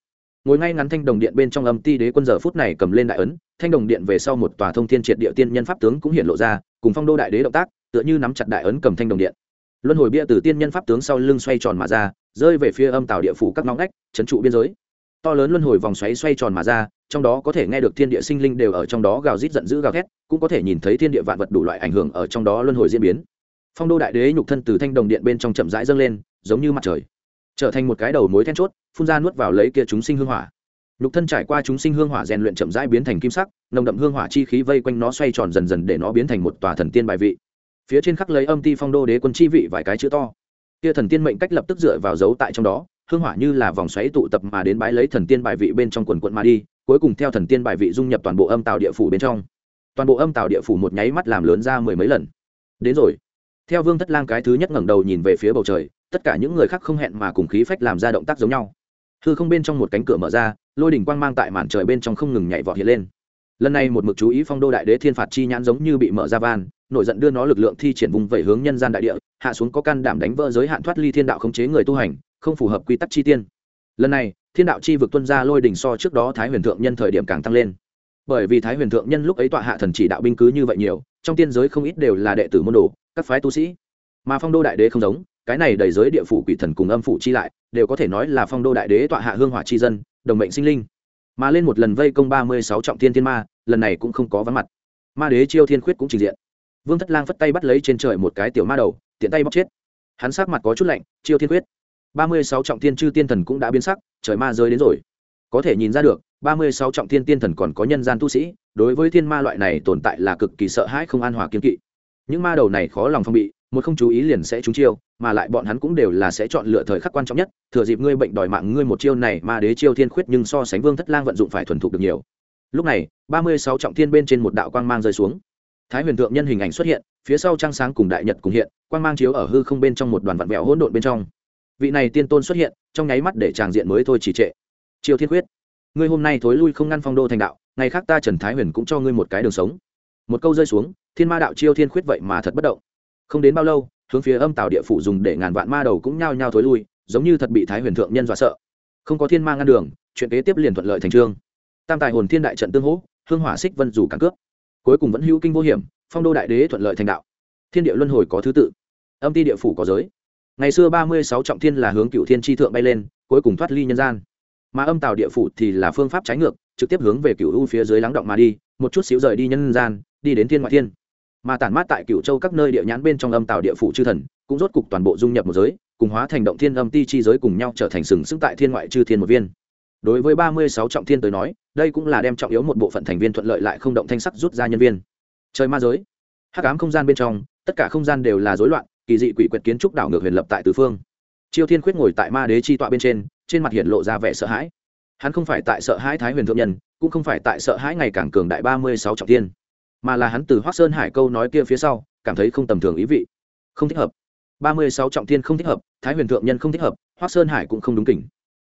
Ngồi ngay ngắn thanh đồng điện bên trong âm ti đế quân giờ phút này cầm lên đại ấn, thanh đồng điện về sau một tòa thông thiên triệt địa tiên nhân pháp tướng cũng hiện lộ ra, cùng phong đô đại đế động tác, tựa như nắm chặt đại ấn cầm thanh đồng điện. Luân hồi bia từ tiên nhân pháp tướng sau lưng xoay tròn mà ra, rơi về phía âm tàu địa phủ các ngõ ngách trấn trụ biên giới to lớn luân hồi vòng xoáy xoay tròn mà ra, trong đó có thể nghe được thiên địa sinh linh đều ở trong đó gào rít giận dữ gào thét, cũng có thể nhìn thấy thiên địa vạn vật đủ loại ảnh hưởng ở trong đó luân hồi diễn biến. Phong đô đại đế nhục thân từ thanh đồng điện bên trong chậm rãi dâng lên, giống như mặt trời, trở thành một cái đầu mối then chốt, phun ra nuốt vào lấy kia chúng sinh hương hỏa. Nhục thân trải qua chúng sinh hương hỏa rèn luyện chậm rãi biến thành kim sắc, nồng đậm hương hỏa chi khí vây quanh nó xoay tròn dần dần để nó biến thành một tòa thần tiên bài vị. Phía trên khắc lấy âm ti phong đô đế quân chi vị vài cái chữ to. Kia thần tiên mệnh cách lập tức dựa vào dấu tại trong đó hương hỏa như là vòng xoáy tụ tập mà đến bái lấy thần tiên bài vị bên trong quần quận mà đi, cuối cùng theo thần tiên bài vị dung nhập toàn bộ âm tạo địa phủ bên trong. Toàn bộ âm tạo địa phủ một nháy mắt làm lớn ra mười mấy lần. Đến rồi. Theo vương thất lang cái thứ nhất ngẩng đầu nhìn về phía bầu trời, tất cả những người khác không hẹn mà cùng khí phách làm ra động tác giống nhau. Hư không bên trong một cánh cửa mở ra, lôi đỉnh quang mang tại màn trời bên trong không ngừng nhảy vọt hiện lên. Lần này một mực chú ý phong đô đại đế thiên phạt chi nhãn giống như bị mở ra van, nổi giận đưa nó lực lượng thi triển vùng vẩy hướng nhân gian đại địa, hạ xuống có can đảm đánh vỡ giới hạn thoát ly thiên đạo khống chế người tu hành không phù hợp quy tắc chi tiên. Lần này, thiên đạo chi vực tuân ra lôi đỉnh so trước đó thái huyền thượng nhân thời điểm càng tăng lên. Bởi vì thái huyền thượng nhân lúc ấy tọa hạ thần chỉ đạo binh cứ như vậy nhiều, trong tiên giới không ít đều là đệ tử môn đồ, các phái tu sĩ. Mà phong đô đại đế không giống, cái này đầy giới địa phủ quỷ thần cùng âm phủ chi lại, đều có thể nói là phong đô đại đế tọa hạ hương hỏa chi dân, đồng mệnh sinh linh. Mà lên một lần vây công ba mươi sáu trọng thiên thiên ma, lần này cũng không có vắng mặt. Ma đế chiêu thiên khuyết cũng trình diện. Vương thất lang phất tay bắt lấy trên trời một cái tiểu ma đầu, tiện tay bóc chết. Hắn sắc mặt có chút lạnh, chiêu thiên khuyết ba mươi sáu trọng thiên chư tiên thần cũng đã biến sắc, trời ma rơi đến rồi. Có thể nhìn ra được, ba mươi sáu trọng thiên tiên thần còn có nhân gian tu sĩ, đối với thiên ma loại này tồn tại là cực kỳ sợ hãi không an hòa kiên kỵ. Những ma đầu này khó lòng phong bị, một không chú ý liền sẽ trúng chiêu, mà lại bọn hắn cũng đều là sẽ chọn lựa thời khắc quan trọng nhất, thừa dịp ngươi bệnh đòi mạng ngươi một chiêu này ma đế chiêu thiên khuyết nhưng so sánh vương thất lang vận dụng phải thuần thục được nhiều. Lúc này, ba mươi sáu trọng thiên bên trên một đạo quang mang rơi xuống. Thái huyền thượng nhân hình ảnh xuất hiện, phía sau trăng sáng cùng đại nhật cùng hiện, quang mang chiếu ở hư không bên trong một đoàn vạn vẹo hỗn độn bên trong vị này tiên tôn xuất hiện, trong nháy mắt để tràng diện mới thôi chỉ trệ. Triều thiên khuyết, ngươi hôm nay thối lui không ngăn phong đô thành đạo, ngày khác ta trần thái huyền cũng cho ngươi một cái đường sống. Một câu rơi xuống, thiên ma đạo chiêu thiên khuyết vậy mà thật bất động. Không đến bao lâu, hướng phía âm tạo địa phủ dùng để ngàn vạn ma đầu cũng nhao nhao thối lui, giống như thật bị thái huyền thượng nhân dọa sợ. Không có thiên ma ngăn đường, chuyện kế tiếp liền thuận lợi thành trương. Tam tài hồn thiên đại trận tương hỗ, hương hỏa xích vân dù cản cướp. Cuối cùng vẫn hữu kinh vô hiểm, phong đô đại đế thuận lợi thành đạo. Thiên địa luân hồi có thứ tự. Âm ti địa phủ có giới ngày xưa ba mươi sáu trọng thiên là hướng cựu thiên tri thượng bay lên, cuối cùng thoát ly nhân gian. Mà âm tào địa phủ thì là phương pháp trái ngược, trực tiếp hướng về cựu u phía dưới lắng động mà đi, một chút xíu rời đi nhân gian, đi đến thiên ngoại thiên. Mà tản mát tại cựu châu các nơi địa nhãn bên trong âm tào địa phủ chư thần, cũng rốt cục toàn bộ dung nhập một giới, cùng hóa thành động thiên âm ti chi giới cùng nhau trở thành sừng sững tại thiên ngoại chư thiên một viên. Đối với ba mươi sáu trọng thiên tới nói, đây cũng là đem trọng yếu một bộ phận thành viên thuận lợi lại không động thanh sắc rút ra nhân viên. Trời ma giới, hắc ám không gian bên trong, tất cả không gian đều là rối loạn kỳ dị quỷ quyệt kiến trúc đảo ngược huyền lập tại tứ phương. Chiêu thiên khuyết ngồi tại ma đế chi tọa bên trên trên mặt hiện lộ ra vẻ sợ hãi. Hắn không phải tại sợ hãi thái huyền thượng nhân, cũng không phải tại sợ hãi ngày càng cường đại ba mươi sáu trọng thiên, mà là hắn từ hoác sơn hải câu nói kia phía sau, cảm thấy không tầm thường ý vị. Không thích hợp. ba mươi sáu trọng thiên không thích hợp, thái huyền thượng nhân không thích hợp, hoác sơn hải cũng không đúng kỉnh.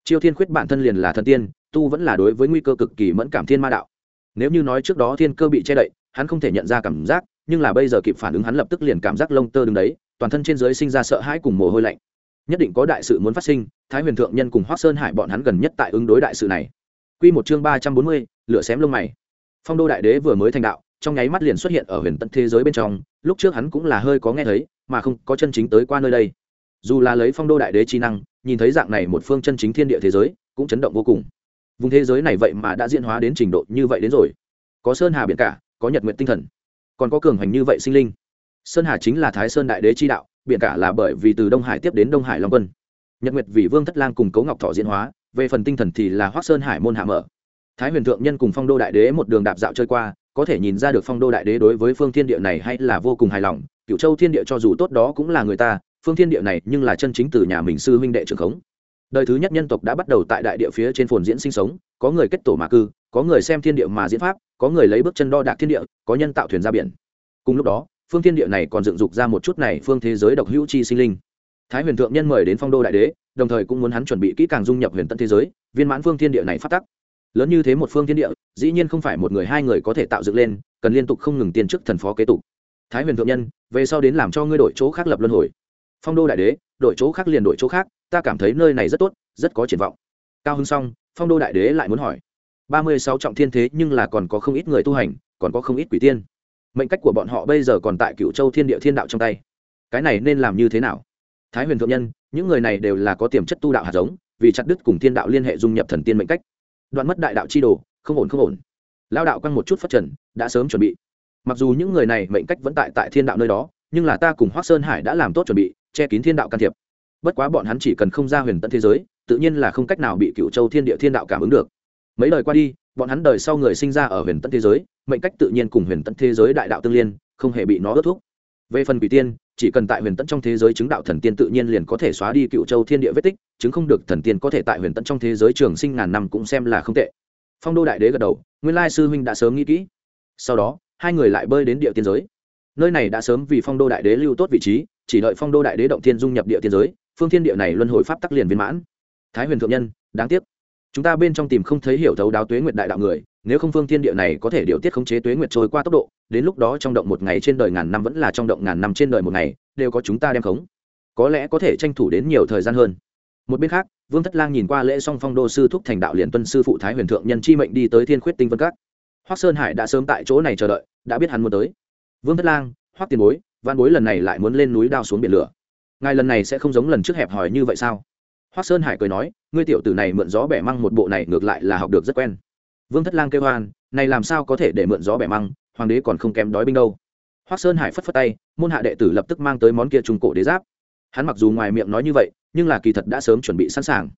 Chiêu thiên khuyết bản thân liền là thần tiên, tu vẫn là đối với nguy cơ cực kỳ mẫn cảm thiên ma đạo. Nếu như nói trước đó thiên cơ bị che đậy, hắn không thể nhận ra cảm giác nhưng là bây giờ kịp phản ứng hắn lập tức liền cảm giác lông tơ đứng đấy, toàn thân trên dưới sinh ra sợ hãi cùng mồ hôi lạnh. Nhất định có đại sự muốn phát sinh, thái huyền thượng nhân cùng hoác sơn hải bọn hắn gần nhất tại ứng đối đại sự này. Q một chương ba trăm bốn mươi, lửa xém lông mày. Phong đô đại đế vừa mới thành đạo, trong nháy mắt liền xuất hiện ở huyền tận thế giới bên trong, lúc trước hắn cũng là hơi có nghe thấy, mà không có chân chính tới qua nơi đây. Dù là lấy phong đô đại đế chi năng, nhìn thấy dạng này một phương chân chính thiên địa thế giới, cũng chấn động vô cùng. Vùng thế giới này vậy mà đã diễn hóa đến trình độ như vậy đến rồi. Có sơn hà biển cả, có nhật nguyện tinh thần còn có cường hành như vậy sinh linh. Sơn hà chính là thái sơn đại đế chi đạo, biển cả là bởi vì từ đông hải tiếp đến đông hải long quân. Nhật nguyệt vì vương thất lang cùng cấu ngọc thọ diễn hóa, về phần tinh thần thì là hoác sơn hải môn hạ mở. Thái huyền thượng nhân cùng phong đô đại đế một đường đạp dạo chơi qua, có thể nhìn ra được phong đô đại đế đối với phương thiên địa này hay là vô cùng hài lòng. Cựu châu thiên địa cho dù tốt đó cũng là người ta, phương thiên địa này nhưng là chân chính từ nhà mình sư huynh đệ trưởng khống. Đời thứ nhất nhân tộc đã bắt đầu tại đại địa phía trên phồn diễn sinh sống, có người kết tổ mà cư, có người xem thiên địa mà diễn pháp có người lấy bước chân đo đạc thiên địa, có nhân tạo thuyền ra biển. Cùng lúc đó, phương thiên địa này còn dựng dục ra một chút này phương thế giới độc hữu chi sinh linh. Thái huyền thượng nhân mời đến phong đô đại đế, đồng thời cũng muốn hắn chuẩn bị kỹ càng dung nhập huyền tân thế giới, viên mãn phương thiên địa này phát tắc. Lớn như thế một phương thiên địa, dĩ nhiên không phải một người hai người có thể tạo dựng lên, cần liên tục không ngừng tiên chức thần phó kế tục. Thái huyền thượng nhân, về sau đến làm cho ngươi đổi chỗ khác lập luân hồi. Phong đô đại đế, đổi chỗ khác liền đổi chỗ khác, ta cảm thấy nơi này rất tốt, rất có triển vọng. Cao hưng xong, phong đô đại đế lại muốn hỏi ba mươi sáu trọng thiên thế nhưng là còn có không ít người tu hành, còn có không ít quỷ tiên. Mệnh cách của bọn họ bây giờ còn tại cựu châu thiên địa thiên đạo trong tay. Cái này nên làm như thế nào? Thái huyền thượng nhân, những người này đều là có tiềm chất tu đạo hạt giống, vì chặt đứt cùng thiên đạo liên hệ dung nhập thần tiên mệnh cách. Đoạn mất đại đạo chi đồ, không ổn không ổn. Lao đạo quăng một chút phát trần, đã sớm chuẩn bị. Mặc dù những người này mệnh cách vẫn tại tại thiên đạo nơi đó, nhưng là ta cùng hoác sơn hải đã làm tốt chuẩn bị, che kín thiên đạo can thiệp. Bất quá bọn hắn chỉ cần không ra huyền tận thế giới, tự nhiên là không cách nào bị cựu châu thiên địa thiên đạo cảm ứng được mấy đời qua đi, bọn hắn đời sau người sinh ra ở huyền tận thế giới, mệnh cách tự nhiên cùng huyền tận thế giới đại đạo tương liên, không hề bị nó ướt thúc. Về phần quỷ tiên, chỉ cần tại huyền tận trong thế giới chứng đạo thần tiên tự nhiên liền có thể xóa đi cựu châu thiên địa vết tích, chứng không được thần tiên có thể tại huyền tận trong thế giới trường sinh ngàn năm cũng xem là không tệ. Phong đô đại đế gật đầu, nguyên lai sư huynh đã sớm nghĩ kỹ. Sau đó, hai người lại bơi đến địa tiên giới. Nơi này đã sớm vì phong đô đại đế lưu tốt vị trí, chỉ đợi phong đô đại đế động tiên dung nhập địa tiên giới, phương thiên địa này luân hồi pháp tắc liền viên mãn. Thái huyền thượng nhân, đáng tiếc chúng ta bên trong tìm không thấy hiểu thấu đáo tuế nguyệt đại đạo người, nếu không phương thiên địa này có thể điều tiết khống chế tuế nguyệt trôi qua tốc độ, đến lúc đó trong động một ngày trên đời ngàn năm vẫn là trong động ngàn năm trên đời một ngày, đều có chúng ta đem khống. Có lẽ có thể tranh thủ đến nhiều thời gian hơn. Một bên khác, vương thất lang nhìn qua lễ song phong đô sư thúc thành đạo liền tuân sư phụ thái huyền thượng nhân chi mệnh đi tới thiên khuyết tinh vân các. Hoác sơn hải đã sớm tại chỗ này chờ đợi, đã biết hắn muốn tới. Vương thất lang, hoác tiền bối văn bối lần này lại muốn lên núi đao xuống biển lửa. Ngài lần này sẽ không giống lần trước hẹp hòi như vậy sao? Hoác sơn hải cười nói, ngươi tiểu tử này mượn gió bẻ măng một bộ này ngược lại là học được rất quen. Vương thất lang kêu hoan, này làm sao có thể để mượn gió bẻ măng, hoàng đế còn không kém đói binh đâu. Hoác sơn hải phất phất tay, môn hạ đệ tử lập tức mang tới món kia trung cổ đế giáp. Hắn mặc dù ngoài miệng nói như vậy, nhưng là kỳ thật đã sớm chuẩn bị sẵn sàng.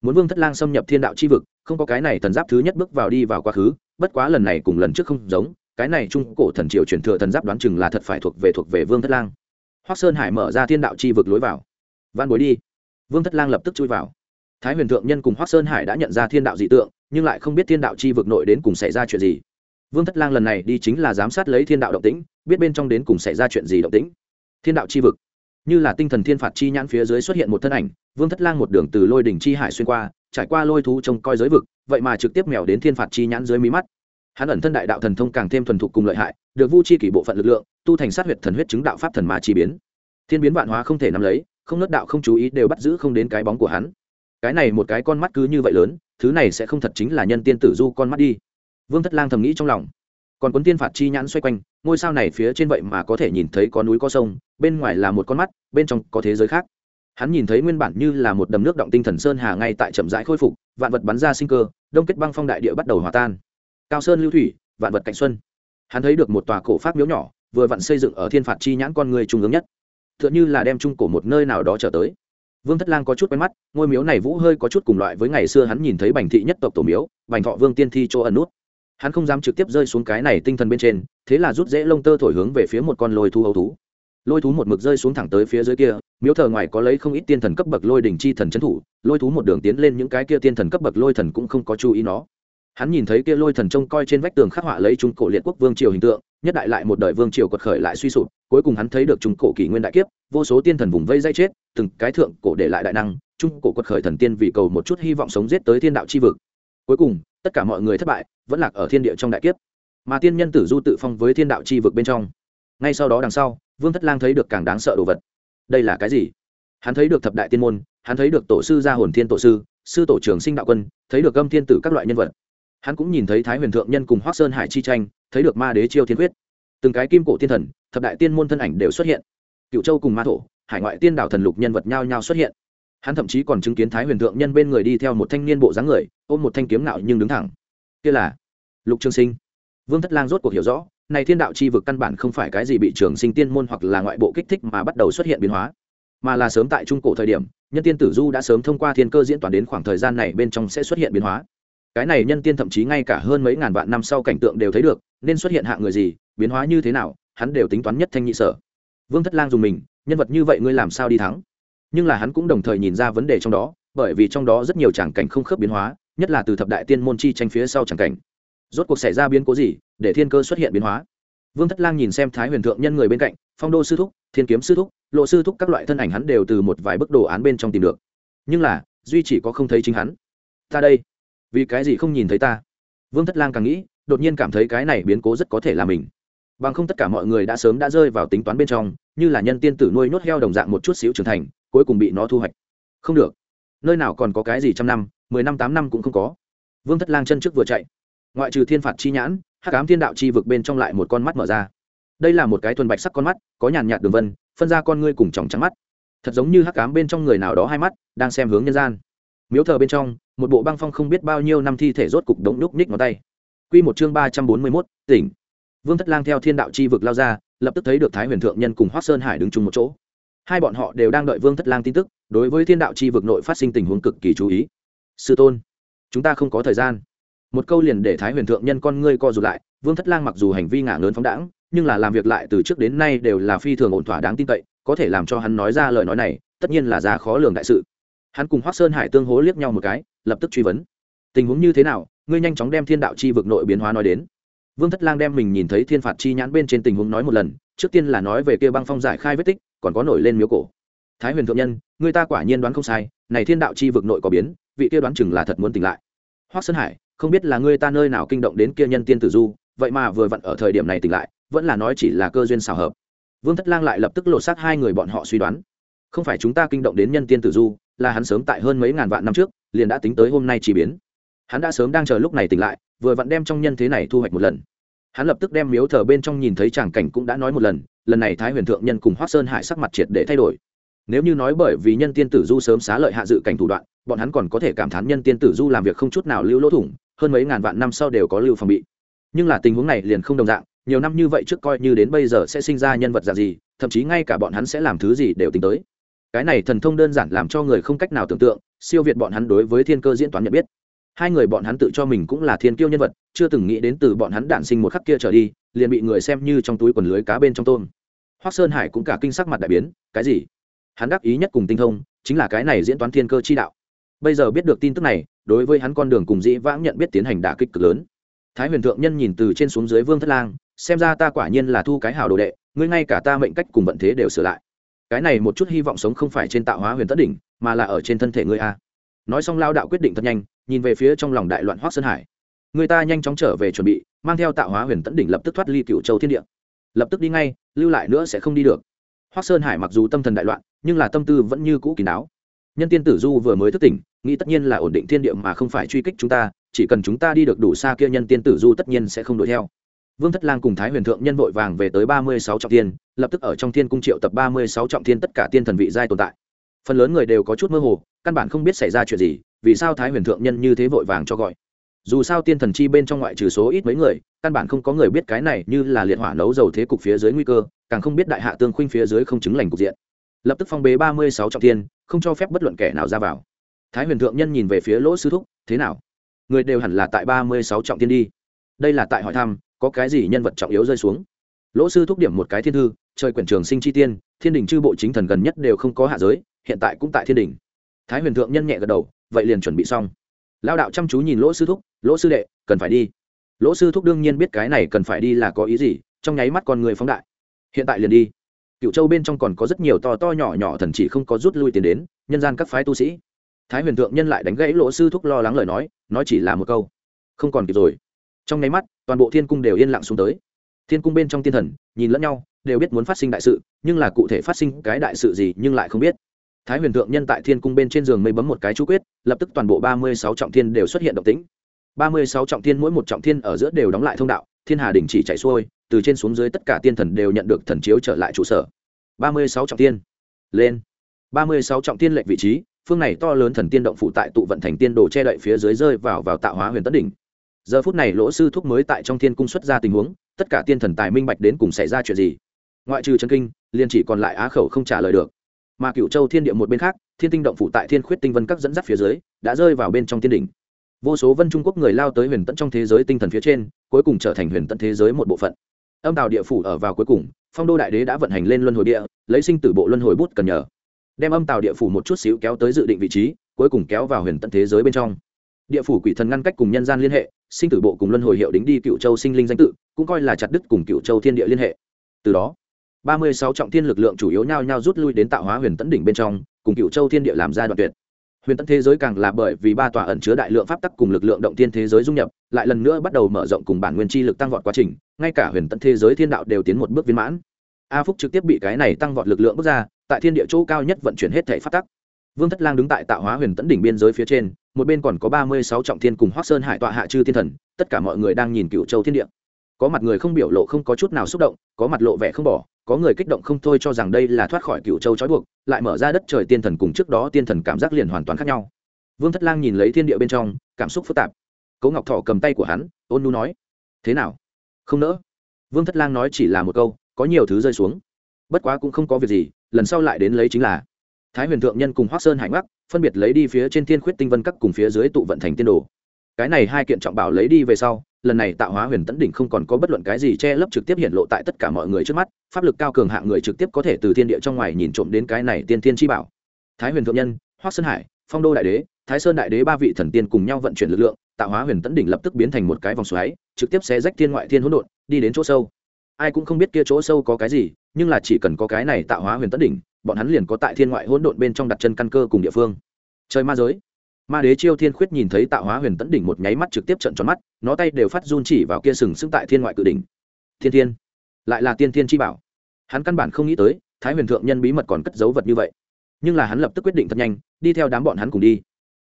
Muốn vương thất lang xâm nhập thiên đạo c h i vực, không có cái này thần giáp thứ nhất bước vào đi vào quá khứ, bất quá lần này cùng lần trước không giống, cái này trung cổ thần triều truyền thừa thần giáp đoán chừng là thật phải thuộc về thuộc về vương thất lang. Hoác sơn hải mở ra thiên đạo c h i vực lối vào. Van bối đi vương thất lang lập tức chui vào. Thái huyền thượng nhân cùng hoác sơn hải đã nhận ra thiên đạo dị tượng, nhưng lại không biết thiên đạo c h i vực nội đến cùng xảy ra chuyện gì. Vương thất lang lần này đi chính là giám sát lấy thiên đạo động tĩnh, biết bên trong đến cùng xảy ra chuyện gì động tĩnh. Thiên đạo c h i vực. Như là tinh thần thiên phạt chi nhãn phía dưới xuất hiện một thân ảnh, vương thất lang một đường từ lôi đỉnh chi hải xuyên qua, trải qua lôi thú trông coi giới vực, vậy mà trực tiếp mèo đến thiên phạt chi nhãn dưới mí mắt. Hắn ẩn thân đại đạo thần thông càng thêm thuần thục cùng lợi hại, được vu chi kỷ bộ phận lực lượng, tu thành sát huyệt thần huyết chứng đạo pháp thần ma chi biến. Thiên biến vạn hóa không thể nắm lấy không nớt đạo không chú ý đều bắt giữ không đến cái bóng của hắn. Cái này một cái con mắt cứ như vậy lớn, thứ này sẽ không thật chính là nhân tiên tử du con mắt đi. Vương thất lang thầm nghĩ trong lòng. Còn cuốn tiên phạt chi nhãn xoay quanh, ngôi sao này phía trên vậy mà có thể nhìn thấy có núi có sông, bên ngoài là một con mắt, bên trong có thế giới khác. Hắn nhìn thấy nguyên bản như là một đầm nước động tinh thần sơn hà ngay tại chậm rãi khôi phục, vạn vật bắn ra sinh cơ, đông kết băng phong đại địa bắt đầu hòa tan. Cao sơn lưu thủy, vạn vật cạnh xuân. Hắn thấy được một tòa cổ pháp miếu nhỏ, vừa vặn xây dựng ở thiên phạt chi nhãn con người trung ương nhất. Tựa như là đem trung cổ một nơi nào đó trở tới. Vương thất lang có chút quen mắt, ngôi miếu này vũ hơi có chút cùng loại với ngày xưa hắn nhìn thấy bành thị nhất tộc tổ miếu, bành thọ vương tiên thi chỗ ẩn nút. Hắn không dám trực tiếp rơi xuống cái này tinh thần bên trên, thế là rút dễ lông tơ thổi hướng về phía một con lôi thú ấu thú. Lôi thú một mực rơi xuống thẳng tới phía dưới kia, miếu thờ ngoài có lấy không ít tiên thần cấp bậc lôi đỉnh chi thần trấn thủ, lôi thú một đường tiến lên những cái kia tiên thần cấp bậc lôi thần cũng không có chú ý nó. Hắn nhìn thấy kia lôi thần trông coi trên vách tường khắc họa lấy trung cổ liệt quốc vương triều hình tượng nhất đại lại một đời vương triều quật khởi lại suy sụp, cuối cùng hắn thấy được trung cổ kỷ nguyên đại kiếp, vô số tiên thần vùng vây dây chết, từng cái thượng cổ để lại đại năng, trung cổ quật khởi thần tiên vì cầu một chút hy vọng sống giết tới thiên đạo chi vực. Cuối cùng, tất cả mọi người thất bại, vẫn lạc ở thiên địa trong đại kiếp. Mà tiên nhân tử du tự phong với thiên đạo chi vực bên trong. Ngay sau đó đằng sau, vương thất lang thấy được càng đáng sợ đồ vật. Đây là cái gì? Hắn thấy được thập đại tiên môn, hắn thấy được tổ sư gia hồn thiên tổ sư sư tổ trưởng sinh đạo quân, thấy được âm thiên tử các loại nhân vật. Hắn cũng nhìn thấy thái huyền thượng nhân cùng hoác sơn hải chi tranh thấy được ma đế chiêu thiên huyết, từng cái kim cổ thiên thần thập đại tiên môn thân ảnh đều xuất hiện. Cựu châu cùng ma thổ hải ngoại tiên đảo thần lục nhân vật nhao nhao xuất hiện. Hắn thậm chí còn chứng kiến thái huyền thượng nhân bên người đi theo một thanh niên bộ dáng người ôm một thanh kiếm nạo nhưng đứng thẳng. Kia là lục trường sinh. Vương thất lang rốt cuộc hiểu rõ này thiên đạo chi vực căn bản không phải cái gì bị trường sinh tiên môn hoặc là ngoại bộ kích thích mà bắt đầu xuất hiện biến hóa. Mà là sớm tại trung cổ thời điểm nhân tiên tử du đã sớm thông qua thiên cơ diễn toàn đến khoảng thời gian này bên trong sẽ xuất hiện biến hóa. Cái này nhân tiên thậm chí ngay cả hơn mấy ngàn vạn năm sau cảnh tượng đều thấy được nên xuất hiện hạng người gì, biến hóa như thế nào, hắn đều tính toán nhất thanh nhị sở. Vương thất lang dùng mình, nhân vật như vậy ngươi làm sao đi thắng? Nhưng là hắn cũng đồng thời nhìn ra vấn đề trong đó, bởi vì trong đó rất nhiều tràng cảnh không khớp biến hóa, nhất là từ thập đại tiên môn chi tranh phía sau tràng cảnh. Rốt cuộc xảy ra biến cố gì, để thiên cơ xuất hiện biến hóa? Vương thất lang nhìn xem thái huyền thượng nhân người bên cạnh, phong đô sư thúc, thiên kiếm sư thúc, lộ sư thúc các loại thân ảnh hắn đều từ một vài bức đồ án bên trong tìm được. Nhưng là, duy chỉ có không thấy chính hắn. Ta đây, vì cái gì không nhìn thấy ta? Vương thất lang càng nghĩ đột nhiên cảm thấy cái này biến cố rất có thể là mình. Bằng không tất cả mọi người đã sớm đã rơi vào tính toán bên trong, như là nhân tiên tử nuôi nhốt heo đồng dạng một chút xíu trưởng thành, cuối cùng bị nó thu hoạch. Không được. Nơi nào còn có cái gì trăm năm, mười năm, tám năm cũng không có. Vương thất lang chân trước vừa chạy. Ngoại trừ thiên phạt chi nhãn, hắc ám thiên đạo chi vực bên trong lại một con mắt mở ra. Đây là một cái thuần bạch sắc con mắt, có nhàn nhạt đường vân, phân ra con ngươi cùng tròng trắng mắt. Thật giống như hắc ám bên trong người nào đó hai mắt, đang xem hướng nhân gian. Miếu thờ bên trong, một bộ băng phong không biết bao nhiêu năm thi thể rốt cục đống đúc nhích ngón tay. Quy một chương ba trăm bốn mươi 341, tỉnh. Vương Thất Lang theo Thiên Đạo chi vực lao ra, lập tức thấy được Thái Huyền thượng nhân cùng Hoắc Sơn Hải đứng chung một chỗ. Hai bọn họ đều đang đợi Vương Thất Lang tin tức, đối với Thiên Đạo chi vực nội phát sinh tình huống cực kỳ chú ý. Sư tôn, chúng ta không có thời gian một câu liền để thái huyền thượng nhân con ngươi co rụt lại vương thất lang mặc dù hành vi ngả lớn phóng đãng nhưng là làm việc lại từ trước đến nay đều là phi thường ổn thỏa đáng tin cậy có thể làm cho hắn nói ra lời nói này tất nhiên là ra khó lường đại sự hắn cùng Hoắc sơn hải tương hố liếc nhau một cái lập tức truy vấn tình huống như thế nào ngươi nhanh chóng đem thiên đạo chi vực nội biến hóa nói đến. Vương thất lang đem mình nhìn thấy thiên phạt chi nhãn bên trên tình huống nói một lần, trước tiên là nói về kia băng phong giải khai vết tích, còn có nổi lên miếu cổ. Thái huyền thượng nhân, người ta quả nhiên đoán không sai, này thiên đạo chi vực nội có biến, vị kia đoán chừng là thật muốn tỉnh lại. Hoác sơn hải, không biết là ngươi ta nơi nào kinh động đến kia nhân tiên tử du, vậy mà vừa vặn ở thời điểm này tỉnh lại, vẫn là nói chỉ là cơ duyên xào hợp. Vương thất lang lại lập tức lột xác hai người bọn họ suy đoán. Không phải chúng ta kinh động đến nhân tiên tử du, là hắn sớm tại hơn mấy ngàn vạn năm trước, liền đã tính tới hôm nay chỉ biến hắn đã sớm đang chờ lúc này tỉnh lại, vừa vặn đem trong nhân thế này thu hoạch một lần. Hắn lập tức đem miếu thờ bên trong nhìn thấy tràng cảnh cũng đã nói một lần lần này thái huyền thượng nhân cùng hoác sơn hải sắc mặt triệt để thay đổi. Nếu như nói bởi vì nhân tiên tử du sớm xá lợi hạ dự cảnh thủ đoạn, bọn hắn còn có thể cảm thán nhân tiên tử du làm việc không chút nào lưu lỗ thủng, hơn mấy ngàn vạn năm sau đều có lưu phòng bị. Nhưng là tình huống này liền không đồng dạng, nhiều năm như vậy trước coi như đến bây giờ sẽ sinh ra nhân vật dạng gì, thậm chí ngay cả bọn hắn sẽ làm thứ gì đều tính tới. Cái này thần thông đơn giản làm cho người không cách nào tưởng tượng, siêu việt bọn hắn đối với thiên cơ diễn toán nhận biết hai người bọn hắn tự cho mình cũng là thiên kiêu nhân vật, chưa từng nghĩ đến từ bọn hắn đản sinh một khắc kia trở đi, liền bị người xem như trong túi quần lưới cá bên trong tôm. Hoác sơn hải cũng cả kinh sắc mặt đại biến, cái gì? Hắn đắc ý nhất cùng tinh thông, chính là cái này diễn toán thiên cơ chi đạo. Bây giờ biết được tin tức này, đối với hắn con đường cùng dĩ vãng nhận biết tiến hành đả kích cực lớn. Thái huyền thượng nhân nhìn từ trên xuống dưới vương thất lang, xem ra ta quả nhiên là thu cái hào đồ đệ, ngươi ngay cả ta mệnh cách cùng vận thế đều sửa lại. Cái này một chút hy vọng sống không phải trên tạo hóa huyền tất đỉnh, mà là ở trên thân thể ngươi a. Nói xong lao đạo quyết định thật nhanh nhìn về phía trong lòng đại loạn hoác sơn hải người ta nhanh chóng trở về chuẩn bị mang theo tạo hóa huyền tẫn đỉnh lập tức thoát ly cựu châu thiên địa lập tức đi ngay lưu lại nữa sẽ không đi được hoác sơn hải mặc dù tâm thần đại loạn nhưng là tâm tư vẫn như cũ kín đáo nhân tiên tử du vừa mới thức tỉnh nghĩ tất nhiên là ổn định thiên địa mà không phải truy kích chúng ta chỉ cần chúng ta đi được đủ xa kia nhân tiên tử du tất nhiên sẽ không đuổi theo vương thất lang cùng thái huyền thượng nhân vội vàng về tới ba mươi sáu trọng tiên lập tức ở trong thiên cung triệu tập ba mươi sáu trọng thiên tất cả tiên thần vị giai tồn tại phần lớn người đều có chút mơ hồ căn bản không biết xảy ra chuyện gì vì sao thái huyền thượng nhân như thế vội vàng cho gọi? Dù sao tiên thần chi bên trong ngoại trừ số ít mấy người, căn bản không có người biết cái này như là liệt hỏa nấu dầu thế cục phía dưới nguy cơ, càng không biết đại hạ tương khuynh phía dưới không chứng lành cục diện. Lập tức phong bế ba mươi sáu trọng tiên, không cho phép bất luận kẻ nào ra vào. Thái huyền thượng nhân nhìn về phía lỗ sư thúc, thế nào? Người đều hẳn là tại ba mươi sáu trọng tiên đi. Đây là tại hỏi thăm, có cái gì nhân vật trọng yếu rơi xuống? Lỗ sư thúc điểm một cái thiên thư, trời quyển trường sinh chi tiên, thiên đình chư bộ chính thần gần nhất đều không có hạ giới, hiện tại cũng tại thiên đình thái huyền thượng nhân nhẹ gật đầu, vậy liền chuẩn bị xong. Lao đạo chăm chú nhìn lỗ sư thúc, lỗ sư đệ, cần phải đi. Lỗ sư thúc đương nhiên biết cái này cần phải đi là có ý gì, trong nháy mắt con người phóng đại. Hiện tại liền đi. Cựu châu bên trong còn có rất nhiều to to nhỏ nhỏ thần chỉ không có rút lui tiền đến, nhân gian các phái tu sĩ. Thái huyền thượng nhân lại đánh gãy lỗ sư thúc lo lắng lời nói nói chỉ là một câu. Không còn kịp rồi. Trong nháy mắt, toàn bộ thiên cung đều yên lặng xuống tới. Thiên cung bên trong thiên thần, nhìn lẫn nhau, đều biết muốn phát sinh đại sự, nhưng là cụ thể phát sinh cái đại sự gì nhưng lại không biết thái huyền thượng nhân tại thiên cung bên trên giường mây bấm một cái chú quyết, lập tức toàn bộ ba mươi sáu trọng thiên đều xuất hiện động tĩnh. Ba mươi sáu trọng thiên mỗi một trọng thiên ở giữa đều đóng lại thông đạo, thiên hà đình chỉ chạy xuôi, từ trên xuống dưới tất cả tiên thần đều nhận được thần chiếu trở lại trụ sở. Ba mươi sáu trọng thiên. Lên. Ba mươi sáu trọng thiên lệnh vị trí, phương này to lớn thần tiên động phụ tại tụ vận thành tiên đồ che đậy phía dưới rơi vào vào tạo hóa huyền tất đỉnh. Giờ phút này lỗ sư thúc mới tại trong thiên cung xuất ra tình huống, tất cả tiên thần tài minh bạch đến cùng xảy ra chuyện gì. Ngoại trừ chân kinh liên chỉ còn lại á khẩu không trả lời được mà cựu châu thiên địa một bên khác, thiên tinh động phủ tại thiên khuyết tinh vân các dẫn dắt phía dưới, đã rơi vào bên trong thiên đỉnh. Vô số vân trung quốc người lao tới huyền tận trong thế giới tinh thần phía trên, cuối cùng trở thành huyền tận thế giới một bộ phận. Âm tào địa phủ ở vào cuối cùng, phong đô đại đế đã vận hành lên luân hồi địa, lấy sinh tử bộ luân hồi bút cần nhờ. Đem âm tào địa phủ một chút xíu kéo tới dự định vị trí, cuối cùng kéo vào huyền tận thế giới bên trong. Địa phủ quỷ thần ngăn cách cùng nhân gian liên hệ, sinh tử bộ cùng luân hồi hiệu đính đi cựu châu sinh linh danh tự, cũng coi là chặt đứt cùng cựu châu thiên địa liên hệ. Từ đó ba mươi sáu trọng thiên lực lượng chủ yếu nhau nhau rút lui đến tạo hóa huyền tấn đỉnh bên trong, cùng cựu châu thiên địa làm ra đoạn tuyệt. Huyền tấn thế giới càng là bởi vì ba tòa ẩn chứa đại lượng pháp tắc cùng lực lượng động thiên thế giới dung nhập, lại lần nữa bắt đầu mở rộng cùng bản nguyên chi lực tăng vọt quá trình, ngay cả huyền tấn thế giới thiên đạo đều tiến một bước viên mãn. A phúc trực tiếp bị cái này tăng vọt lực lượng bước ra, tại thiên địa chỗ cao nhất vận chuyển hết thể pháp tắc. Vương thất lang đứng tại tạo hóa huyền tấn đỉnh biên giới phía trên, một bên còn có ba mươi sáu trọng thiên cùng hoác sơn hải tọa hạ chư thiên thần, tất cả mọi người đang nhìn cựu châu thiên địa. Có mặt người không biểu lộ không có chút nào xúc động, có mặt lộ vẻ không bỏ có người kích động không thôi cho rằng đây là thoát khỏi cựu châu trói buộc, lại mở ra đất trời tiên thần cùng trước đó tiên thần cảm giác liền hoàn toàn khác nhau. Vương thất lang nhìn lấy thiên địa bên trong, cảm xúc phức tạp. Cố ngọc thọ cầm tay của hắn, ôn nu nói, thế nào? Không nỡ? Vương thất lang nói chỉ là một câu, có nhiều thứ rơi xuống. Bất quá cũng không có việc gì, lần sau lại đến lấy chính là. Thái huyền thượng nhân cùng hoác sơn hải mắc phân biệt lấy đi phía trên thiên khuyết tinh vân các cùng phía dưới tụ vận thành tiên đồ. Cái này hai kiện trọng bảo lấy đi về sau lần này tạo hóa huyền tấn đỉnh không còn có bất luận cái gì che lấp trực tiếp hiện lộ tại tất cả mọi người trước mắt, pháp lực cao cường hạng người trực tiếp có thể từ thiên địa trong ngoài nhìn trộm đến cái này tiên thiên chi bảo. Thái huyền thượng nhân hoác sơn hải, phong đô đại đế, thái sơn đại đế ba vị thần tiên cùng nhau vận chuyển lực lượng, tạo hóa huyền tấn đỉnh lập tức biến thành một cái vòng xoáy, trực tiếp xé rách thiên ngoại thiên hỗn độn, đi đến chỗ sâu. Ai cũng không biết kia chỗ sâu có cái gì, nhưng là chỉ cần có cái này tạo hóa huyền tấn đỉnh, bọn hắn liền có tại thiên ngoại hỗn độn bên trong đặt chân căn cơ cùng địa phương. Trời ma giới ma đế chiêu thiên khuyết nhìn thấy tạo hóa huyền tấn đỉnh một nháy mắt trực tiếp trận tròn mắt, nó tay đều phát run chỉ vào kia sừng sững tại thiên ngoại cự đỉnh. Thiên thiên, lại là tiên thiên chi bảo. Hắn căn bản không nghĩ tới, thái huyền thượng nhân bí mật còn cất giấu vật như vậy. Nhưng là hắn lập tức quyết định thật nhanh, đi theo đám bọn hắn cùng đi.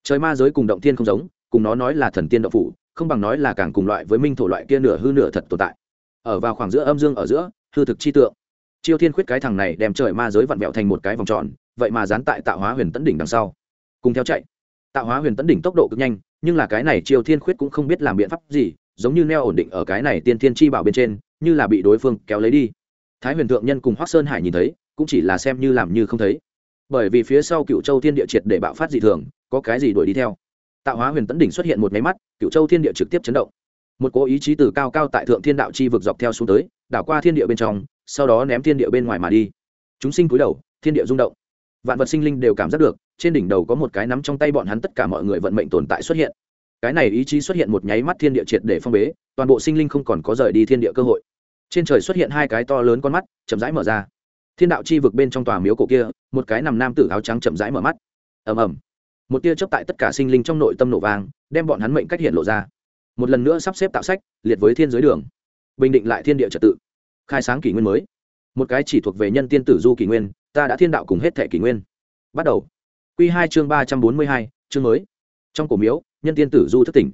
Trời ma giới cùng động thiên không giống, cùng nó nói là thần tiên động phủ, không bằng nói là càng cùng loại với minh thổ loại kia nửa hư nửa thật tồn tại. Ở vào khoảng giữa âm dương ở giữa, hư thực chi tượng. Chiêu thiên khuyết cái thằng này đem trời ma giới vặn vẹo thành một cái vòng tròn, vậy mà dán tại tạo hóa huyền tấn đỉnh đằng sau. Cùng theo chạy tạo hóa huyền tấn đỉnh tốc độ cực nhanh, nhưng là cái này Triều thiên khuyết cũng không biết làm biện pháp gì, giống như neo ổn định ở cái này tiên thiên chi bảo bên trên, như là bị đối phương kéo lấy đi. Thái huyền thượng nhân cùng hoác sơn hải nhìn thấy, cũng chỉ là xem như làm như không thấy. Bởi vì phía sau cựu châu thiên địa triệt để bạo phát dị thường, có cái gì đuổi đi theo? Tạo hóa huyền tấn đỉnh xuất hiện một máy mắt cựu châu thiên địa trực tiếp chấn động. Một cố ý chí từ cao cao tại thượng thiên đạo chi vực dọc theo xuống tới, đảo qua thiên địa bên trong, sau đó ném thiên địa bên ngoài mà đi. Chúng sinh cúi đầu, thiên địa rung động. Vạn vật sinh linh đều cảm giác được trên đỉnh đầu có một cái nắm trong tay bọn hắn tất cả mọi người vận mệnh tồn tại xuất hiện. Cái này ý chí xuất hiện một nháy mắt thiên địa triệt để phong bế, toàn bộ sinh linh không còn có rời đi thiên địa cơ hội. Trên trời xuất hiện hai cái to lớn con mắt, chậm rãi mở ra. Thiên đạo chi vực bên trong tòa miếu cổ kia, một cái nằm nam tử áo trắng chậm rãi mở mắt. Ầm ầm. Một tia chớp tại tất cả sinh linh trong nội tâm nổ vàng đem bọn hắn mệnh cách hiện lộ ra. Một lần nữa sắp xếp tạo sách, liệt với thiên giới đường. Bình định lại thiên địa trật tự. Khai sáng kỷ nguyên mới. Một cái chỉ thuộc về nhân tiên tử du kỷ nguyên, ta đã thiên đạo cùng hết thẻ kỷ nguyên. Bắt đầu. Quy hai chương ba trăm bốn mươi hai, chương mới. Trong cổ miếu, nhân tiên tử du thất tỉnh.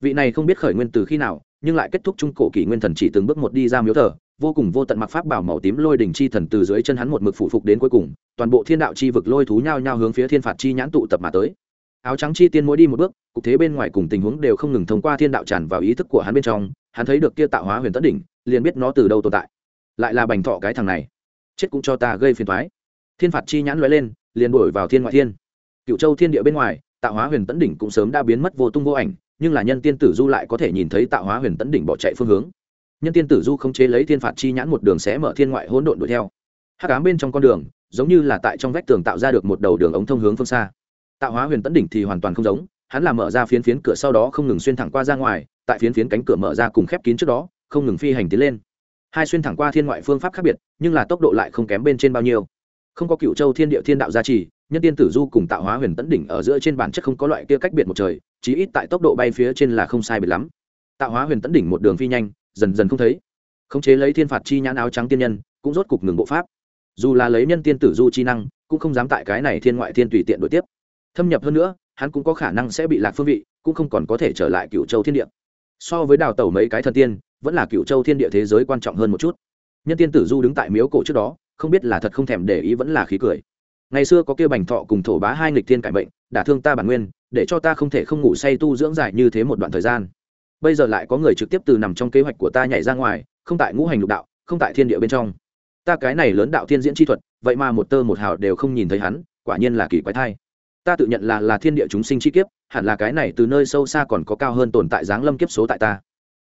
Vị này không biết khởi nguyên từ khi nào, nhưng lại kết thúc trung cổ kỷ nguyên thần chỉ từng bước một đi ra miếu thờ, vô cùng vô tận mặc pháp bảo màu tím lôi đỉnh chi thần từ dưới chân hắn một mực phủ phục đến cuối cùng, toàn bộ thiên đạo chi vực lôi thú nhau nhau hướng phía thiên phạt chi nhãn tụ tập mà tới. Áo trắng chi tiên mỗi đi một bước, cục thế bên ngoài cùng tình huống đều không ngừng thông qua thiên đạo tràn vào ý thức của hắn bên trong, hắn thấy được kia tạo hóa huyền tất đỉnh, liền biết nó từ đâu tồn tại. Lại là bành thọ cái thằng này. Chết cũng cho ta gây phiền toái. thiên phạt chi nhãn lóe lên, liền đổi vào thiên ngoại thiên cựu châu thiên địa bên ngoài tạo hóa huyền tấn đỉnh cũng sớm đã biến mất vô tung vô ảnh, nhưng là nhân tiên tử du lại có thể nhìn thấy tạo hóa huyền tấn đỉnh bỏ chạy phương hướng. Nhân tiên tử du không chế lấy thiên phạt chi nhãn một đường sẽ mở thiên ngoại hỗn độn đuổi theo. Hắc ám bên trong con đường, giống như là tại trong vách tường tạo ra được một đầu đường ống thông hướng phương xa. Tạo hóa huyền tấn đỉnh thì hoàn toàn không giống, hắn làm mở ra phiến phiến cửa sau đó không ngừng xuyên thẳng qua ra ngoài, tại phiến phiến cánh cửa mở ra cùng khép kín trước đó, không ngừng phi hành tiến lên. Hai xuyên thẳng qua thiên ngoại phương pháp khác biệt, nhưng là tốc độ lại không kém bên trên bao nhiêu. Không có cựu châu thiên địa thiên đạo gia trì nhân tiên tử du cùng tạo hóa huyền tấn đỉnh ở giữa trên bản chất không có loại kia cách biệt một trời, chí ít tại tốc độ bay phía trên là không sai biệt lắm. Tạo hóa huyền tấn đỉnh một đường phi nhanh, dần dần không thấy. Khống chế lấy thiên phạt chi nhãn áo trắng tiên nhân, cũng rốt cục ngừng bộ pháp. Dù là lấy nhân tiên tử du chi năng, cũng không dám tại cái này thiên ngoại thiên tùy tiện đổi tiếp. Thâm nhập hơn nữa, hắn cũng có khả năng sẽ bị lạc phương vị, cũng không còn có thể trở lại cựu châu thiên địa. So với đào tẩu mấy cái thần tiên, vẫn là cựu châu thiên địa thế giới quan trọng hơn một chút. Nhân tiên tử du đứng tại miếu cổ trước đó, không biết là thật không thèm để ý vẫn là khí cười ngày xưa có kia bành thọ cùng thổ bá hai nghịch thiên cải bệnh đả thương ta bản nguyên, để cho ta không thể không ngủ say tu dưỡng dài như thế một đoạn thời gian. Bây giờ lại có người trực tiếp từ nằm trong kế hoạch của ta nhảy ra ngoài, không tại ngũ hành lục đạo, không tại thiên địa bên trong. Ta cái này lớn đạo thiên diễn chi thuật, vậy mà một tơ một hào đều không nhìn thấy hắn, quả nhiên là kỳ quái thai ta tự nhận là là thiên địa chúng sinh chi kiếp, hẳn là cái này từ nơi sâu xa còn có cao hơn tồn tại giáng lâm kiếp số tại ta.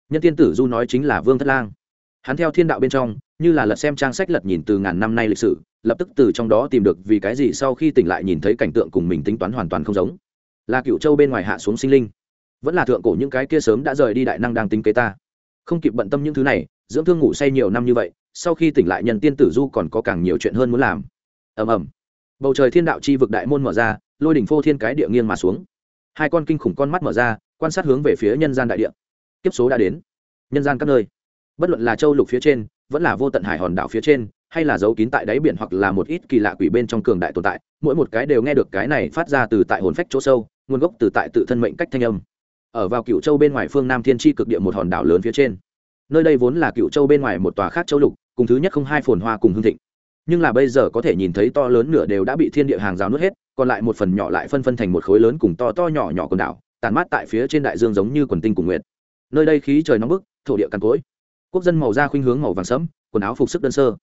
Nhân tiên tử du nói chính là vương thất lang. Hắn theo thiên đạo bên trong như là lật xem trang sách lật nhìn từ ngàn năm nay lịch sử, lập tức từ trong đó tìm được vì cái gì sau khi tỉnh lại nhìn thấy cảnh tượng cùng mình tính toán hoàn toàn không giống. Là cựu châu bên ngoài hạ xuống sinh linh. Vẫn là thượng cổ những cái kia sớm đã rời đi đại năng đang tính kế ta. Không kịp bận tâm những thứ này, dưỡng thương ngủ say nhiều năm như vậy, sau khi tỉnh lại nhân tiên tử du còn có càng nhiều chuyện hơn muốn làm. Ầm ầm. Bầu trời thiên đạo chi vực đại môn mở ra, lôi đỉnh phô thiên cái địa nghiêng mà xuống. Hai con kinh khủng con mắt mở ra, quan sát hướng về phía nhân gian đại địa. Kiếp số đã đến. Nhân gian các nơi. Bất luận là châu lục phía trên vẫn là vô tận hải hòn đảo phía trên, hay là giấu kín tại đáy biển hoặc là một ít kỳ lạ quỷ bên trong cường đại tồn tại, mỗi một cái đều nghe được cái này phát ra từ tại hồn phách chỗ sâu, nguồn gốc từ tại tự thân mệnh cách thanh âm. Ở vào cựu châu bên ngoài phương nam thiên tri cực địa một hòn đảo lớn phía trên. Nơi đây vốn là cựu châu bên ngoài một tòa khác châu lục, cùng thứ nhất không hai phồn hoa cùng hương thịnh. Nhưng là bây giờ có thể nhìn thấy to lớn nửa đều đã bị thiên địa hàng rào nuốt hết, còn lại một phần nhỏ lại phân phân thành một khối lớn cùng to to nhỏ nhỏ quần đảo tàn mát tại phía trên đại dương giống như quần tinh cùng nguyệt. Nơi đây khí trời nóng bức, thổ địa cằn cỗi quốc dân màu da khuynh hướng màu vàng sẫm, quần áo phục sức đơn sơ.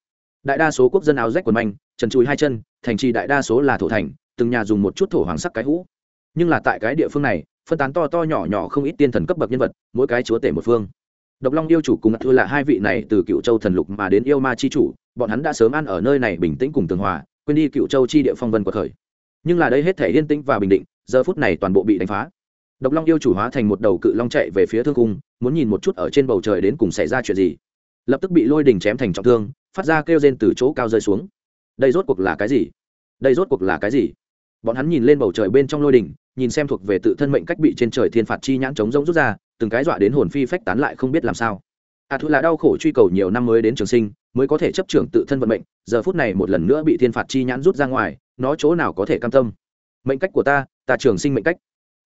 Đại đa số quốc dân áo rách quần manh, trần trụi hai chân, thành trì đại đa số là thổ thành, từng nhà dùng một chút thổ hoàng sắc cái hũ. Nhưng là tại cái địa phương này, phân tán to to nhỏ nhỏ không ít tiên thần cấp bậc nhân vật, mỗi cái chúa tể một phương. Độc long yêu chủ cùng thưa là hai vị này từ cựu châu thần lục mà đến yêu ma chi chủ, bọn hắn đã sớm ăn ở nơi này bình tĩnh cùng tường hòa, quên đi cựu châu chi địa phong vân của thời nhưng là đây hết thể yên tĩnh và bình định, giờ phút này toàn bộ bị đánh phá. Độc long yêu chủ hóa thành một đầu cự long chạy về phía thương cung muốn nhìn một chút ở trên bầu trời đến cùng xảy ra chuyện gì. Lập tức bị lôi đình chém thành trọng thương, phát ra kêu rên từ chỗ cao rơi xuống. Đây rốt cuộc là cái gì? Đây rốt cuộc là cái gì? Bọn hắn nhìn lên bầu trời bên trong lôi đình, nhìn xem thuộc về tự thân mệnh cách bị trên trời thiên phạt chi nhãn trống rỗng rút ra, từng cái dọa đến hồn phi phách tán lại không biết làm sao. A à thu là đau khổ truy cầu nhiều năm mới đến trường sinh, mới có thể chấp trưởng tự thân vận mệnh, giờ phút này một lần nữa bị thiên phạt chi nhãn rút ra ngoài, nó chỗ nào có thể cam tâm? Mệnh cách của ta ta trường sinh mệnh cách.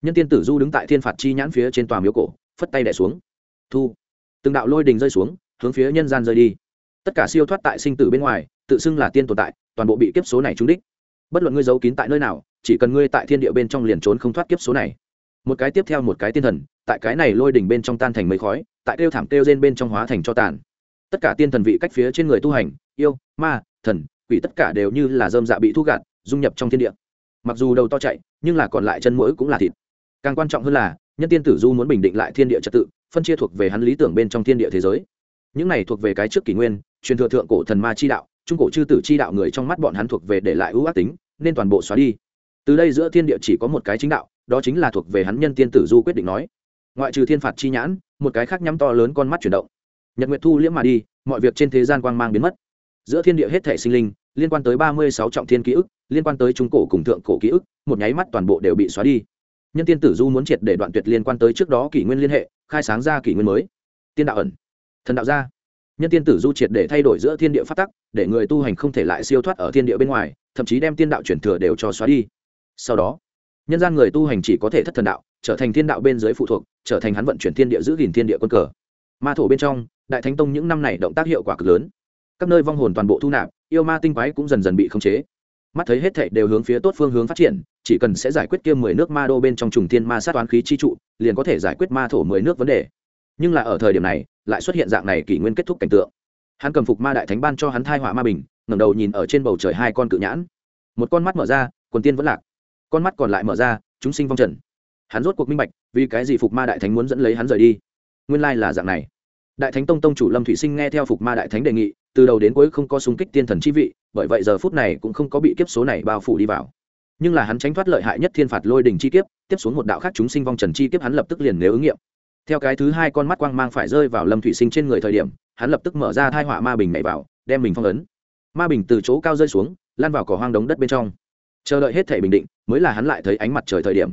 Nhân tiên tử du đứng tại thiên phạt chi nhãn phía trên tòa miếu cổ phất tay đẻ xuống. Thu. Từng đạo lôi đình rơi xuống, hướng phía nhân gian rơi đi. Tất cả siêu thoát tại sinh tử bên ngoài, tự xưng là tiên tồn tại, toàn bộ bị kiếp số này trúng đích. Bất luận ngươi giấu kín tại nơi nào, chỉ cần ngươi tại thiên địa bên trong liền trốn không thoát kiếp số này. Một cái tiếp theo một cái tiên thần, tại cái này lôi đỉnh bên trong tan thành mấy khói, tại kêu thảm kêu trên bên trong hóa thành cho tàn. Tất cả tiên thần vị cách phía trên người tu hành, yêu, ma, thần, quỷ tất cả đều như là dơm dạ bị thu gạt, dung nhập trong thiên địa. Mặc dù đầu to chạy, nhưng là còn lại chân mũi cũng là thịt. Càng quan trọng hơn là nhân tiên tử du muốn bình định lại thiên địa trật tự, phân chia thuộc về hắn lý tưởng bên trong thiên địa thế giới. Những này thuộc về cái trước kỷ nguyên, truyền thừa thượng cổ thần ma chi đạo, trung cổ chư tử chi đạo người trong mắt bọn hắn thuộc về để lại ưu ác tính, nên toàn bộ xóa đi. Từ đây giữa thiên địa chỉ có một cái chính đạo, đó chính là thuộc về hắn nhân tiên tử du quyết định nói. Ngoại trừ thiên phạt chi nhãn, một cái khác nhắm to lớn con mắt chuyển động. Nhật nguyệt thu liễm mà đi, mọi việc trên thế gian quang mang biến mất. Giữa thiên địa hết thể sinh linh, liên quan tới ba mươi sáu trọng thiên ký ức, liên quan tới trung cổ cùng thượng cổ ký ức, một nháy mắt toàn bộ đều bị xóa đi nhân tiên tử du muốn triệt để đoạn tuyệt liên quan tới trước đó kỷ nguyên liên hệ, khai sáng ra kỷ nguyên mới. Tiên đạo ẩn. Thần đạo gia nhân tiên tử du triệt để thay đổi giữa thiên địa phát tắc, để người tu hành không thể lại siêu thoát ở thiên địa bên ngoài, thậm chí đem tiên đạo chuyển thừa đều cho xóa đi. Sau đó, nhân gian người tu hành chỉ có thể thất thần đạo, trở thành thiên đạo bên dưới phụ thuộc, trở thành hắn vận chuyển thiên địa giữ gìn thiên địa quân cờ. Ma thổ bên trong, đại thánh tông những năm này động tác hiệu quả cực lớn. Các nơi vong hồn toàn bộ thu nạp, yêu ma tinh quái cũng dần dần bị khống chế mắt thấy hết thệ đều hướng phía tốt phương hướng phát triển, chỉ cần sẽ giải quyết kia mười nước ma đô bên trong trùng thiên ma sát toán khí chi trụ, liền có thể giải quyết ma thổ mười nước vấn đề. Nhưng là ở thời điểm này, lại xuất hiện dạng này kỷ nguyên kết thúc cảnh tượng. Hắn cầm phục ma đại thánh ban cho hắn thai họa ma bình, ngẩng đầu nhìn ở trên bầu trời hai con cự nhãn. Một con mắt mở ra, quần tiên vẫn lạc. Con mắt còn lại mở ra, chúng sinh vong trần. Hắn rốt cuộc minh bạch, vì cái gì phục ma đại thánh muốn dẫn lấy hắn rời đi. Nguyên lai là dạng này. Đại thánh tông tông chủ lâm thủy sinh nghe theo phục ma đại thánh đề nghị từ đầu đến cuối không có súng kích tiên thần chi vị, bởi vậy giờ phút này cũng không có bị kiếp số này bao phủ đi vào. Nhưng là hắn tránh thoát lợi hại nhất thiên phạt lôi đình chi kiếp, tiếp xuống một đạo khác chúng sinh vong trần chi kiếp hắn lập tức liền nếu ứng nghiệm. Theo cái thứ hai con mắt quang mang phải rơi vào lâm thủy sinh trên người thời điểm, hắn lập tức mở ra thai họa ma bình nhảy vào, đem mình phong ấn. Ma bình từ chỗ cao rơi xuống, lan vào cỏ hoang đống đất bên trong. Chờ đợi hết thể bình định, mới là hắn lại thấy ánh mặt trời thời điểm.